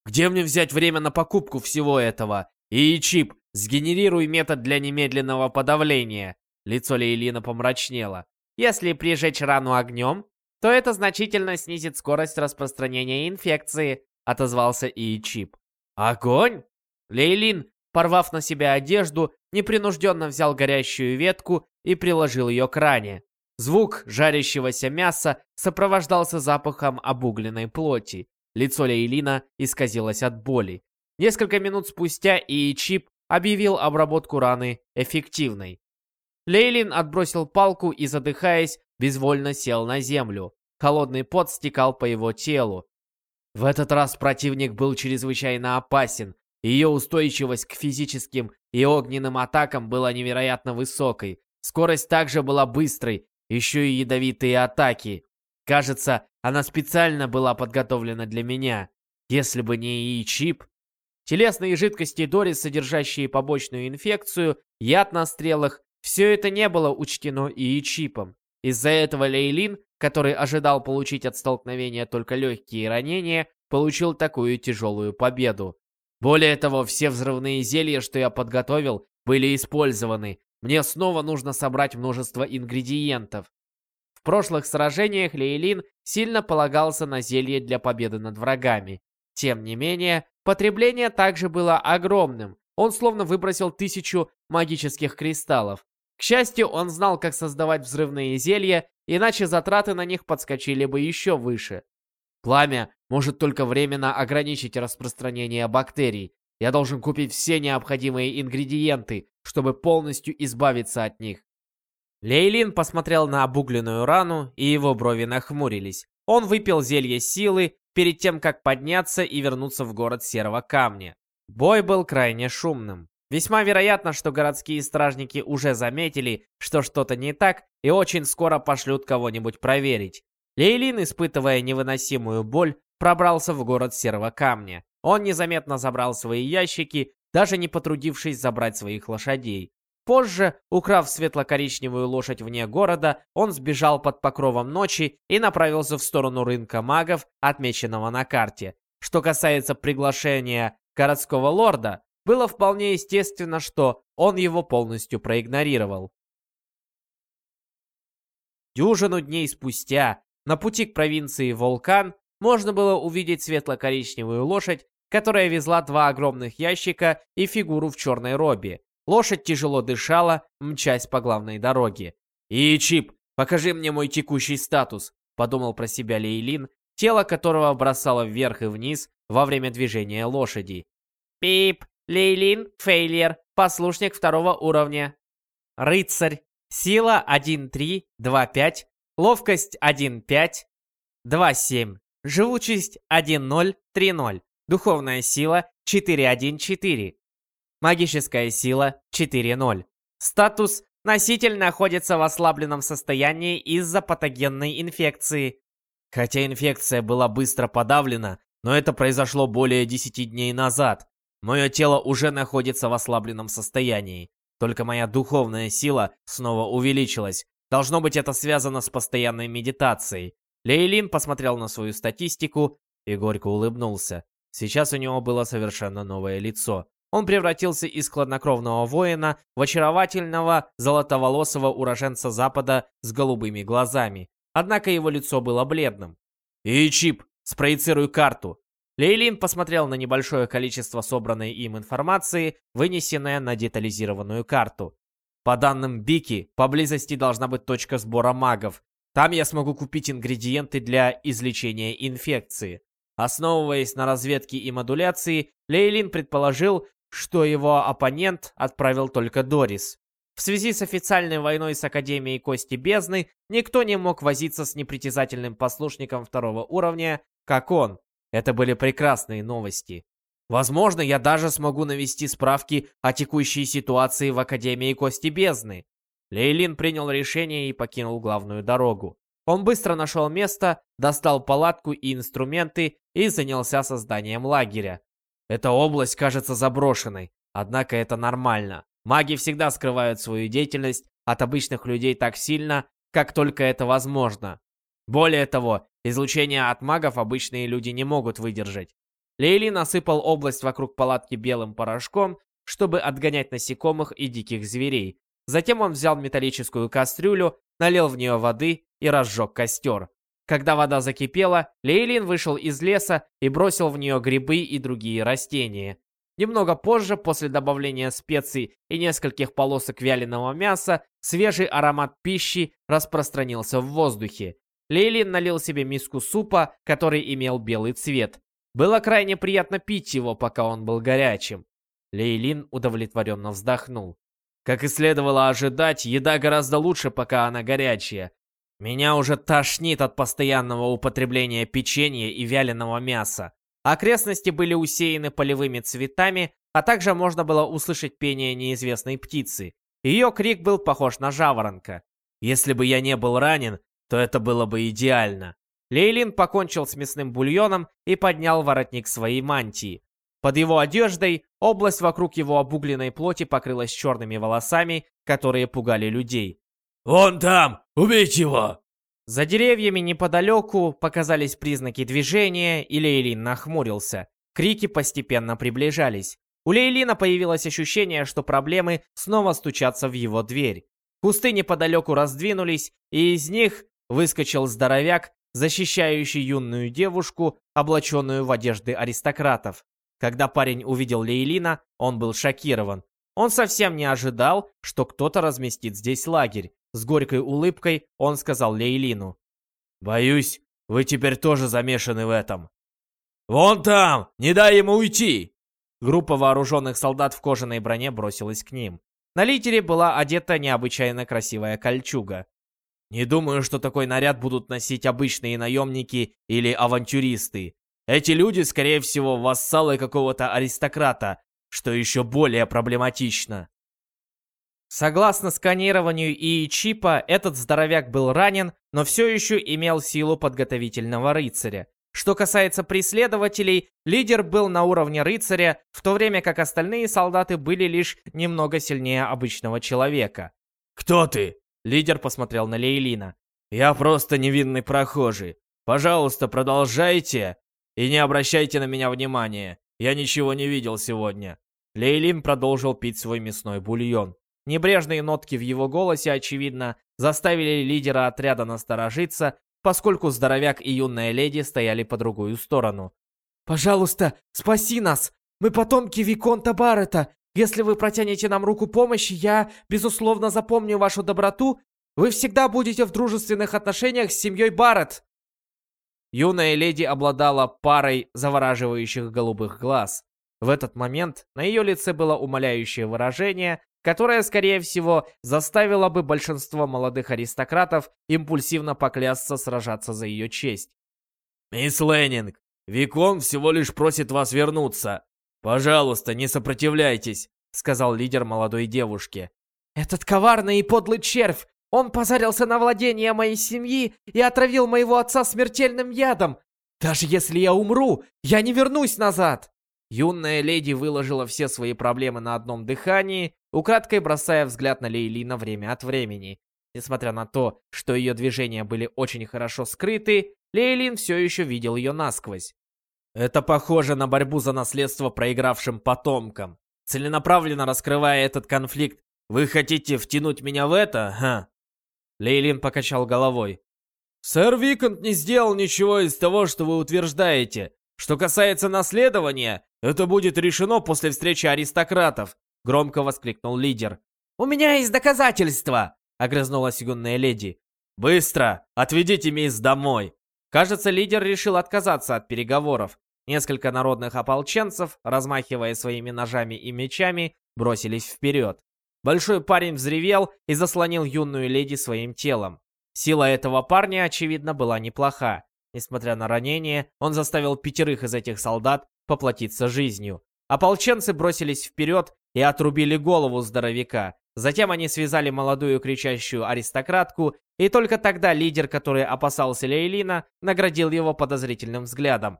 Speaker 1: «Где мне взять время на покупку всего этого? И Чип, сгенерируй метод для немедленного подавления». Лицо Лейлина помрачнело.
Speaker 5: «Если прижечь рану огнем, то это значительно снизит скорость распространения инфекции», отозвался И Чип.
Speaker 1: «Огонь?» Лейлин, порвав на себя одежду, непринужденно взял горящую ветку и приложил ее к ране. Звук жарящегося мяса сопровождался запахом обугленной плоти. Лицо Лейлина исказилось от боли. Несколько минут спустя Иичип объявил обработку раны эффективной. Лейлин отбросил палку и, задыхаясь, безвольно сел на землю. Холодный пот стекал по его телу. В этот раз противник был чрезвычайно опасен. Ее устойчивость к физическим и огненным атакам была невероятно высокой. Скорость также была быстрой, еще и ядовитые атаки. Кажется, она специально была подготовлена для меня. Если бы не и чип. Телесные жидкости Дорис, содержащие побочную инфекцию, яд на стрелах, все это не было учтено и чипом. Из-за этого Лейлин, который ожидал получить от столкновения только легкие ранения, получил такую тяжелую победу. Более того, все взрывные зелья, что я подготовил, были использованы, мне снова нужно собрать множество ингредиентов. В прошлых сражениях Лейлин сильно полагался на зелье для победы над врагами. Тем не менее, потребление также было огромным. Он словно выбросил тысячу магических кристаллов.
Speaker 5: К счастью, он знал, как создавать взрывные зелья, иначе затраты на них подскочили бы еще выше. Пламя может только временно ограничить распространение бактерий. Я должен купить все необходимые ингредиенты, чтобы полностью избавиться от них. Лейлин посмотрел на обугленную рану, и его брови нахмурились. Он выпил зелье силы перед тем, как подняться и вернуться в город Серого Камня. Бой был крайне шумным. Весьма вероятно, что городские стражники уже заметили, что что-то не так, и очень скоро пошлют кого-нибудь проверить. Лейлин, испытывая невыносимую боль, пробрался в город Серого Камня. Он незаметно забрал свои ящики, даже не потрудившись забрать своих лошадей. Позже, украв светло-коричневую лошадь вне города, он сбежал под покровом ночи и направился в сторону рынка магов, отмеченного на карте. Что касается приглашения городского лорда, было вполне естественно, что он его полностью проигнорировал. Дюжину дней спустя на пути к провинции Волкан можно было увидеть светло-коричневую лошадь, которая везла два огромных ящика и фигуру в черной робе. Лошадь тяжело дышала, мчась по главной дороге. «И, Чип, покажи мне мой текущий статус», — подумал про себя Лейлин, тело которого бросало вверх и вниз во время движения лошади. «Пип, Лейлин, Фейлер, послушник второго уровня. Рыцарь, сила 1-3-2-5, ловкость 1-5, 2-7, живучесть 1-0-3-0, духовная сила 4-1-4, магическая сила 4-0. Статус Носитель находится в ослабленном состоянии из-за патогенной инфекции. Хотя инфекция была быстро подавлена, но это произошло более 10 дней назад. Мое тело уже находится в ослабленном состоянии. Только моя духовная сила снова увеличилась. Должно быть, это связано с постоянной медитацией. Лейлин посмотрел на свою статистику и горько улыбнулся. Сейчас у него было совершенно новое лицо. Он превратился из хладнокровного воина в очаровательного, золотоволосого уроженца Запада с голубыми глазами. Однако его лицо было бледным. «И, Чип, спроецируй карту. Лейлин посмотрел на небольшое количество собранной им информации, вынесенное на детализированную карту. По данным Бики, поблизости должна быть точка сбора магов. Там я смогу купить ингредиенты для излечения инфекции. Основываясь на разведке и модуляции, Лейлин предположил, что его оппонент отправил только Дорис. В связи с официальной войной с Академией Кости Бездны, никто не мог возиться с непритязательным послушником второго уровня, как он. Это были прекрасные новости. Возможно, я даже смогу навести справки о текущей ситуации в Академии Кости Бездны. Лейлин принял решение и покинул главную дорогу. Он быстро нашел место, достал палатку и инструменты и занялся созданием лагеря. Эта область кажется заброшенной, однако это нормально. Маги всегда скрывают свою деятельность от обычных людей так сильно, как только это возможно. Более того, излучение от магов обычные люди не могут выдержать. Лейли насыпал область вокруг палатки белым порошком, чтобы отгонять насекомых и диких зверей. Затем он взял металлическую кастрюлю, налил в нее воды и разжег костер. Когда вода закипела, Лейлин вышел из леса и бросил в нее грибы и другие растения. Немного позже, после добавления специй и нескольких полосок вяленого мяса, свежий аромат пищи распространился в воздухе. Лейлин налил себе миску супа, который имел белый цвет. Было крайне приятно пить его, пока он был горячим. Лейлин удовлетворенно вздохнул. Как и следовало ожидать, еда гораздо лучше, пока она горячая. Меня уже тошнит от постоянного употребления печенья и вяленого мяса. Окрестности были усеяны полевыми цветами, а также можно было услышать пение неизвестной птицы. Ее крик был похож на жаворонка. Если бы я не был ранен, то это было бы идеально. Лейлин покончил с мясным бульоном и поднял воротник своей мантии. Под его одеждой область вокруг его обугленной плоти покрылась черными волосами, которые пугали людей.
Speaker 4: «Вон там! Убить его!»
Speaker 5: За деревьями неподалеку показались признаки движения, и Лейлин нахмурился. Крики постепенно приближались. У Лейлина появилось ощущение, что проблемы снова стучатся в его дверь. Кусты неподалеку раздвинулись, и из них выскочил здоровяк, защищающий юную девушку, облаченную в одежды аристократов. Когда парень увидел Лейлина, он был шокирован.
Speaker 3: Он совсем не ожидал, что кто-то разместит здесь лагерь. С горькой улыбкой он сказал Лейлину. «Боюсь, вы теперь тоже замешаны в этом». «Вон там! Не дай ему уйти!» Группа вооруженных солдат в кожаной броне бросилась к ним. На литере была одета необычайно красивая кольчуга. Не думаю, что такой наряд будут носить обычные наемники или авантюристы. Эти люди, скорее всего, вассалы какого-то аристократа, что еще более проблематично. Согласно сканированию и чипа, этот здоровяк был ранен, но все еще имел силу подготовительного рыцаря. Что касается преследователей, лидер был на уровне рыцаря, в то время как остальные солдаты были лишь немного сильнее обычного человека. «Кто ты?» Лидер посмотрел на Лейлина. «Я просто невинный прохожий. Пожалуйста, продолжайте и не обращайте на меня внимания. Я ничего не видел сегодня». Лейлин продолжил пить свой мясной бульон. Небрежные нотки в его голосе, очевидно, заставили лидера отряда насторожиться, поскольку здоровяк и юная леди стояли по другую сторону. «Пожалуйста, спаси нас! Мы потомки Виконта Баррета! Если вы протянете нам руку помощи, я, безусловно, запомню вашу доброту. Вы всегда будете в дружественных отношениях с семьей Барретт!» Юная леди обладала парой завораживающих голубых глаз. В этот момент на ее лице было умоляющее выражение, которая, скорее всего, заставила бы большинство молодых аристократов импульсивно поклясться сражаться за ее честь. «Мисс Леннинг, Викон всего лишь просит вас вернуться. Пожалуйста, не сопротивляйтесь», — сказал лидер молодой девушки. «Этот коварный и подлый червь! Он позарился на владение моей семьи и отравил моего отца смертельным ядом! Даже если я умру, я не вернусь назад!» Юная леди выложила все свои проблемы на одном дыхании, украдкой бросая взгляд на Лейлина время от времени. Несмотря на то, что ее движения были очень хорошо скрыты, Лейлин все еще видел ее насквозь. Это похоже на борьбу за наследство проигравшим потомкам. Целенаправленно раскрывая этот конфликт, вы хотите втянуть меня в это, ха? Лейлин покачал головой. Сэр Виконт не сделал ничего из того, что вы утверждаете. Что касается наследования, это будет решено после встречи аристократов, громко воскликнул лидер. У меня есть доказательства, огрызнулась юная леди. Быстро, отведите мисс домой. Кажется, лидер решил отказаться от переговоров. Несколько народных ополченцев, размахивая своими ножами и мечами, бросились вперед. Большой парень взревел и заслонил юную леди своим телом. Сила этого парня, очевидно, была неплоха. Несмотря на ранение, он заставил пятерых из этих солдат поплатиться жизнью. Ополченцы бросились вперед и отрубили голову здоровяка. Затем они связали молодую кричащую аристократку, и только тогда лидер, который опасался Лейлина, наградил его подозрительным взглядом.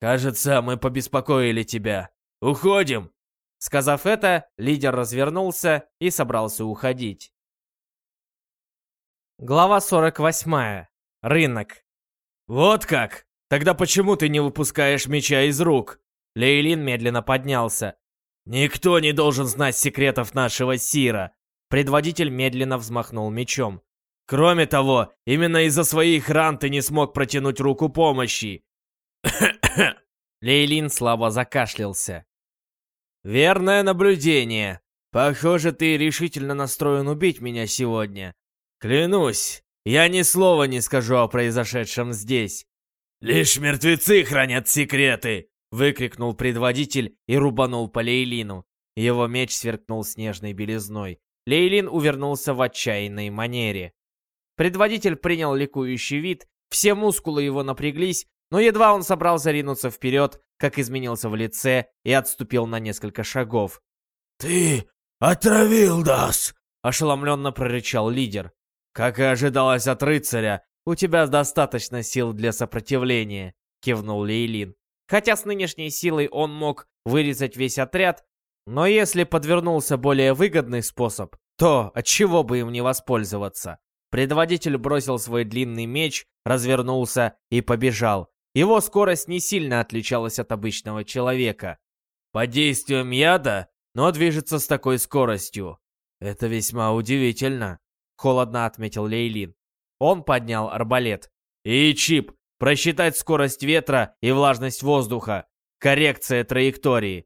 Speaker 3: «Кажется, мы побеспокоили тебя. Уходим!» Сказав это, лидер развернулся и собрался уходить. Глава 48. Рынок. «Вот как? Тогда почему ты не выпускаешь меча из рук?» Лейлин медленно поднялся. «Никто не должен знать секретов нашего Сира!» Предводитель медленно взмахнул мечом. «Кроме того, именно из-за своих ран ты не смог протянуть руку помощи!» Лейлин слабо закашлялся. «Верное наблюдение. Похоже, ты решительно настроен убить меня сегодня. Клянусь, я ни слова не скажу о произошедшем здесь. Лишь мертвецы хранят секреты, выкрикнул предводитель и рубанул по Лейлину. Его меч сверкнул снежной белизной. Лейлин увернулся в отчаянной манере. Предводитель принял ликующий вид, все мускулы его напряглись, но едва он собрался ринуться вперед, как изменился в лице и отступил на несколько шагов. «Ты отравил нас!» — ошеломленно прорычал лидер. «Как и ожидалось от рыцаря, у тебя достаточно сил для сопротивления», — кивнул Лейлин. Хотя с нынешней силой он мог вырезать весь отряд, но если подвернулся более выгодный способ, то от чего бы им не воспользоваться? Предводитель бросил свой длинный меч, развернулся и побежал. Его скорость не сильно отличалась от обычного человека. Под действием яда, но движется с такой скоростью. Это весьма удивительно. — холодно отметил Лейлин. Он поднял арбалет. «И чип! Просчитать скорость ветра и влажность воздуха. Коррекция траектории».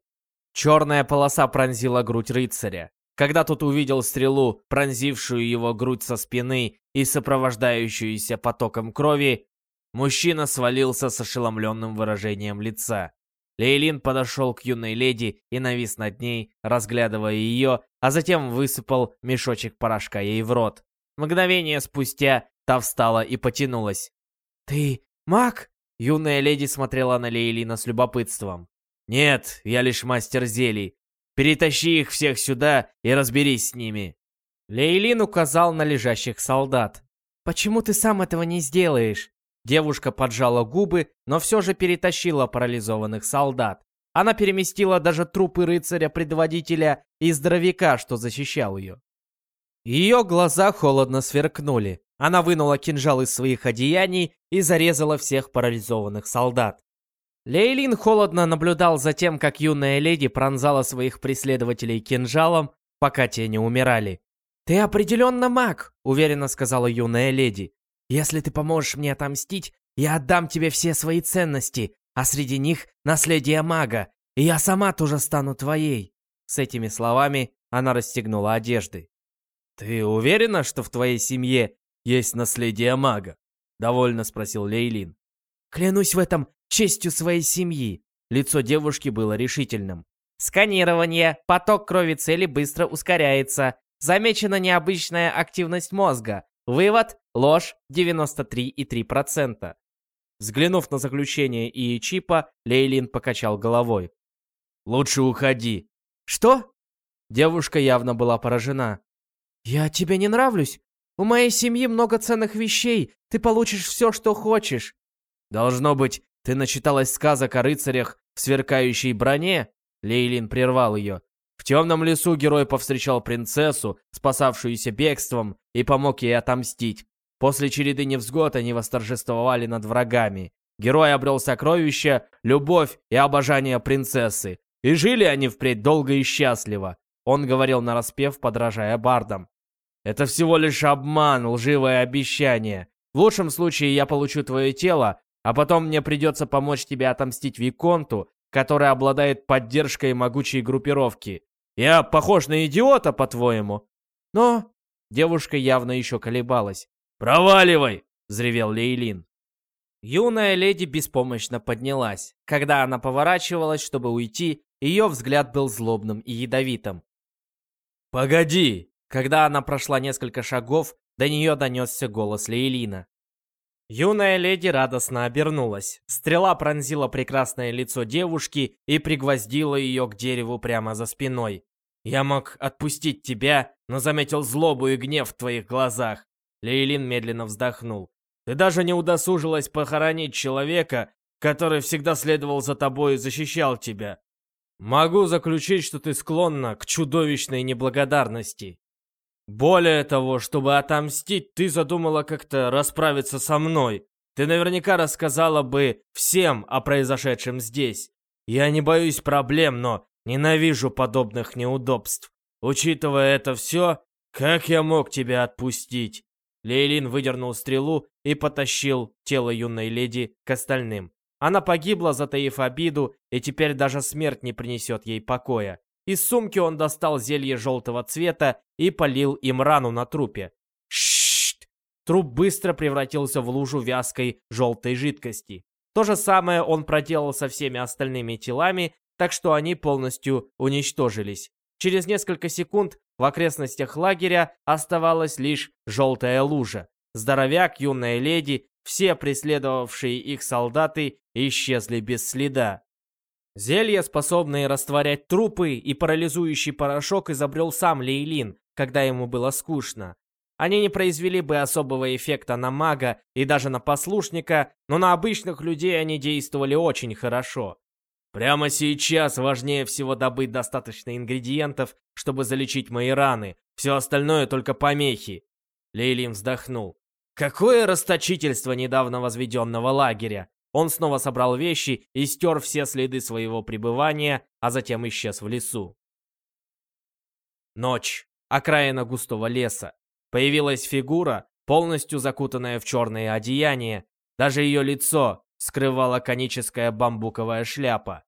Speaker 3: Черная полоса пронзила грудь рыцаря. Когда тот увидел стрелу, пронзившую его грудь со спины и сопровождающуюся потоком крови, мужчина свалился с ошеломленным выражением лица. Лейлин подошел к юной леди и навис над ней, разглядывая ее, а затем высыпал мешочек порошка ей в рот. Мгновение спустя та встала и потянулась. «Ты маг?» Юная леди смотрела на Лейлина с любопытством. «Нет, я лишь мастер зелий. Перетащи их всех сюда и разберись с ними». Лейлин указал на лежащих солдат. «Почему ты сам этого не сделаешь?» Девушка поджала губы, но все же перетащила парализованных солдат. Она переместила даже трупы рыцаря-предводителя и здоровяка, что защищал ее. Ее глаза холодно сверкнули. Она вынула кинжал из своих одеяний и зарезала всех парализованных солдат. Лейлин холодно наблюдал за тем, как юная леди пронзала своих преследователей кинжалом, пока те не умирали. «Ты определенно маг», — уверенно сказала юная леди. «Если ты поможешь мне отомстить, я отдам тебе все свои ценности, а среди них наследие мага, и я сама тоже стану твоей». С этими словами она расстегнула одежды. «Ты уверена, что в твоей семье есть наследие мага?» — довольно спросил Лейлин. «Клянусь в этом честью своей семьи!» Лицо девушки было решительным. «Сканирование. Поток крови цели быстро ускоряется. Замечена необычная активность мозга. Вывод – ложь 93,3%. Взглянув на заключение и чипа, Лейлин покачал головой. «Лучше уходи». «Что?» Девушка явно была поражена. «Я тебе не нравлюсь? У моей семьи много ценных вещей. Ты получишь все, что хочешь». «Должно быть, ты начиталась сказок о рыцарях в сверкающей броне?» Лейлин прервал ее. В темном лесу герой повстречал принцессу, спасавшуюся бегством, и помог ей отомстить. После череды невзгод они восторжествовали над врагами. Герой обрел сокровища, любовь и обожание принцессы. И жили они впредь долго и счастливо. Он говорил нараспев, подражая бардам. «Это всего лишь обман, лживое обещание. В лучшем случае я получу твое тело, а потом мне придется помочь тебе отомстить Виконту, который обладает поддержкой могучей группировки. Я похож на идиота, по-твоему?» Но девушка явно еще колебалась. «Проваливай!» — взревел Лейлин. Юная леди беспомощно поднялась. Когда она поворачивалась, чтобы уйти, ее взгляд был злобным и ядовитым. «Погоди!» Когда она прошла несколько шагов, до нее донесся голос Лейлина. Юная леди радостно обернулась. Стрела пронзила прекрасное лицо девушки и пригвоздила ее к дереву прямо за спиной. Я мог отпустить тебя, но заметил злобу и гнев в твоих глазах. Лейлин медленно вздохнул. Ты даже не удосужилась похоронить человека, который всегда следовал за тобой и защищал тебя. Могу заключить, что ты склонна к чудовищной неблагодарности. Более того, чтобы отомстить, ты задумала как-то расправиться со мной. Ты наверняка рассказала бы всем о произошедшем здесь. Я не боюсь проблем, но Ненавижу подобных неудобств. Учитывая это все, как я мог тебя отпустить?» Лейлин выдернул стрелу и потащил тело юной леди к остальным. Она погибла, затаив обиду, и теперь даже смерть не принесет ей покоя. Из сумки он достал зелье желтого цвета и полил им рану на трупе. Шшт! Труп быстро превратился в лужу вязкой желтой жидкости. То же самое он проделал со всеми остальными телами, так что они полностью уничтожились. Через несколько секунд в окрестностях лагеря оставалась лишь желтая лужа. Здоровяк, юная леди, все преследовавшие их солдаты исчезли без следа. Зелье, способное растворять трупы, и парализующий порошок изобрел сам Лейлин, когда ему было скучно. Они не произвели бы особого эффекта на мага и даже на послушника, но на обычных людей они действовали очень хорошо. Прямо сейчас важнее всего добыть достаточно ингредиентов, чтобы залечить мои раны. Все остальное только помехи. Лейлин вздохнул. Какое расточительство недавно возведенного лагеря! Он снова собрал вещи и стер все следы своего пребывания, а затем исчез в лесу. Ночь. Окраина густого леса. Появилась фигура, полностью закутанная в черное одеяние. Даже ее лицо, скрывала коническая бамбуковая шляпа.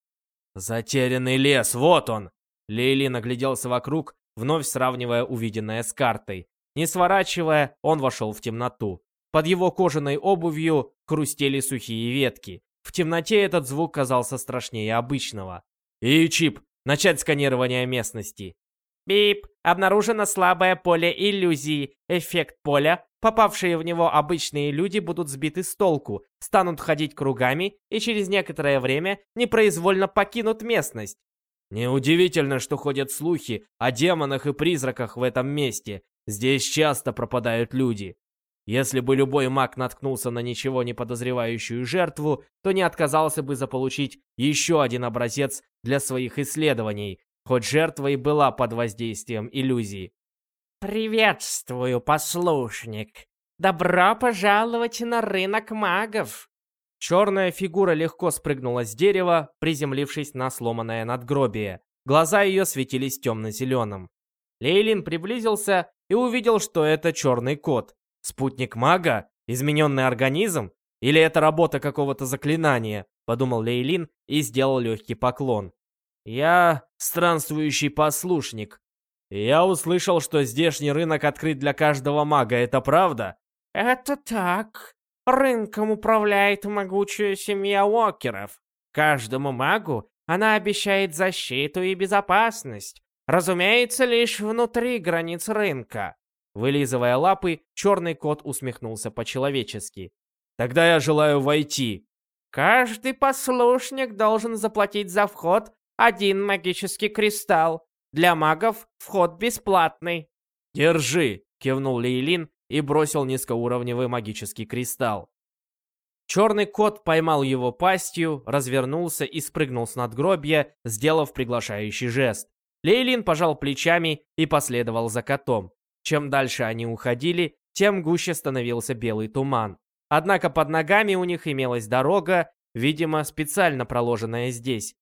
Speaker 3: Затерянный лес, вот он! Лейлин огляделся вокруг, вновь сравнивая увиденное с картой. Не сворачивая, он вошел в темноту. Под его кожаной обувью хрустели сухие ветки. В темноте этот звук казался страшнее обычного. И чип, начать сканирование местности.
Speaker 5: Бип, обнаружено слабое поле иллюзии. Эффект поля. Попавшие в него обычные люди будут сбиты с толку, станут ходить кругами и через некоторое время непроизвольно покинут местность.
Speaker 3: Неудивительно, что ходят слухи о демонах и призраках в этом месте. Здесь часто пропадают люди. Если бы любой маг наткнулся на ничего не подозревающую жертву, то не отказался бы заполучить еще один образец для своих исследований, хоть жертва и была под воздействием иллюзии.
Speaker 5: «Приветствую, послушник! Добро пожаловать на рынок магов!»
Speaker 3: Черная фигура легко спрыгнула с дерева, приземлившись на сломанное надгробие. Глаза ее светились темно-зеленым. Лейлин приблизился и увидел, что это черный кот. Спутник мага? Измененный организм? Или это работа какого-то заклинания? Подумал Лейлин и сделал легкий поклон. Я странствующий послушник. Я услышал, что здешний рынок открыт для каждого мага, это правда?
Speaker 5: Это так. Рынком управляет могучая семья Уокеров. Каждому магу она обещает защиту и безопасность. Разумеется, лишь внутри границ рынка.
Speaker 3: Вылизывая лапы, черный кот усмехнулся по-человечески. «Тогда я желаю войти».
Speaker 5: «Каждый послушник должен заплатить за вход один магический кристалл. Для магов вход бесплатный».
Speaker 3: «Держи!» — кивнул Лейлин и бросил низкоуровневый магический кристалл. Черный кот поймал его пастью, развернулся и спрыгнул с надгробья, сделав приглашающий жест. Лейлин пожал плечами и последовал за котом. Чем дальше они уходили, тем гуще становился белый туман. Однако под ногами у них имелась дорога, видимо, специально проложенная здесь.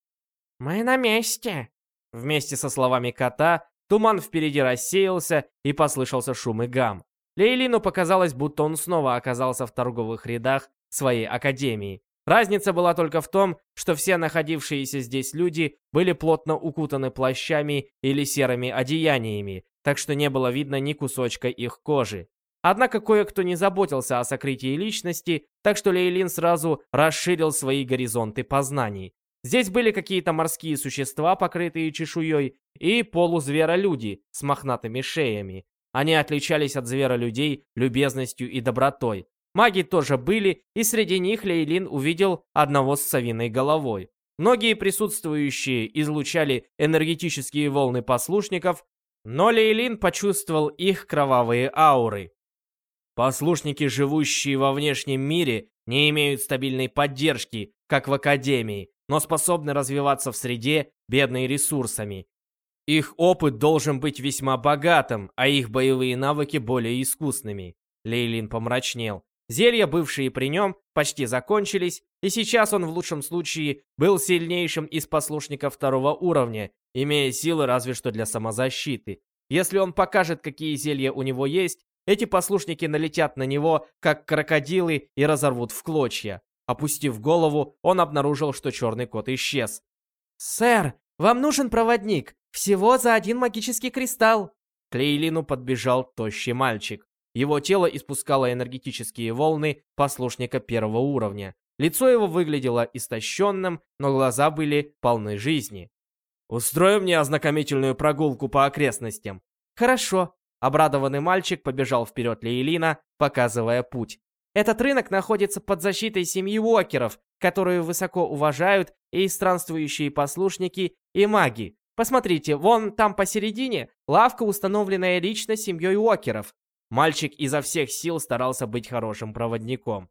Speaker 5: «Мы на месте!»
Speaker 3: Вместе со словами кота, туман впереди рассеялся и послышался шум и гам. Лейлину показалось, будто он снова оказался в торговых рядах своей академии. Разница была только в том, что все находившиеся здесь люди были плотно укутаны плащами или серыми одеяниями, так что не было видно ни кусочка их кожи. Однако кое-кто не заботился о сокрытии личности, так что Лейлин сразу расширил свои горизонты познаний. Здесь были какие-то морские существа, покрытые чешуей, и полузверолюди с мохнатыми шеями. Они отличались от зверолюдей любезностью и добротой. Маги тоже были, и среди них Лейлин увидел одного с совиной головой. Многие присутствующие излучали энергетические волны послушников, но Лейлин почувствовал их кровавые ауры. Послушники, живущие во внешнем мире, не имеют стабильной поддержки, как в Академии, но способны развиваться в среде, бедной ресурсами. Их опыт должен быть весьма богатым, а их боевые навыки более искусными. Лейлин помрачнел. Зелья, бывшие при нем, почти закончились, и сейчас он в лучшем случае был сильнейшим из послушников второго уровня, имея силы разве что для самозащиты. Если он покажет, какие зелья у него есть, эти послушники налетят на него, как крокодилы, и разорвут в клочья. Опустив голову, он обнаружил, что черный кот исчез.
Speaker 5: «Сэр, вам нужен проводник. Всего за один магический кристалл».
Speaker 3: К Лейлину подбежал тощий мальчик. Его тело испускало энергетические волны послушника первого уровня. Лицо его выглядело истощенным, но глаза были полны жизни. «Устрой мне ознакомительную прогулку по окрестностям».
Speaker 5: «Хорошо».
Speaker 3: Обрадованный мальчик побежал вперед Лейлина, показывая путь.
Speaker 5: Этот рынок находится под защитой семьи Уокеров, которую высоко уважают и странствующие послушники, и маги. Посмотрите, вон там посередине лавка, установленная лично семьей Уокеров.
Speaker 3: Мальчик изо всех сил старался быть хорошим проводником.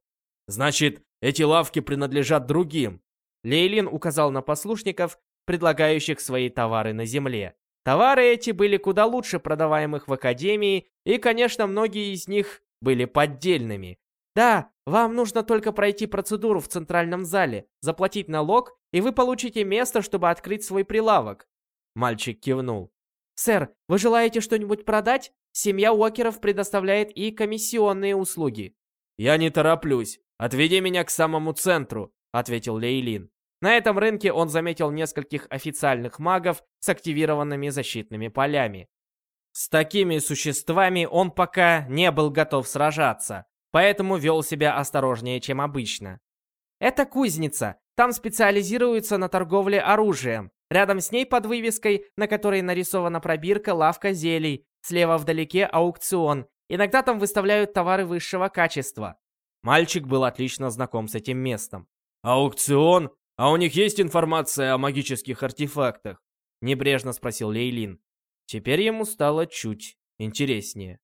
Speaker 3: «Значит, эти лавки принадлежат другим?» Лейлин указал на послушников, предлагающих свои товары на земле. Товары эти были куда лучше продаваемых в Академии, и, конечно, многие из них были поддельными.
Speaker 5: Да, вам нужно только пройти процедуру в центральном зале, заплатить налог, и вы получите место, чтобы открыть свой прилавок.
Speaker 3: Мальчик кивнул.
Speaker 5: Сэр, вы желаете что-нибудь продать? Семья Уокеров предоставляет и комиссионные услуги.
Speaker 3: «Я не тороплюсь. Отведи меня к самому центру», — ответил Лейлин. На этом рынке он заметил нескольких официальных магов с активированными защитными полями. С такими существами он пока не был готов сражаться, поэтому вел себя осторожнее, чем обычно.
Speaker 5: Это кузница. Там специализируются на торговле оружием. Рядом с ней под вывеской, на которой нарисована пробирка, лавка зелий. Слева вдалеке аукцион. Иногда там выставляют товары высшего качества.
Speaker 3: Мальчик был отлично знаком с этим местом. «Аукцион? А у них есть информация о магических артефактах?» Небрежно спросил Лейлин. Теперь ему стало чуть интереснее.